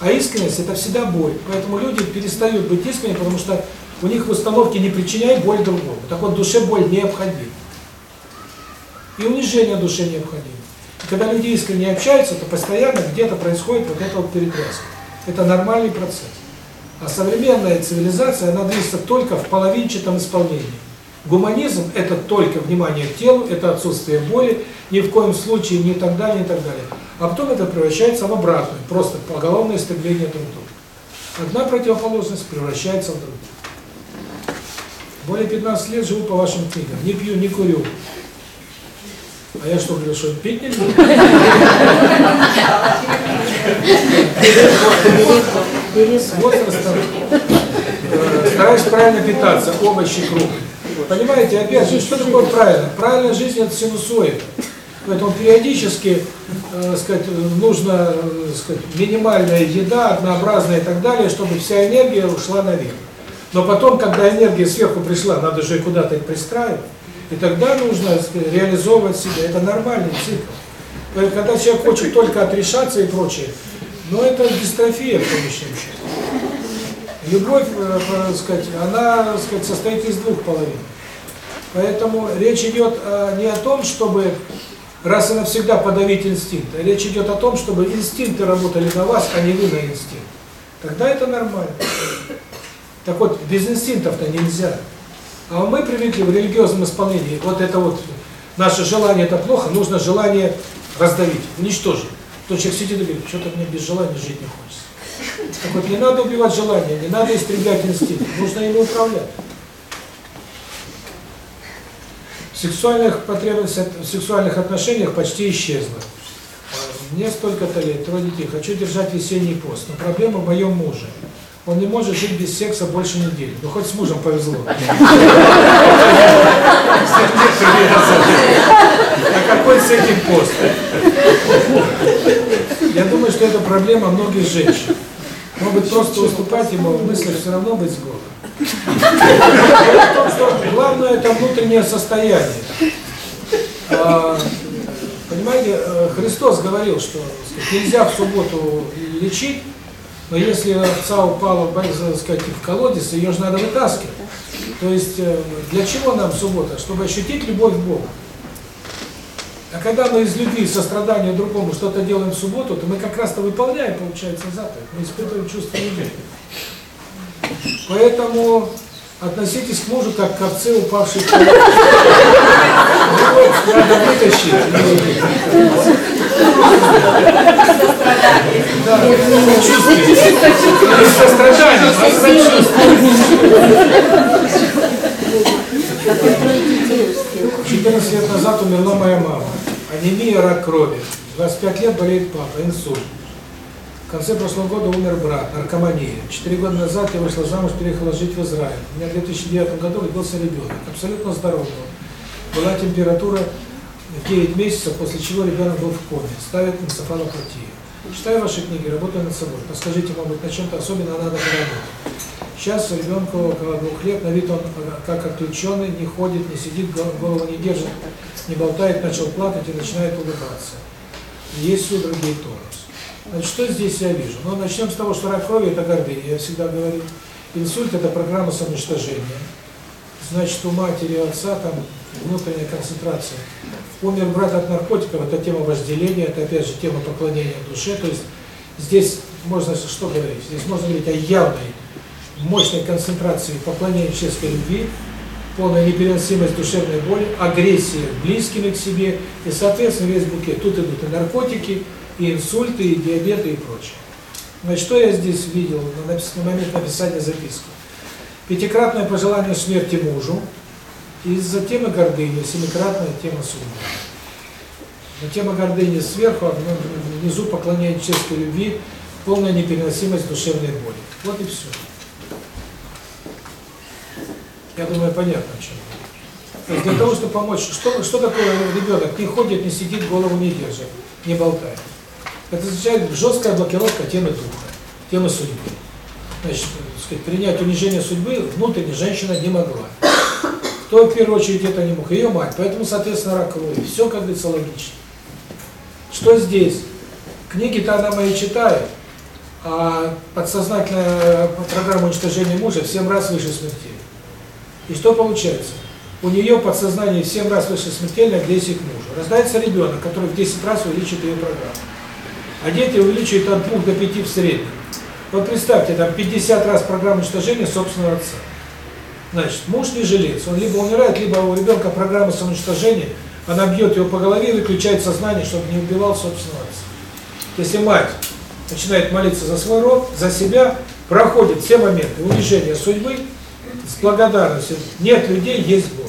А искренность – это всегда боль. Поэтому люди перестают быть искренними, потому что у них в установке не причиняй боль другому. Так вот, душе боль необходима. И унижение душе необходимо. И когда люди искренне общаются, то постоянно где-то происходит вот эта вот перетряска. Это нормальный процесс. А современная цивилизация, она движется только в половинчатом исполнении. Гуманизм – это только внимание к телу, это отсутствие боли, ни в коем случае, ни так далее, ни так далее. А потом это превращается в обратную, просто поголовное стремление друг к другу. Одна противоположность превращается в другую. Более 15 лет живу по вашим книгам, не пью, не курю. А я что, говорил, что пить нельзя? С э, стараюсь правильно питаться, овощи, крупы. Понимаете, опять же, что такое правильно? Правильная жизнь – это синусоида. Поэтому периодически, э, сказать, нужно, э, сказать, минимальная еда, однообразная и так далее, чтобы вся энергия ушла наверх. Но потом, когда энергия сверху пришла, надо же куда-то пристраивать, и тогда нужно так сказать, реализовывать себя. Это нормальный цикл. Поэтому, Когда человек хочет только отрешаться и прочее, но это дистрофия в конечном счете. Любовь, э, э, сказать, она так сказать, состоит из двух половин. Поэтому речь идет э, не о том, чтобы раз и навсегда подавить инстинкт, а речь идет о том, чтобы инстинкты работали на вас, а не вы на инстинкт. Тогда это нормально. Так вот, без инстинктов-то нельзя. А мы привыкли в религиозном исполнении, вот это вот, наше желание это плохо, нужно желание раздавить, уничтожить. То человек сидит и говорит, что-то мне без желания жить не хочется. Так вот, не надо убивать желание, не надо истреблять инстинкт, нужно ими управлять. В сексуальных потребностях, в сексуальных отношениях почти исчезло. Мне столько-то лет, трое детей, хочу держать весенний пост, но проблема в моем муже. Он не может жить без секса больше недели. Ну, хоть с мужем повезло. А какой с этим пост? Я думаю, что это проблема многих женщин. Могут просто уступать ему в мыслях все равно быть с Богом. Главное это внутреннее состояние. А, Понимаете, э, Христос говорил, что нельзя в субботу лечить, но если овца упала сказать, в колодец, ее же надо вытаскивать. То есть, э, для чего нам суббота? Чтобы ощутить любовь к Богу. А когда мы из любви, сострадания другому что-то делаем в субботу, то мы как раз-то выполняем, получается, заповедь. Мы испытываем чувство любви. Поэтому относитесь к мужу как к овце, упавшей в Надо вытащить. Да, сочувствие. Не сострадание, а сочувствие. 14 лет назад умерла моя мама. Анемия, рак крови. 25 лет болеет папа, инсульт. В конце прошлого года умер брат, наркомания. Четыре года назад я вышла замуж, переехала жить в Израиль. У меня в 2009 году родился ребенок, абсолютно здоровый. Была температура в 9 месяцев, после чего ребенок был в коме. Ставят энцефалопатию. Читаю ваши книги, работаю над собой. Подскажите, может быть, на чем-то особенно надо поработать. Сейчас ребенку около двух лет, на вид он э, как отключенный, не ходит, не сидит, гол- голову не держит, не болтает, начал плакать и начинает улыбаться. Есть судороги и тонус. Значит, что здесь я вижу? Ну, начнем с того, что рак крови – это гордыня, я всегда говорю. Инсульт – это программа самоуничтожения. Значит, у матери и отца там внутренняя концентрация. Умер брат от наркотиков – это тема вожделения, это опять же тема поклонения душе. То есть здесь можно что говорить? Здесь можно говорить о явной, мощной концентрации поклонения человеческой любви, полная непереносимость душевной боли, агрессия близкими к себе, и, соответственно, весь букет. Тут идут и наркотики, и инсульты, и диабеты, и прочее. Значит, что я здесь видел на, на момент написания записку? Пятикратное пожелание смерти мужу, из-за темы гордыни, семикратная тема судьбы. Но тема гордыни сверху, а внизу поклонение человеческой любви, полная непереносимость душевной боли. Вот и все. Я думаю, понятно, о чем. То есть для того, чтобы помочь, что, что такое ребенок? Не ходит, не сидит, голову не держит, не болтает. Это означает жесткая блокировка темы духа, темы судьбы. Значит, сказать, принять унижение судьбы внутренне женщина не могла. Кто в первую очередь это не мог? Ее мать. Поэтому, соответственно, рак крови. Все, как говорится, логично. Что здесь? Книги-то она мои читает, а подсознательная программа уничтожения мужа в 7 раз выше смертельной. И что получается? У нее подсознание в 7 раз выше смертельной агрессии к мужу. Рождается ребенок, который в 10 раз увеличит ее программу. А дети увеличивают от 2 до 5 в среднем. Вот представьте, там 50 раз программа уничтожения собственного отца. Значит, муж не жилец, он либо умирает, либо у ребенка программа самоуничтожения, она бьет его по голове и выключает сознание, чтобы не убивал собственного отца. Если мать начинает молиться за свой род, за себя, проходит все моменты унижения судьбы, с благодарностью. Нет людей, есть Бог.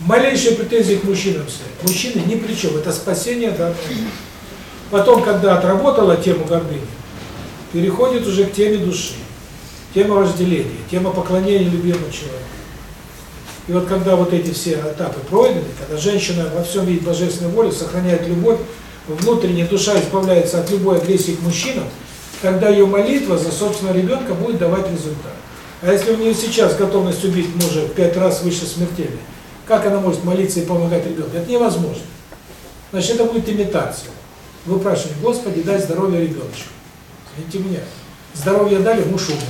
Малейшие претензии к мужчинам стоят. Мужчины ни при чем, это спасение данного мира. Потом, когда отработала тему гордыни, переходит уже к теме души, тема вожделения, тема поклонения любимому человеку. И вот когда вот эти все этапы пройдены, когда женщина во всем видит божественную волю, сохраняет любовь, внутренняя душа избавляется от любой агрессии к мужчинам, тогда ее молитва за собственного ребенка будет давать результат. А если у нее сейчас готовность убить мужа в пять раз выше смертельной, как она может молиться и помогать ребенку? Это невозможно. Значит, это будет имитация. Вы спрашиваете, Господи, дай здоровье ребеночку. Извините меня. Здоровье дали, муж умер.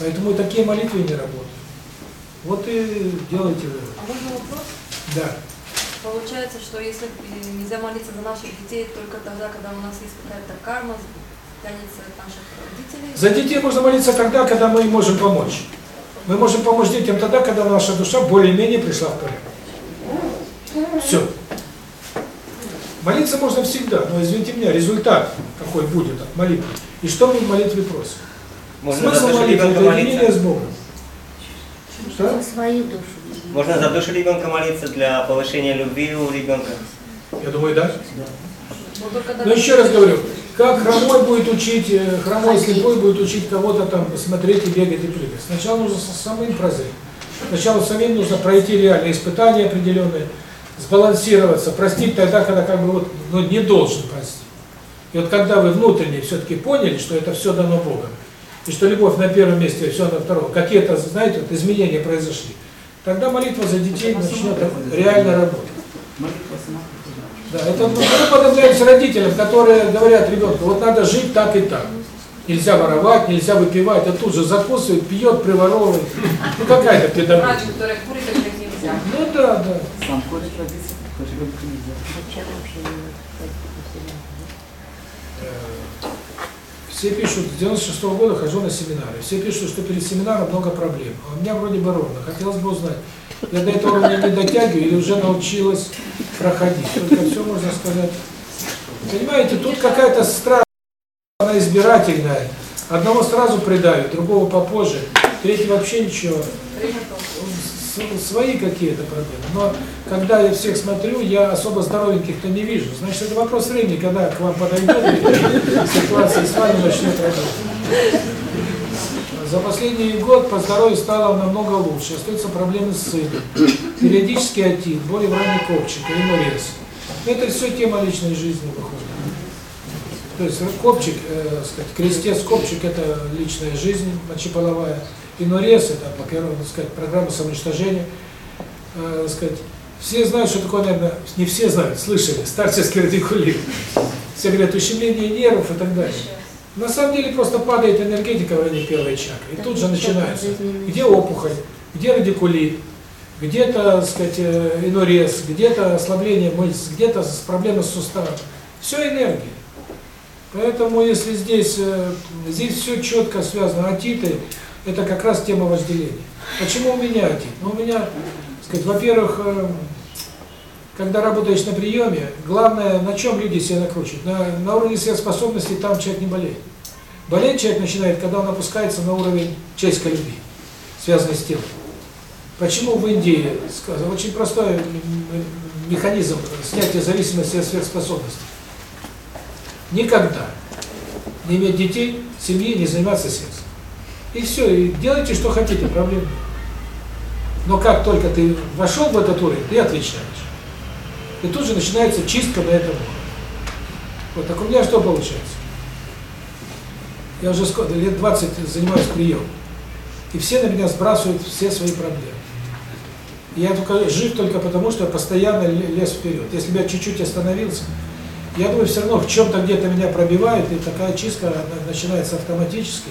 Поэтому такие молитвы не работают. Вот и делайте вывод. А можно вопрос? Да. Получается, что если нельзя молиться за наших детей только тогда, когда у нас есть какая-то карма, тянется от наших родителей. За детей можно молиться тогда, когда мы им можем помочь. Мы можем помочь детям тогда, когда наша душа более-менее пришла в порядок. Все. Молиться можно всегда, но извините меня, результат какой будет от молитвы. И что мы в молитве просим? Можно Смысл за душу молитвы – ребенка это единение молиться. с Богом. Что? За свою душу. Можно за душу ребенка молиться для повышения любви у ребенка. Я думаю, да. Только Но еще раз говорю, как хромой будет учить, э, хромой слепой будет учить кого-то там смотреть и бегать и прыгать. Сначала нужно с- самим прозреть. Сначала самим нужно пройти реальные испытания определенные, сбалансироваться, простить тогда, когда как бы вот ну, не должен простить. И вот когда вы внутренне все-таки поняли, что это все дано Богом, и что любовь на первом месте, а все на втором, какие-то, знаете, вот изменения произошли, тогда молитва за детей начнет реально работать. Да, это мы подобляемся родителям, которые говорят ребенку, вот надо жить так и так. Нельзя воровать, нельзя выпивать, а тут же закусывает, пьет, приворовывает. Ну какая-то педагогика. Врач, который курит, это нельзя. Ну да, да. Сам родиться, хочешь ребенка нельзя. Все пишут, с 96 -го года хожу на семинары. Все пишут, что перед семинаром много проблем. А у меня вроде бы ровно. Хотелось бы узнать, я до этого уровня не дотягиваю или уже научилась проходить. Только все можно сказать. Понимаете, тут какая-то страна, избирательная. Одного сразу придавит, другого попозже, третий вообще ничего. Свои какие-то проблемы. Но когда я всех смотрю, я особо здоровеньких-то не вижу. Значит, это вопрос времени, когда к вам подойдет ситуация с вами начнет работать. За последний год по здоровью стало намного лучше. Остаются проблемы с сыном. Периодически отит, боли в ране копчика, инурез. Это все тема личной жизни выходит. То есть копчик, э, сказать, крестец, копчик – это личная жизнь мочеполовая. Инурез – это, во-первых, так сказать, программа самоуничтожения. Э, сказать, все знают, что такое, наверное, не все знают, слышали, старческий радикулит. Все говорят, ущемление нервов и так далее. На самом деле просто падает энергетика в районе первой чакры. И тут же начинается, где опухоль, где радикулит, где-то, так сказать, э, инурез, где-то ослабление мышц, где-то проблемы с суставом. Все энергия. Поэтому если здесь, э, здесь все четко связано, атиты, это как раз тема вожделения. Почему у меня атит? Ну, у меня, так сказать, во-первых, э, когда работаешь на приеме, главное, на чем люди себя накручивают? На, на уровне сверхспособностей там человек не болеет. Болеть человек начинает, когда он опускается на уровень человеческой любви, связанной с телом. Почему в Индии, сказано, очень простой механизм снятия зависимости от сверхспособностей. Никогда не иметь детей, семьи, не заниматься сексом. И все, и делайте, что хотите, проблем нет. Но как только ты вошел в этот уровень, ты отвечаешь. И тут же начинается чистка на этом. Вот так у меня что получается? Я уже сколько, лет 20 занимаюсь приемом. И все на меня сбрасывают все свои проблемы. И я только жив только потому, что я постоянно ле- лез вперед. Если бы я чуть-чуть остановился, я думаю, все равно в чем-то где-то меня пробивает, и такая чистка начинается автоматически.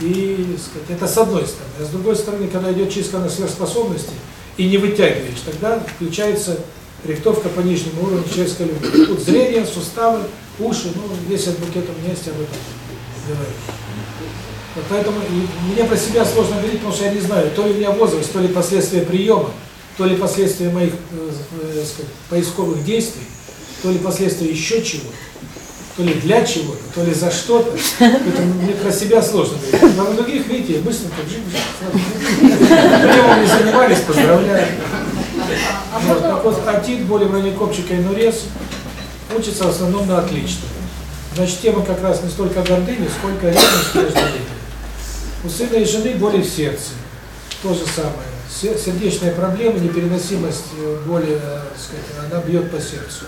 И, сказать, это с одной стороны. А с другой стороны, когда идет чистка на сверхспособности, и не вытягиваешь, тогда включается рихтовка по нижнему уровню человеческой любви. Тут зрение, суставы, уши, ну, весь этот букет у меня есть об этом говорю. Вот поэтому мне про себя сложно говорить, потому что я не знаю, то ли у меня возраст, то ли последствия приема, то ли последствия моих э, э, сказать, поисковых действий, то ли последствия еще чего, то ли для чего-то, то ли за что-то. Поэтому мне про себя сложно говорить. Но у других, видите, быстренько жив, жив, сразу. Приемом не занимались, поздравляю. А Вот, можно вот, атит, боли в районе копчика и нурез учится в основном на отлично. Значит, тема как раз не столько гордыни, сколько ревности людьми. У сына и жены боли в сердце. То же самое. Се- Сердечная проблема, непереносимость э, боли, э, сказать, она бьет по сердцу.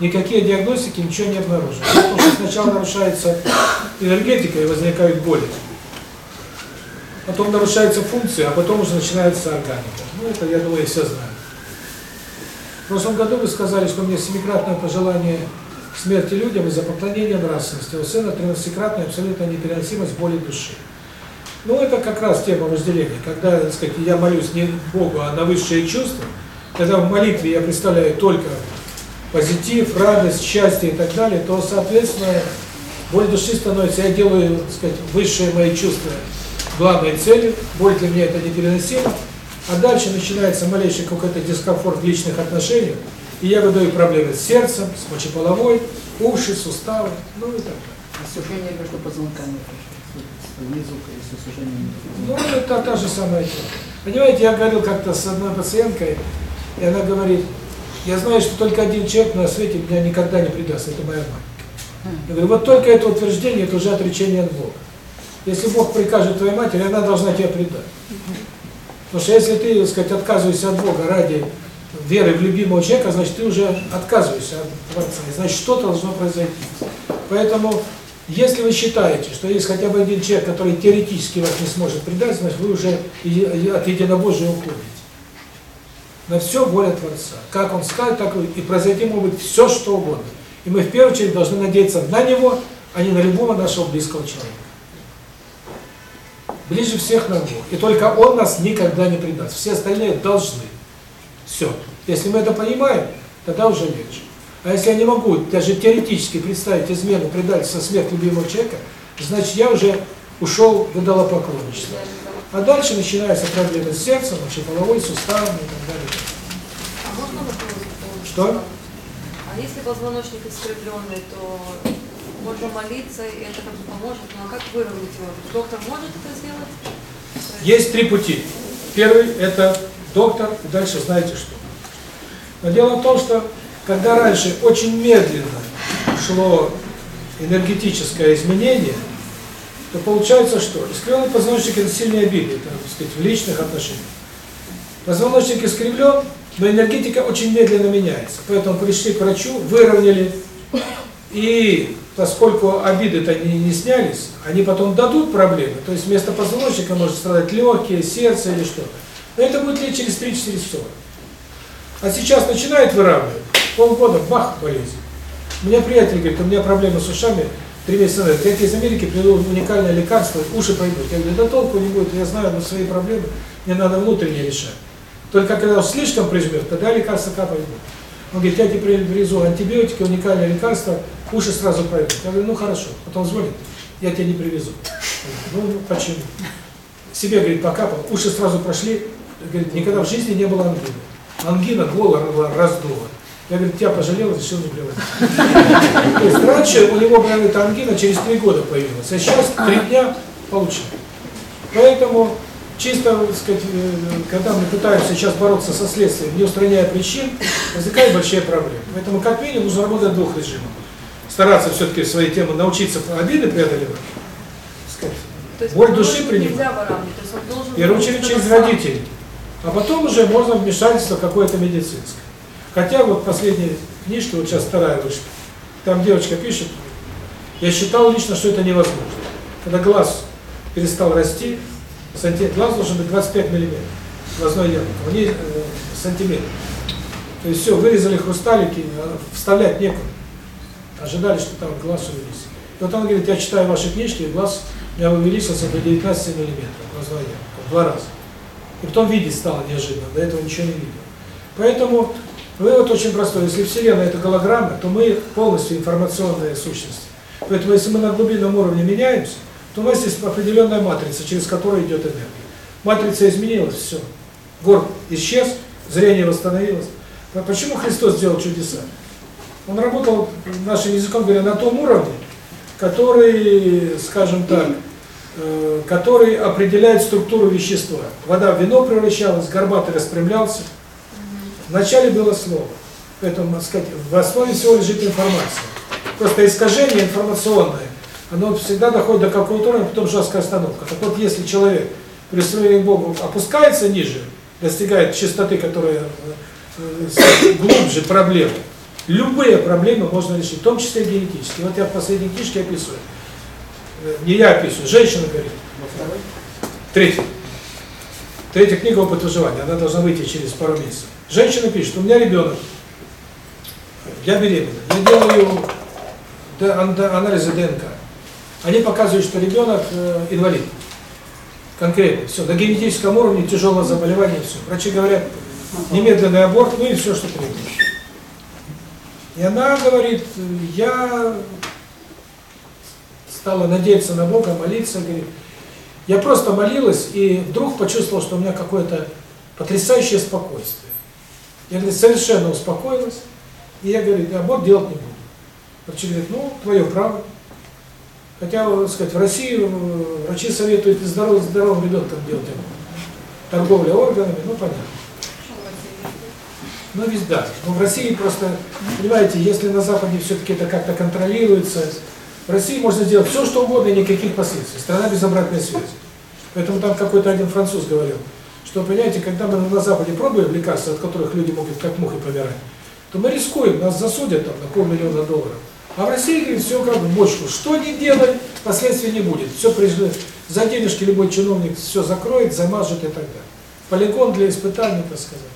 Никакие диагностики ничего не обнаружили. Потому что сначала нарушается энергетика и возникают боли. Потом нарушается функция, а потом уже начинается органика. Ну, это, я думаю, все знают. В прошлом году вы сказали, что у меня семикратное пожелание смерти людям из-за поклонения нравственности. У сына тринадцатикратная абсолютная непереносимость боли души. Ну, это как раз тема вожделения. Когда, так сказать, я молюсь не Богу, а на высшие чувства, когда в молитве я представляю только позитив, радость, счастье и так далее, то, соответственно, боль души становится, я делаю, так сказать, высшие мои чувства главной целью, боль для меня это непереносимо, а дальше начинается малейший какой-то дискомфорт в личных отношениях, и я выдаю проблемы с сердцем, с мочеполовой, уши, суставы, ну и так далее. А сужение между позвонками внизу, если сужение между Ну, это та же самая тема. Понимаете, я говорил как-то с одной пациенткой, и она говорит, я знаю, что только один человек на свете меня никогда не предаст, это моя мать. Я говорю, вот только это утверждение, это уже отречение от Бога. Если Бог прикажет твоей матери, она должна тебя предать. Потому что если ты, так сказать, отказываешься от Бога ради веры в любимого человека, значит, ты уже отказываешься от Творца. Значит, что-то должно произойти. Поэтому, если вы считаете, что есть хотя бы один человек, который теоретически вас не сможет предать, значит, вы уже от единобожия уходите. На все воля Творца. Как Он скажет, так и произойти может все, что угодно. И мы в первую очередь должны надеяться на Него, а не на любого нашего близкого человека. Ближе всех на Бог. И только Он нас никогда не предаст. Все остальные должны. Все. Если мы это понимаем, тогда уже легче. А если я не могу даже теоретически представить измену, предательство, смерть любимого человека, значит я уже ушел в идолопоклонничество. А дальше начинаются проблемы с сердцем, мочеполовой, суставами и так далее. А можно вопрос Что? А если позвоночник искривленный, то можно молиться, и это как бы поможет. Ну а как выровнять его? Доктор может это сделать? Есть- три пути. Первый – это доктор, и дальше знаете что. Но дело в том, что когда раньше очень медленно шло энергетическое изменение, то получается что? Искривленный позвоночник – это сильная обида, это, так сказать, в личных отношениях. Позвоночник искривлен, но энергетика очень медленно меняется. Поэтому пришли к врачу, выровняли, и поскольку обиды-то не, не снялись, они потом дадут проблемы, то есть вместо позвоночника может страдать легкие, сердце или что-то. Но это будет лет через 3-4 часа. А сейчас начинает выравнивать, полгода, бах, болезнь. У меня приятель говорит, у меня проблемы с ушами, три месяца назад, я из Америки приведу уникальное лекарство, уши пойдут. Я говорю, да толку не будет, я знаю но свои проблемы, мне надо внутренне решать. Только когда уж слишком прижмет, тогда лекарства капать будут. Он говорит, я тебе привезу антибиотики, уникальное лекарство, уши сразу пройдут. Я говорю, ну хорошо. Потом звонит, я тебе не привезу. Говорю, ну почему? Себе, говорит, покапал, уши сразу прошли, говорит, никогда в жизни не было ангины. Ангина гола раздула. Я, говорит, тебя пожалел, решил не привозить. То есть раньше у него, говорит, ангина через три года появилась, а сейчас три дня получил. Поэтому чисто, сказать, э, когда мы пытаемся сейчас бороться со следствием, не устраняя причин, возникают большие проблемы. Поэтому как минимум нужно работать двух режимах. Стараться все-таки свои темы научиться обиды преодолевать, сказать, боль души принимать. В первую очередь через родителей. А потом уже можно вмешательство какое-то медицинское. Хотя вот последняя книжка, вот сейчас вторая вышла, там девочка пишет, я считал лично, что это невозможно. Когда глаз перестал расти, санти- глаз должен быть 25 миллиметров, глазной яблоко, у нее э, сантиметр. То есть все, вырезали хрусталики, а вставлять некуда. Ожидали, что там глаз увеличится. И вот он говорит, я читаю ваши книжки, и глаз у меня увеличился до 19 миллиметров, яблоко, в два раза. И потом видеть стало неожиданно, до этого ничего не видел. Поэтому вывод очень простой. Если Вселенная – это голограмма, то мы полностью информационные сущности. Поэтому если мы на глубинном уровне меняемся, то у нас есть определенная матрица, через которую идет энергия. Матрица изменилась, все. Горб исчез, зрение восстановилось. Почему Христос сделал чудеса? Он работал, нашим языком говоря, на том уровне, который, скажем так, э, который определяет структуру вещества. Вода в вино превращалась, горбатый распрямлялся. Вначале было слово. Поэтому, так сказать, в основе всего лежит информация. Просто искажение информационное, оно всегда доходит до какого-то уровня, потом жесткая остановка. Так вот, если человек при служении Богу опускается ниже, достигает чистоты, которая э, э, глубже проблемы, любые проблемы можно решить, в том числе генетические. Вот я в последней книжке описываю. Э, Не я описываю, женщина говорит. Третья. Третья книга «Опыт выживания», она должна выйти через пару месяцев. Женщина пишет, у меня ребенок, я беременна, я делаю анализы ДНК. Они показывают, что ребенок э, инвалид. Конкретно, все, на генетическом уровне тяжелое заболевание, все. Врачи говорят, немедленный аборт, ну и все, что требуется. И она говорит, я стала надеяться на Бога, молиться, говорит, я просто молилась и вдруг почувствовала, что у меня какое-то потрясающее спокойствие. Я, говорит, совершенно успокоилась, и я, говорит, аборт делать не буду. Врачи говорят, ну, твое право. Хотя, сказать, в России э, врачи советуют и здоров, здоровым ребенком делать аборт. Торговля органами, ну, понятно. Ну, ведь да. Но в России просто, понимаете, если на Западе все-таки это как-то контролируется, в России можно сделать все, что угодно, и никаких последствий. Страна без обратной связи. Поэтому там какой-то один француз говорил, что, понимаете, когда мы на Западе пробуем лекарства, от которых люди могут как мухи помирать, то мы рискуем, нас засудят там на полмиллиона долларов. А в России, говорит, все как в бочку. Что не делай, последствий не будет. Все прижи- за денежки любой чиновник все закроет, замажет и так далее. Полигон для испытаний, так сказать.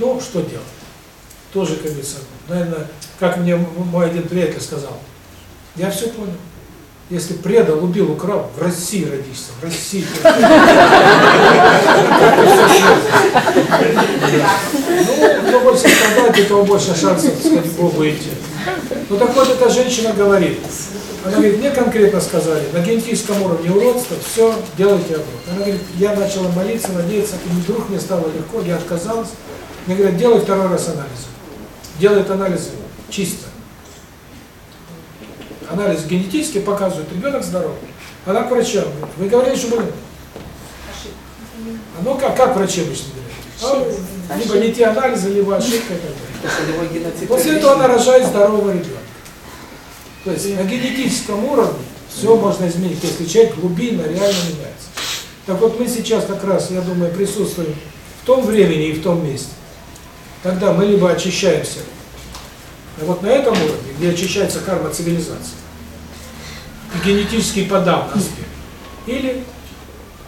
Ну, что делать? Тоже, как говорится, наверное, как мне мой один приятель сказал, я все понял. Если предал, убил, украл, в России родишься, в России. Ну, кто больше страдает, у того больше шансов, так сказать, Богу идти. Ну так вот, эта женщина говорит, она говорит, мне конкретно сказали, на генетическом уровне уродства, все, делайте аборт. Она говорит, я начала молиться, надеяться, и вдруг мне стало легко, я отказалась. Мне говорят, делай второй раз анализы. Делает анализы чисто. Анализ генетически показывает, ребенок здоров. Она к врачам, говорит, вы говорили, что больны. А ну как, как врачи обычно говорят? А, либо не те анализы, либо ошибка и так далее. После этого она рожает здорового ребенка. То есть на генетическом уровне все можно изменить, если человек глубинно реально меняется. Так вот мы сейчас как раз, я думаю, присутствуем в том времени и в том месте, когда мы либо очищаемся, вот на этом уровне, где очищается карма цивилизации, и генетический подавный аспект, или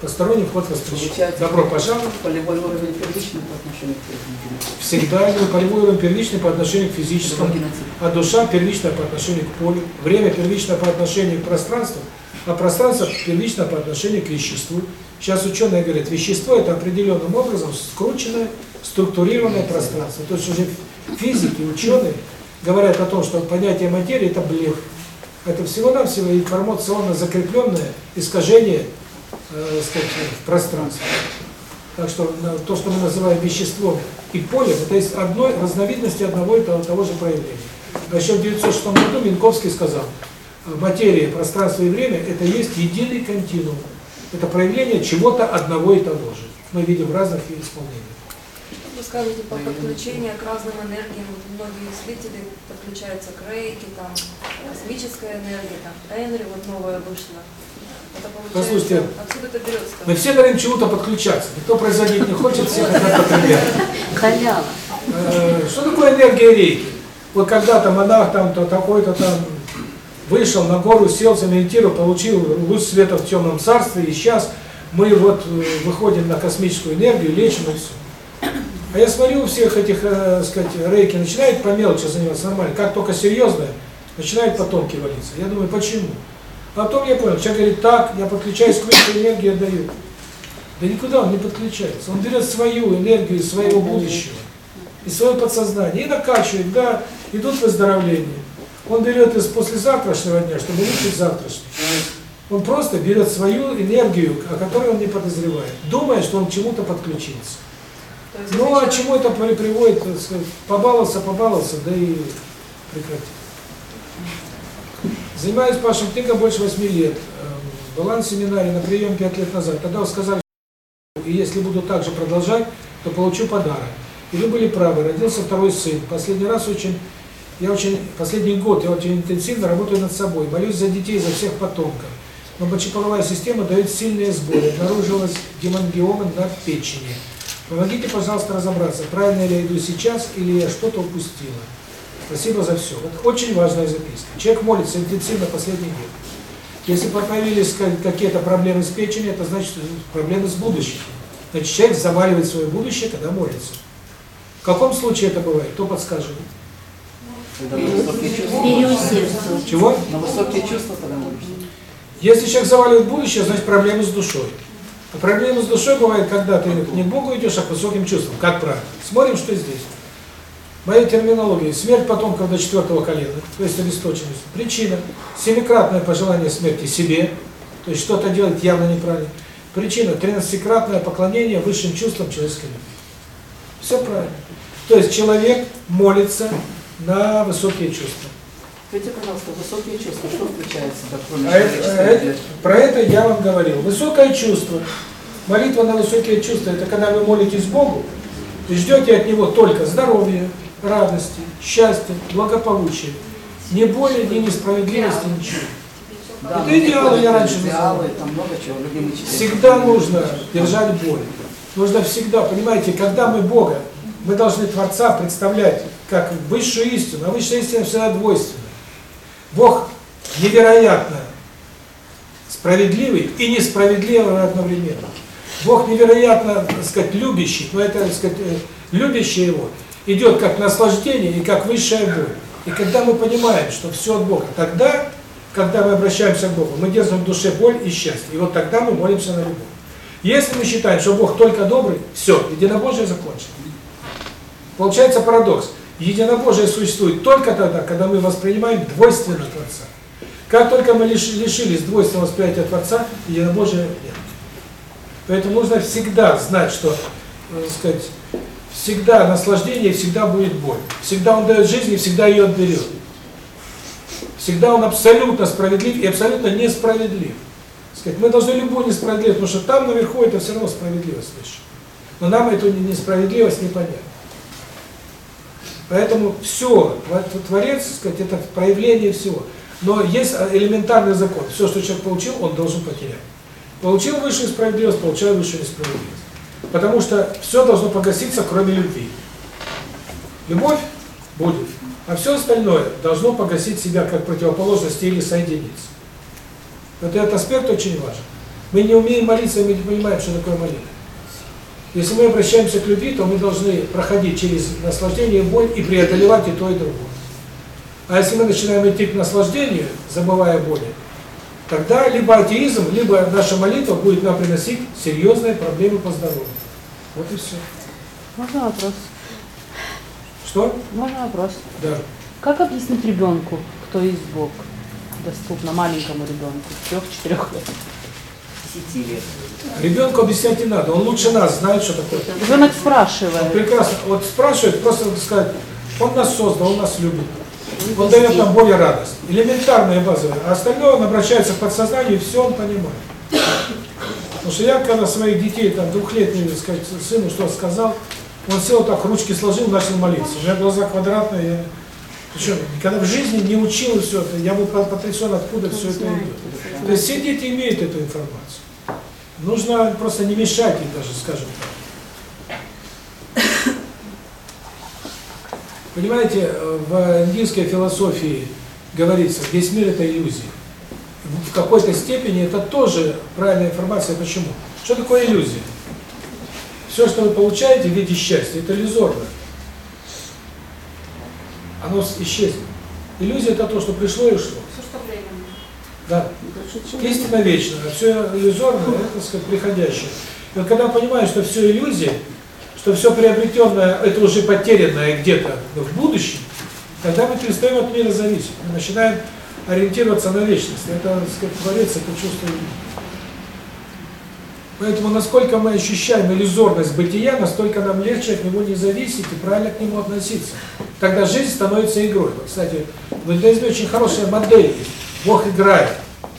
посторонний вход воспрещен. Добро пожаловать. Полевой уровень первичный по отношению к физическому. Всегда говорю, полевой уровень первичный по отношению к физическому, а душа первичная по отношению к полю, время первичное по отношению к пространству, а пространство первично по отношению к веществу. Сейчас ученые говорят, вещество это определенным образом скрученное, структурированное пространство. То есть уже физики, ученые говорят о том, что понятие материи это блеф. Это всего-навсего информационно закрепленное искажение э, сказать, в пространстве. Так что на- то, что мы называем веществом и полем, это из одной разновидности одного и того, того же проявления. А еще в 1906 году Минковский сказал, э, материя, пространство и время – это есть единый континуум. Это проявление чего-то одного и того же. Мы видим в разных исполнениях. Вы скажете по подключению к разным энергиям. Вот Многие мыслители подключаются к рейке, там, космическая энергия, там, Энри, вот новая вышла. Это Послушайте, это берется? Мы все к чему-то подключаться. Никто производить не хочет, все хотят потреблять. Халява. Э, Что такое энергия рейки? Вот когда-то монах там то такой-то там вышел на гору, сел, замедитировал, получил луч света в темном царстве, и сейчас мы вот э, выходим на космическую энергию, лечим и все. А я смотрю, у всех этих, э, сказать, рейки начинают по мелочи заниматься нормально, как только серьезно, начинают потомки валиться. Я думаю, почему? А потом я понял, человек говорит, так, я подключаюсь к высшей энергии, отдаю. Да никуда он не подключается. Он берет свою энергию из своего будущего, из своего подсознания и накачивает, да, идут выздоровления. Он берет из послезавтрашнего дня, чтобы улучшить завтрашний. Он просто берет свою энергию, о которой он не подозревает, думая, что он к чему-то подключится. Есть, Ну, а чему это при- приводит, так сказать, побаловался, побаловался, да и прекратил. Занимаюсь Пашем книгой больше 8 лет. Эм, Была на семинаре на прием 5 лет назад. Тогда сказали, что если буду так же продолжать, то получу подарок. И вы были правы, родился второй сын. Последний раз очень, я очень, последний год я очень интенсивно работаю над собой, молюсь за детей, за всех потомков. Но мочеполовая система дает сильные сбои, обнаружилась гемангиома на печени. Помогите, пожалуйста, разобраться, правильно ли я иду сейчас или я что-то упустила. Спасибо за все. Вот очень важная записка. Человек молится интенсивно последний год. Если появились какие-то проблемы с печенью, это значит проблемы с будущим. Значит, человек заваливает свое будущее, когда молится. В каком случае это бывает? Кто подскажет? Когда на высокие чувства. Чего? На высокие чувства тогда молишься. Если человек заваливает будущее, значит проблемы с душой. А проблемы с душой бывает, когда ты не к Богу идешь, а к высоким чувствам. Как правильно? Смотрим, что здесь. Моей терминологии. Смерть потомков до четвертого колена, то есть обесточенность. Причина. Семикратное пожелание смерти себе, то есть что-то делать явно неправильно. Причина. Тринадцатикратное поклонение высшим чувствам человеческой любви. Все правильно. То есть человек молится на высокие чувства. Скажите, пожалуйста, высокие чувства, что включается, да, кроме А это- а это- про это я вам говорил. Высокое чувство. Молитва на высокие чувства – это когда вы молитесь Богу и ждете от Него только здоровья, радости, счастья, благополучия. Ни боли, ни несправедливости, ничего. Да, это идеалы я раньше идеалы, там много чего, любимый читатель. Всегда нужно держать боль. Нужно всегда, понимаете, когда мы Бога, мы должны Творца представлять как высшую истину, а высшая истина всегда двойственна. Бог невероятно справедливый и несправедливый одновременно. Бог невероятно, так сказать, любящий, но это, так сказать, э, любящий его идет как наслаждение и как высшая боль. И когда мы понимаем, что все от Бога, тогда, когда мы обращаемся к Богу, мы держим в душе боль и счастье. И вот тогда мы молимся на любовь. Если мы считаем, что Бог только добрый, все, единобожие закончено. Получается парадокс. Единобожие существует только тогда, когда мы воспринимаем двойственно Творца. Как только мы лиш- лишились двойственного восприятия Творца, единобожия нет. Поэтому нужно всегда знать, что, э, сказать, всегда наслаждение, всегда будет боль. Всегда Он дает жизнь и всегда ее отберет. Всегда Он абсолютно справедлив и абсолютно несправедлив. Сказать, мы должны любую несправедливость, потому что там наверху это все равно справедливость. Но нам эту несправедливость не понять. Поэтому все, Творец, сказать, это проявление всего. Но есть элементарный закон. Все, что человек получил, он должен потерять. Получил высшую справедливость, получаю высшую несправедливость. Потому что все должно погаситься, кроме любви. Любовь будет, а все остальное должно погасить себя как противоположность или соединиться. Вот этот аспект очень важен. Мы не умеем молиться, мы не понимаем, что такое молитва. Если мы обращаемся к любви, то мы должны проходить через наслаждение, боль и преодолевать и то, и другое. А если мы начинаем идти к наслаждению, забывая боли, тогда либо атеизм, либо наша молитва будет нам приносить серьезные проблемы по здоровью. Вот и все. Можно вопрос? Что? Можно вопрос? Да. Как объяснить ребенку, кто есть Бог? Доступно маленькому ребенку, трех-четырех лет. Десяти лет. Ребенку объяснять не надо, он лучше нас знает, что такое. Ребенок спрашивает. Прекрасно. Вот спрашивает, просто сказать, он нас создал, он нас любит. Он дает нам более радость. Элементарное базовое. А остальное он обращается к подсознанию, и все он понимает. Потому что я, когда своих детей, там, двухлетний, так сказать, сыну что сказал, он сел так, ручки сложил, начал молиться. У меня глаза квадратные, я... Причем, никогда в жизни не учил все это, я был потрясен, откуда все это идет. То есть все дети имеют эту информацию. Нужно просто не мешать им даже, скажем так. Понимаете, в индийской философии говорится, весь мир это иллюзия. В какой-то степени это тоже правильная информация. Почему? Что такое иллюзия? Все, что вы получаете в виде счастья, это иллюзорно. Оно исчезнет. Иллюзия это то, что пришло и ушло. Все, что временно. Да. Истина вечна, а все иллюзорное, это, так сказать, приходящее. И вот когда понимаешь, что все иллюзия, что все приобретенное, это уже потерянное где-то в будущем, тогда мы перестаем от мира зависеть. Мы начинаем ориентироваться на вечность. Это, так сказать, творец, это чувство. Поэтому насколько мы ощущаем иллюзорность бытия, настолько нам легче от него не зависеть и правильно к нему относиться. Тогда жизнь становится игрой. Вот, кстати, в иудаизме очень хорошая модель. Бог играет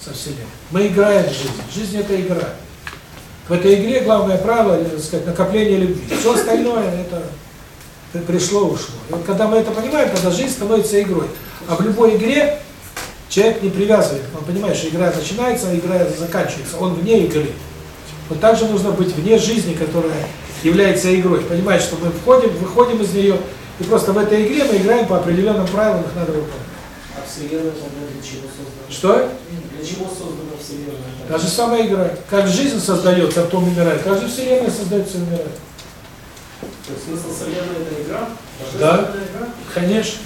со Вселенной. Мы играем в жизнь. Жизнь – это игра. В этой игре главное правило, так сказать, накопление любви. Все остальное – это При- Пришло, ушло. И вот когда мы это понимаем, тогда жизнь становится игрой. А в любой игре человек не привязывает. Он понимает, что игра начинается, а игра заканчивается. Он вне игры. Вот так же нужно быть вне жизни, которая является игрой. Понимать, что мы входим, выходим из нее, и просто в этой игре мы играем по определенным правилам, их надо выполнять. А Вселенная для чего создана? Что? Для чего создана Вселенная? Та же самая игра. Как жизнь создается, а потом умирает, так же Вселенная создается и умирает. То есть смысл Вселенной это игра? Да, игра? конечно.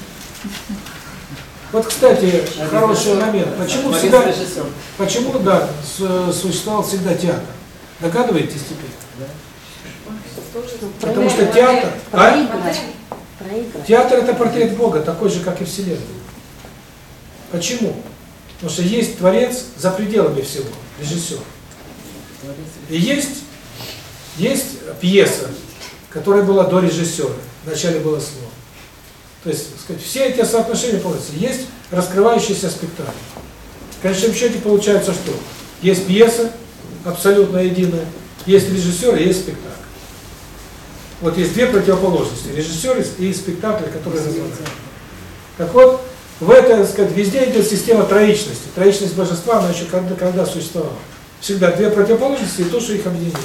Вот, кстати, хороший момент. Почему всегда, почему, да, существовал всегда театр? Догадываетесь теперь? Потому что театр... А? Театр – это портрет Бога, такой же, как и Вселенная. Почему? Потому что есть Творец за пределами всего, режиссер. И есть, есть пьеса, которая была до режиссера, вначале было слово. То есть, сказать, все эти соотношения полностью. Есть раскрывающийся спектакль. В конечном счете получается что? Есть пьеса, абсолютно единая, есть режиссер и есть спектакль. Вот есть две противоположности, режиссер и спектакль, который развивается. Так вот, в это, так сказать, везде идет система троичности. Троичность божества, она еще когда, когда существовала. Всегда две противоположности и то, что их объединяет.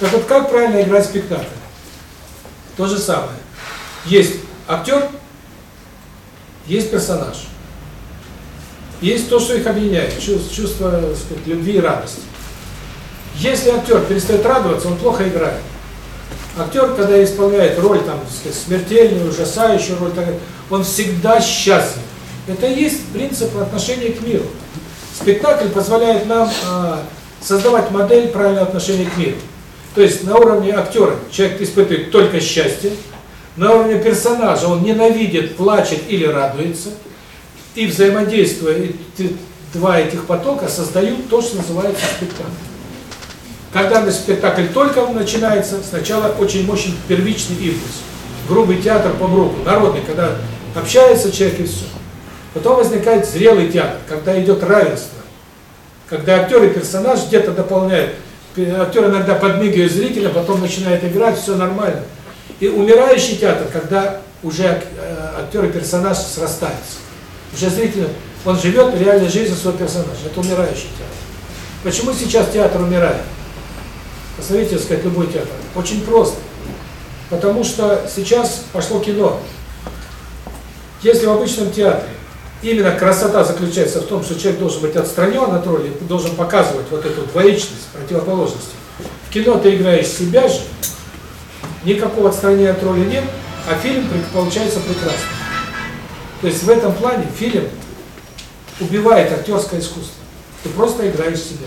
Так вот, как правильно играть спектакль? То же самое. Есть актер, есть персонаж. Есть то, что их объединяет, чувство, чувство сказать, любви и радости. Если актер перестает радоваться, он плохо играет. Актер, когда исполняет роль, там, сказать, смертельную, ужасающую роль, он всегда счастлив. Это и есть принцип отношения к миру. Спектакль позволяет нам э, создавать модель правильного отношения к миру. То есть на уровне актера человек испытывает только счастье, на уровне персонажа он ненавидит, плачет или радуется, и взаимодействуя, два этих потока создают то, что называется спектакль. Когда на спектакль только начинается, сначала очень мощный первичный импульс. Грубый театр по броку, народный, когда общается человек и все. Потом возникает зрелый театр, когда идет равенство. Когда актер и персонаж где-то дополняют. Актер иногда подмигивает зрителя, потом начинает играть, все нормально. И умирающий театр, когда уже актер и персонаж срастаются. Уже зритель, он живет реальной жизнью своего персонажа. Это умирающий театр. Почему сейчас театр умирает? Посмотрите, сказать, любой театр. Очень просто. Потому что сейчас пошло кино. Если в обычном театре именно красота заключается в том, что человек должен быть отстранен от роли, должен показывать вот эту двоичность, противоположности. В кино ты играешь себя же, никакого отстранения от роли нет, а фильм получается прекрасным. То есть в этом плане фильм убивает актерское искусство. Ты просто играешь себя.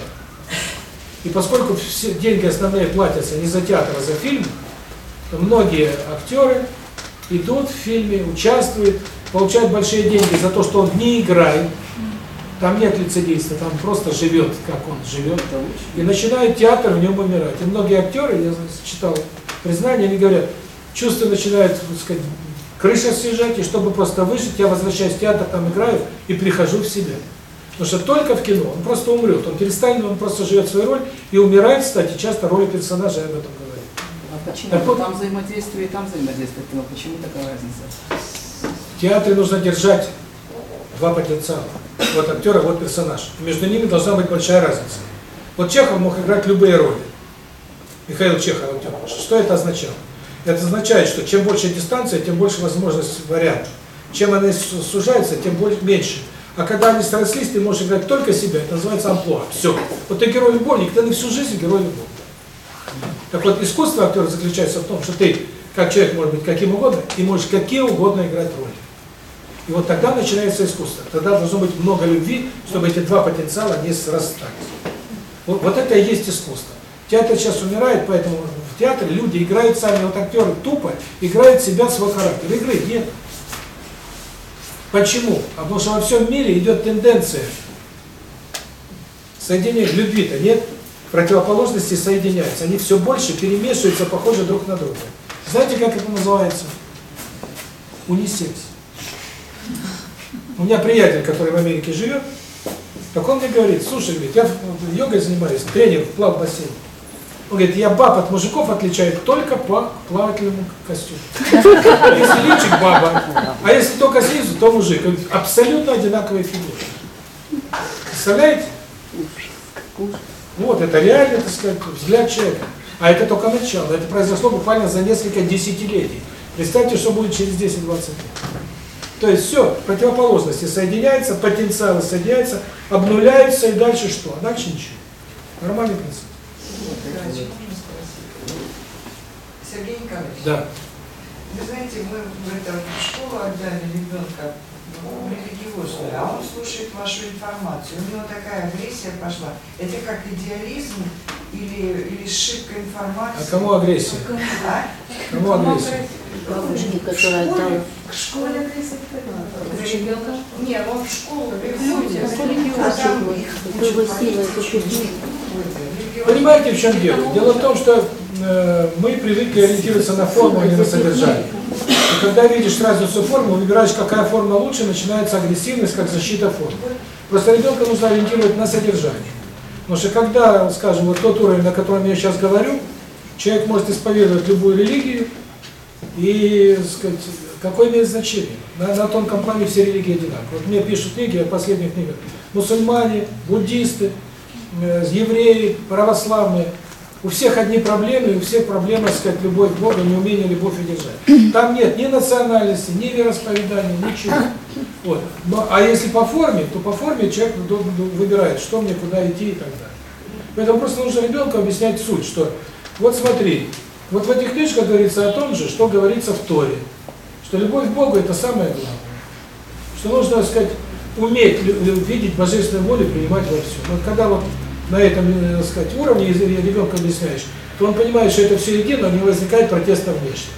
И поскольку все деньги основные платятся не за театр, а за фильм, то многие актеры идут в фильме, участвуют, получают большие деньги за то, что он не играет, там нет лицедейства, там просто живет, как он живет, и начинает театр в нем умирать. И многие актеры, я читал признания, они говорят, чувства начинают, так сказать, крыша съезжать, и чтобы просто выжить, я возвращаюсь в театр, там играю и прихожу в себя. Потому что только в кино он просто умрет, он перестанет, он просто живет свою роль и умирает, кстати, часто роли персонажа, об этом говорю. А почему Так вот- там взаимодействие и там взаимодействие кино? Почему такая разница? В театре нужно держать два потенциала. Вот актер, а вот персонаж. И между ними должна быть большая разница. Вот Чехов мог играть любые роли. Михаил Чехов, актер. Что это означало? Это означает, что чем больше дистанция, тем больше возможность вариантов. Чем она су- сужается, тем больше, меньше. А когда они срослись, ты можешь играть только себя, это называется амплуа. Все. Вот ты герой-любовник, ты на всю жизнь герой-любовник. Так вот, искусство актера заключается в том, что ты, как человек, может быть каким угодно, и можешь какие угодно играть роли. И вот тогда начинается искусство. Тогда должно быть много любви, чтобы эти два потенциала не срастались. Вот, вот это и есть искусство. Театр сейчас умирает, поэтому в театре люди играют сами, вот актеры тупо играют себя, свой характер. Игры нет. Почему? А потому что во всем мире идет тенденция соединения любви-то нет, противоположности соединяются. Они все больше перемешиваются, похожи друг на друга. Знаете, как это называется? Унисекс. У меня приятель, который в Америке живет, так он мне говорит, слушай, говорит, я йогой занимаюсь, тренер в плав бассейне. Он говорит, я баб от мужиков отличаю только по плавательному костюму. Если личик баба, а если только снизу, то мужик. Он говорит, Абсолютно одинаковые фигуры. Представляете? Вот, это реально, так сказать, взгляд человека. А это только начало. Это произошло буквально за несколько десятилетий. Представьте, что будет через 10-20 лет. То есть все, противоположности соединяются, потенциалы соединяются, обнуляются и дальше что? А дальше ничего. Нормальный принцип. Сергей Николаевич, Да. вы знаете, мы в, это, в школу отдали ребенка ну, религиозную, а он слушает вашу информацию. У него такая агрессия пошла. Это как идеализм или, или ошибка информации? А кому агрессия? А? Кому агрессия? Бабушке, В которая отдала. к школе ребенка? Нет, он в школу Люди, там Понимаете, в чем дело? Дело в том, что э, мы привыкли ориентироваться на форму, а не на содержание. И когда видишь разницу формы, выбираешь, какая форма лучше, начинается агрессивность, как защита формы. Просто ребенка нужно ориентировать на содержание. Потому что когда, скажем, вот тот уровень, на котором я сейчас говорю, человек может исповедовать любую религию, и, сказать, какое имеет значение? На, на тонком плане все религии одинаковые. Вот мне пишут книги, о последних книгах, мусульмане, буддисты, э, евреи, православные. У всех одни проблемы, и у всех проблема, так сказать, любовь к Богу, неумение любовь удержать. Там нет ни национальности, ни вероисповедания, ничего. Вот. Но, а если по форме, то по форме человек ду- выбирает, что мне, куда идти и так далее. Поэтому просто нужно ребенку объяснять суть, что вот смотри, вот в этих книжках говорится о том же, что говорится в Торе, что любовь к Богу – это самое главное. Что нужно, так сказать, уметь видеть божественную волю, принимать во всем. Вот когда вот на этом, э, так сказать, уровне ребенка объясняешь, то он понимает, что это все едино, не возникает протеста внешне.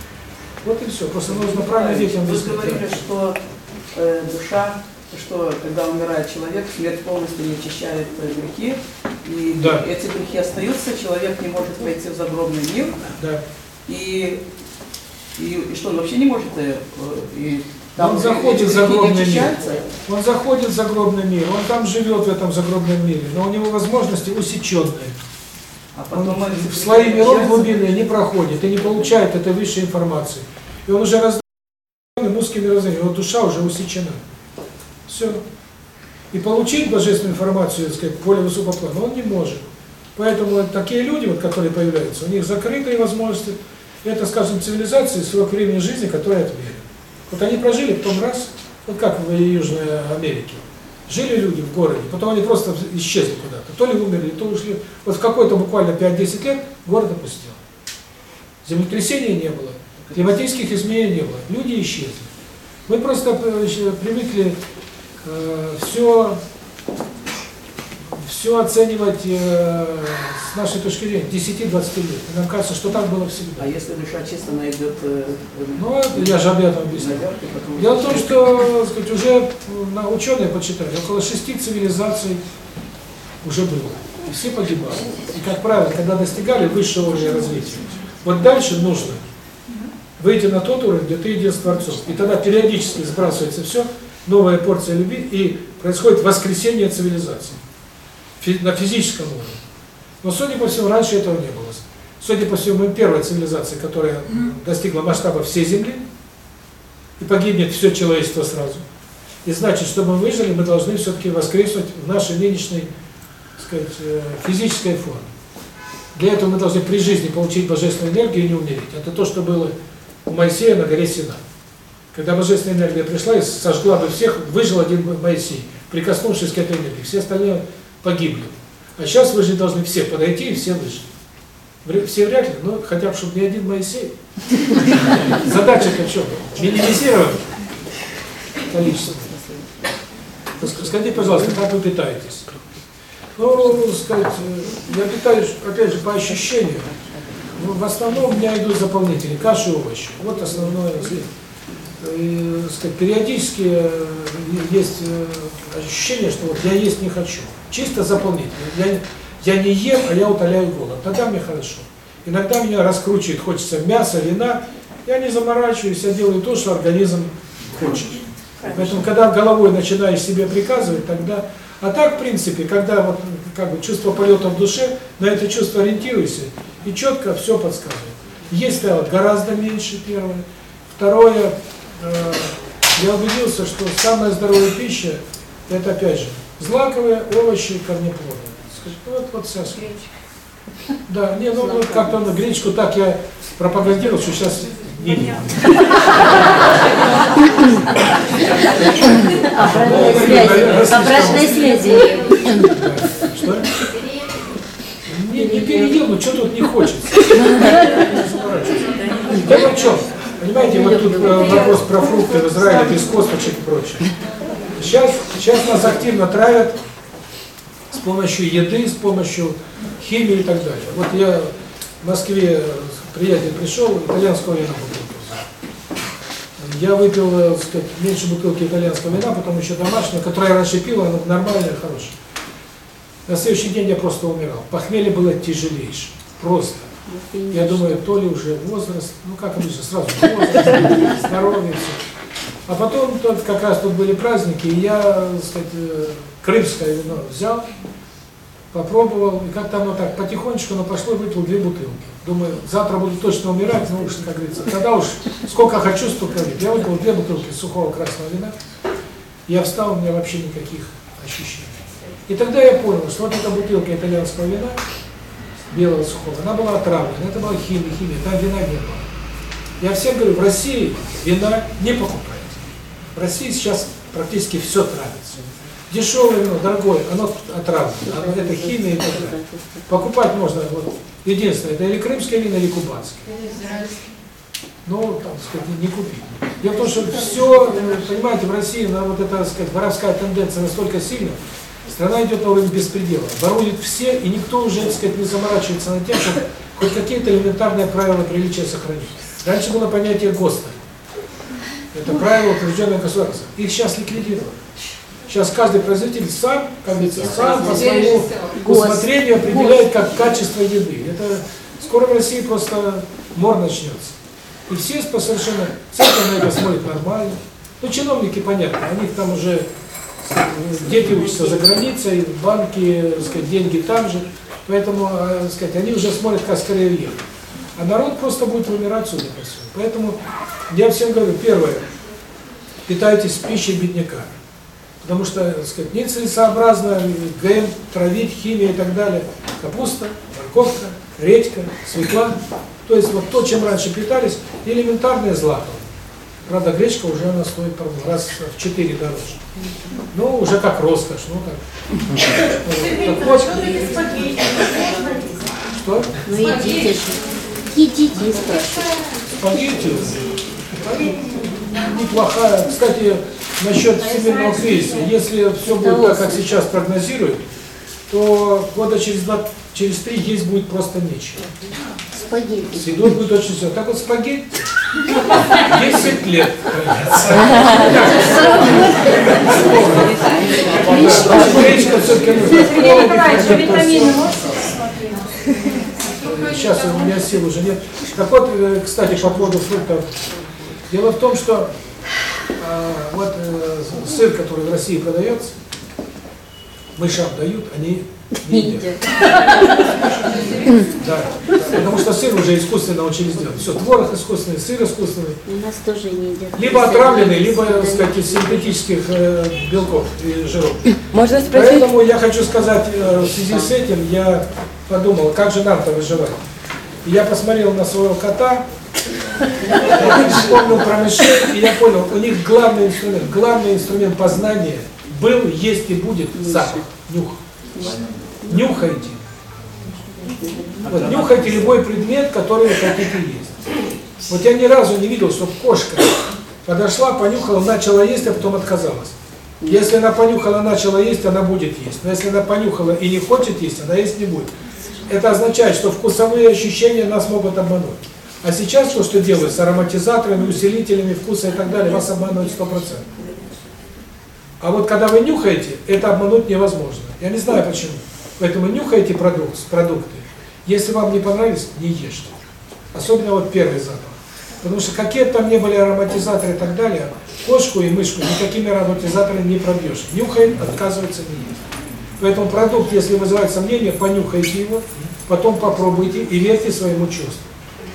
Вот и все. Просто нужно правильно детям Вы говорили, что э, душа, что когда умирает человек, смерть полностью не очищает э, грехи, и Да. эти грехи остаются, человек не может пойти в загробный мир, Да. и, и, и что он вообще не может, э, э, и там он заходит эти в загробный мир. Он заходит в загробный мир, он там живет в этом загробном мире, но у него возможности усеченные. А Он потом эти в слои миров глубинные не проходит и не получает этой высшей информации. И он уже раздавлен узким мирозданием, его душа уже усечена. Все. И получить божественную информацию, так сказать, более высокого плана, он не может. Поэтому такие люди, вот, которые появляются, у них закрытые возможности. Это, скажем, цивилизации, срок времени жизни, который отмерен. Вот они прожили, потом раз, вот как в Южной Америке. Жили люди в городе, потом они просто исчезли куда-то. То ли умерли, то ушли. Вот в какой-то буквально 5-10 лет город опустел. Землетрясений не было, климатических изменений не было, люди исчезли. Мы просто э, еще привыкли все, все оценивать э, с нашей точки зрения 10-20 лет. И нам кажется, что так было всегда. А если душа чисто найдет... э, э, Ну, это я же об этом потом- Дело в том, что сказать, уже на ученые почитали, около шести цивилизаций уже было. И все погибали. И, как правило, когда достигали высшего уровня развития, вот дальше нужно выйти на тот уровень, где ты един с Творцом. И тогда периодически сбрасывается все, новая порция любви, и происходит воскресение цивилизации на физическом уровне. Но, судя по всему, раньше этого не было. Судя по всему, мы первая цивилизация, которая достигла масштаба всей Земли, и погибнет все человечество сразу. И значит, чтобы мы выжили, мы должны все-таки воскреснуть в нашей нынешней, так сказать, э, физической форме. Для этого мы должны при жизни получить божественную энергию и не умереть. Это то, что было у Моисея на горе Сина. Когда божественная энергия пришла и сожгла бы всех, выжил один Моисей, прикоснувшись к этой энергии. Все остальные погибли. А сейчас выжить должны все, подойти и все выжить. Все вряд ли, но хотя бы, чтобы не один Моисей. Задача-то? Минимизировать количество. Скажите, пожалуйста, как вы питаетесь? Ну, сказать, э, я питаюсь, опять же, по ощущениям. Ну, в основном у меня идут заполнители, каши и овощи. Вот основное. Сказать, периодически э, есть э, ощущение, что вот я есть не хочу. Чисто заполнитель. Я, я не ем, а я утоляю голод. Тогда мне хорошо. Иногда меня раскручивает, хочется мяса, вина. Я не заморачиваюсь, я делаю то, что организм хочет. Поэтому, когда головой начинаешь себе приказывать, тогда... А так, в принципе, когда вот как бы чувство полета в душе, на это чувство ориентируйся, И четко все подсказывает. Есть травы гораздо меньше, первое. Второе, э, я убедился, что самая здоровая пища, это опять же, злаковые, овощи, корнеплоды. Скажи, Вот, вот сейчас. Да, не, ну вот как-то на гречку так я пропагандировал, что сейчас не. Обратной связи. Что? Не, не переел, но что тут не хочется. Дело в чем? Понимаете, вот тут э, вопрос про фрукты в Израиле без косточек и прочее. Сейчас, сейчас нас активно травят с помощью еды, с помощью химии и так далее. Вот я в Москве, э, приятель пришел, итальянского вина. Я выпил, э, так сказать, меньше бутылки итальянского вина, потом еще домашнего, которое я раньше пил, оно нормальное, хорошее. На следующий день я просто умирал. Похмелье было тяжелейшее. Просто. Я думаю, то ли уже возраст, ну как обычно, сразу возраст, здоровье, все. А потом тут как раз тут были праздники, и я, так сказать, э, крымское вино взял, попробовал, и как-то оно так потихонечку, но пошло, выпил две бутылки. Думаю, завтра буду точно умирать, ну уж, как говорится, тогда уж сколько хочу, столько выпью. Я выпил две бутылки сухого красного вина, я встал, у меня вообще никаких ощущений. И тогда я понял, что вот эта бутылка итальянского вина, белого сухого, она была отравлена, это была химия, химия, там вина не было. Я всем говорю, в России вина не покупайте. В России сейчас практически все травится. Дешевое вино, дорогое, оно отравлено, оно, это химия и так далее. Покупать можно, вот, единственное, это или крымское вино, или кубанское. Ну, там, сказать, не, не купить. Дело в том, что все, понимаете, в России, на вот эта, так сказать, воровская тенденция настолько сильна, Страна идет на уровень беспредела. Воруют все, и никто уже, так сказать, не заморачивается над тем, чтобы хоть какие-то элементарные правила приличия сохранить. Раньше было понятие ГОСТа. Это правило утвержденное государством. Их сейчас ликвидировали. Сейчас каждый производитель сам, как говорится, сам по своему усмотрению определяет как качество еды. Это скоро в России просто мор начнется. И все совершенно на это смотрит нормально. Ну, чиновники, понятно, у них там уже дети учатся за границей, банки, сказать, деньги там же, поэтому, э, сказать, они уже смотрят, как скорее ехать. А народ просто будет вымирать, судя по всему. Поэтому я всем говорю, первое, питайтесь пищей бедняка. Потому что, так сказать, нецелесообразно ГМ травить, химия и так далее. Капуста, морковка, редька, свекла. То есть вот то, чем раньше питались, элементарные злаковые. Правда, гречка уже она стоит, раз в 4 дороже. Ну, уже как роскошь, ну так. Так вот, что? Ну идите же. Спрашивайте. Спагетти неплохая. Кстати, насчет всемирного кризиса, если все будет так, как сейчас прогнозируют, то года через два, через три есть будет просто нечего. Спагетти. С едой будет очень все. Так вот спагетти 10 лет. Гречка все-таки а можете Сейчас у меня сил уже нет. Так вот, э, кстати, по поводу фруктов. Дело в том, что э, вот э, сыр, который в России продается, мышам дают, они не едят. Да, потому что сыр уже искусственно учились делать. Все, творог искусственный, сыр искусственный. У нас тоже не едят. Либо отравленный, либо, так сказать, из синтетических э, белков и жиров. Можно спросить? Поэтому я хочу сказать, э, в связи с этим я подумал, как же нам-то выживать. И я посмотрел на своего кота, я вспомнил про мышей, и я понял, у них главный инструмент, главный инструмент познания был, есть и будет запах, нюх. Нюхайте. Вот, нюхайте любой предмет, который вы хотите есть. Вот я ни разу не видел, чтобы кошка подошла, понюхала, начала есть, а потом отказалась. Если она понюхала, начала есть, она будет есть. Но если она понюхала и не хочет есть, она есть не будет. Это означает, что вкусовые ощущения нас могут обмануть. А сейчас то, что делают с ароматизаторами, усилителями вкуса и так далее, вас обманывают 100%. А вот когда вы нюхаете, это обмануть невозможно. Я не знаю почему. Поэтому нюхайте продукт, продукты. Если вам не понравились, не ешьте. Особенно вот первый запах. Потому что какие там ни были ароматизаторы и так далее, кошку и мышку никакими ароматизаторами не пробьешь. Нюхает, отказывается не есть. Поэтому продукт, если вызывает сомнения, понюхайте его, потом попробуйте и верьте своему чувству.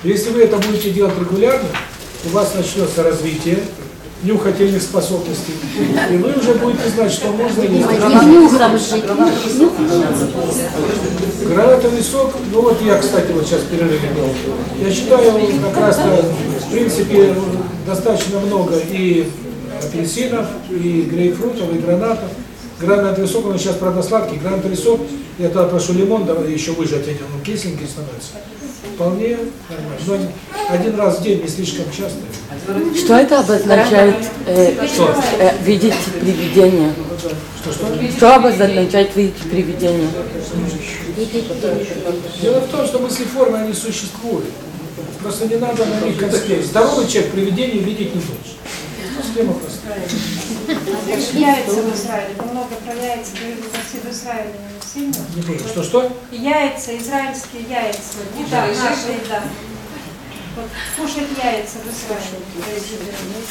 Если вы это будете делать регулярно, у вас начнется развитие нюхательных способностей, и вы уже будете знать, что можно есть. Нюхом жить. Гранатовый сок, ну вот я, кстати, вот сейчас перерыв делал. Я считаю, как раз в принципе, достаточно много и апельсинов, и грейпфрутов, и гранатов. Гранатовый сок, он сейчас, правда, сладкий. Гранатовый сок, я тогда прошу лимон, давай еще выжать, он кисленький становится. Вполне нормально. Но один раз в день, не слишком часто. Что это обозначает э, Что? э, видеть привидение? Что, что? Что обозначает видеть привидение? Дело в том, что мысли-формы, они существуют. Просто не надо на них конспект. Здоровый человек привидение видеть не должен. Схема простая. Яйца в Израиле, много про яйца говорили, в Израиле не сильно? Не понял. Что-что? Яйца, израильские яйца, еда, наша еда. Вот, кушать яйца в Израиле.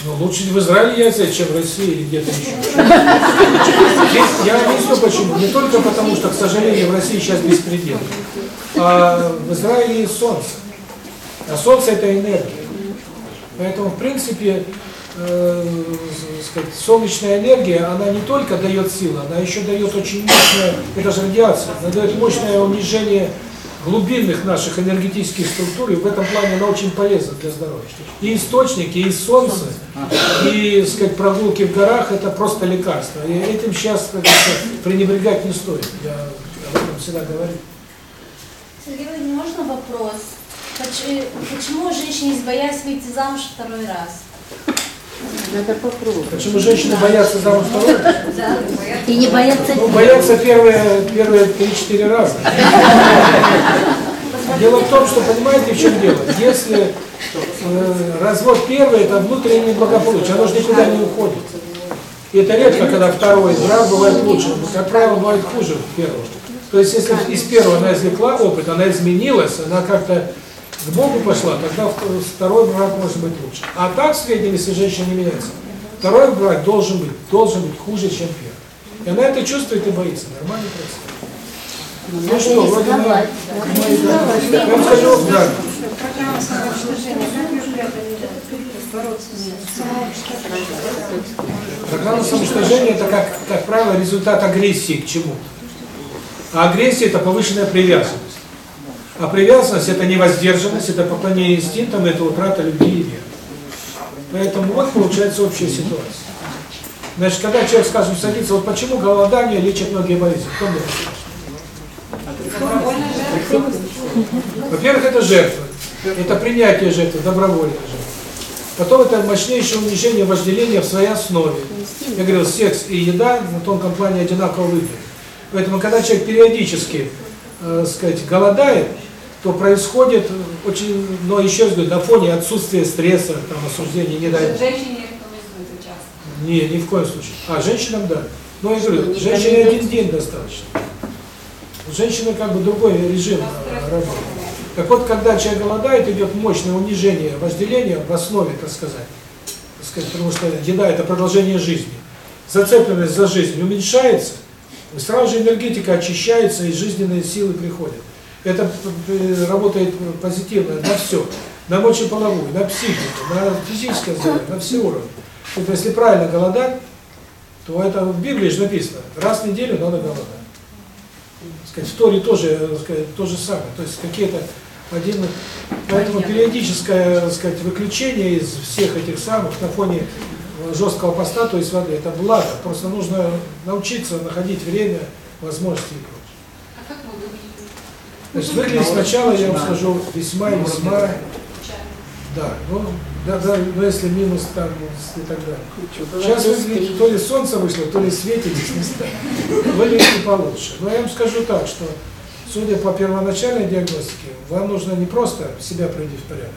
Ну, лучше в Израиле яйца, чем в России или где-то еще. Я объясню почему. Не только потому, что, к сожалению, в России сейчас беспредел, а в Израиле солнце. А солнце – это энергия. Поэтому, в принципе, э, сказать, солнечная энергия, она не только дает силу, она еще дает очень мощное, это же радиация, она дает мощное унижение глубинных наших энергетических структур, и в этом плане она очень полезна для здоровья. И источники, и солнце, и сказать, прогулки в горах – это просто лекарство. И этим сейчас говорится, пренебрегать не стоит. Я об этом всегда говорю. Сергей Владимирович, можно вопрос? Поч- Почему женщине, боясь выйти замуж второй раз? Надо попробовать. Почему женщины боятся замуж второй раз? И не боятся Ну, боятся первые, первые 3-4 раза. Дело в том, что, понимаете, в чем дело? Если э, развод первый, это внутреннее благополучие, оно же никуда не уходит. И это редко, когда второй брак бывает лучше, как правило, бывает хуже первого. То есть, если из первого она извлекла опыт, она изменилась, она как-то к Богу пошла, тогда второй брак может быть лучше. А так, в среднем, если женщина не меняется, второй брак должен быть, должен быть хуже, чем первый. И она это чувствует и боится. Нормальный процесс. Ну что, вроде на... рисковать. Я вам скажу, да. Программа самоуничтожения, как? Бороться с самоуничтожением. Программа самоуничтожения – это, как, как правило, результат агрессии к чему-то. А агрессия – это повышенная привязанность. А привязанность – это невоздержанность, это поклонение инстинктам, это утрата любви и веры. Поэтому вот получается общая ситуация. Значит, когда человек, скажем, садится, вот почему голодание лечит многие болезни? Кто расскажет? Во-первых, это жертва. Это принятие жертвы, добровольная жертва. Потом это мощнейшее унижение вожделения в своей основе. Я говорил, секс и еда на тонком плане одинаково выглядят. Поэтому, когда человек периодически, э, сказать, голодает, то происходит очень, но еще раз говорю, на фоне отсутствия стресса, там, осуждения, не бог. Женщине рекомендуется часто. Не, ни в коем случае. А, женщинам да. Но я говорю, женщине один день достаточно. У женщины как бы другой режим э, работы. Так вот, когда человек голодает, идет мощное унижение вожделения в основе, так сказать. Так сказать, потому что еда – это продолжение жизни. Зацепленность за жизнь уменьшается, и сразу же энергетика очищается, и жизненные силы приходят. Это работает позитивно на все. На мочеполовую, на психику, на физическое здоровье, на все уровни. Вот если правильно голодать, то это в Библии же написано, раз в неделю надо голодать. Сказать, в Торе тоже сказать, то же самое. То есть какие-то один... Поэтому периодическое так сказать, выключение из всех этих самых на фоне жесткого поста, то есть воды, это благо. Просто нужно научиться находить время, возможности и прочее. А как вы выглядите? Значит, выглядит сначала, я вам скажу, весьма и весьма... Да, ну, да, да, но если минус там и так далее. Сейчас выглядит, то ли солнце вышло, то ли светитесь не стали. Выглядит не получше. Но я вам скажу так, что, судя по первоначальной диагностике, вам нужно не просто себя приводить в порядок.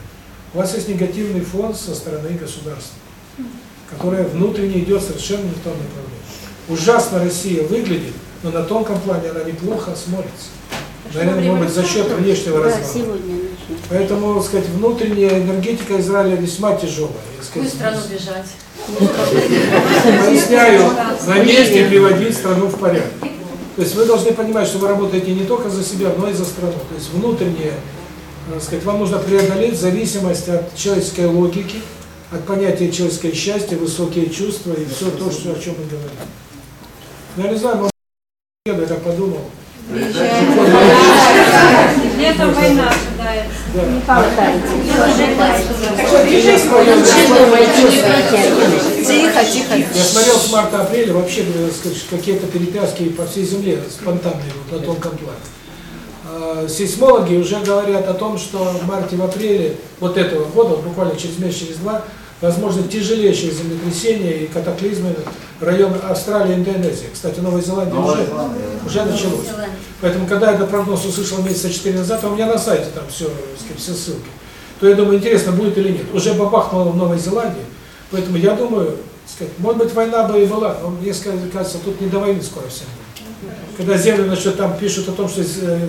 У вас есть негативный фон со стороны государства, которое внутренне идет совершенно не в том направлении. Ужасно Россия выглядит, но на тонком плане она неплохо смотрится. Наверное, может быть, за счет внешнего Да, развала. сегодня начнем. Поэтому, так сказать, внутренняя энергетика Израиля весьма тяжелая. какую страну бежать? Поясняю, на месте приводить страну в порядок. То есть вы должны понимать, что вы работаете не только за себя, но и за страну. То есть внутреннее, так сказать, вам нужно преодолеть зависимость от человеческой логики, от понятия человеческое счастье, высокие чувства и все то, что, о чем мы говорим. Я не знаю, может, я так подумал. Летом война ожидается. Да. Не хватает. Тихо, тихо. Я смотрел с марта-апреля вообще какие-то перетряски по всей земле спонтанные вот на тонком плане. А, Сейсмологи уже говорят о том, что в марте, в апреле вот этого года, вот буквально через месяц, через два, возможно тяжелейшие землетрясения и катаклизмы район Австралии и Индонезии. Кстати, Новая Зеландия Новая уже, Зеландия. уже началось. Поэтому, когда я этот прогноз услышал месяца четыре назад, а у меня на сайте там все, все ссылки, то я думаю, интересно, будет или нет. Уже бабахнуло в Новой Зеландии, поэтому я думаю, сказать, может быть, война бы и была, но мне кажется, тут не до войны скоро всем будет. Когда землю насчет там пишут о том, что э, э,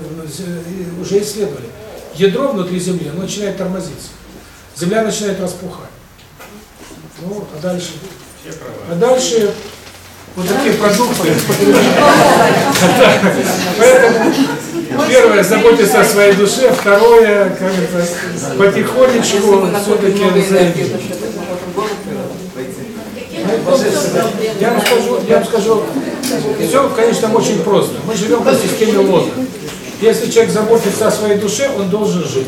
уже исследовали, ядро внутри Земли, оно начинает тормозиться. Земля начинает распухать. Ну, а дальше? А дальше вот такие продукты. Поэтому первое, заботиться о своей душе, второе, как это, потихонечку все-таки. Я вам скажу, я вам скажу, все, конечно, очень просто. Мы живем по системе лоза. Если человек заботится о своей душе, он должен жить.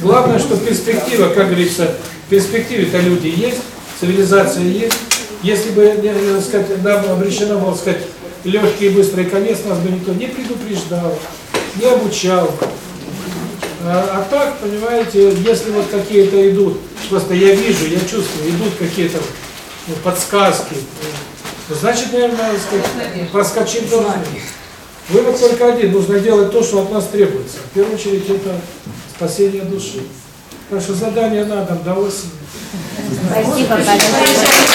Главное, что перспектива, как говорится, в перспективе-то люди есть, цивилизация есть. Если бы, не, сказать, нам обречено было сказать, легкий и быстрый конец, нас бы никто не предупреждал, не обучал. А, а так, понимаете, если вот какие-то идут, просто я вижу, я чувствую, идут какие-то ну, подсказки, значит, наверное, сказать, проскочить должны. Вывод только один, нужно делать то, что от нас требуется. В первую очередь, это спасение души. Так что задание на дом до осени. Спасибо большое.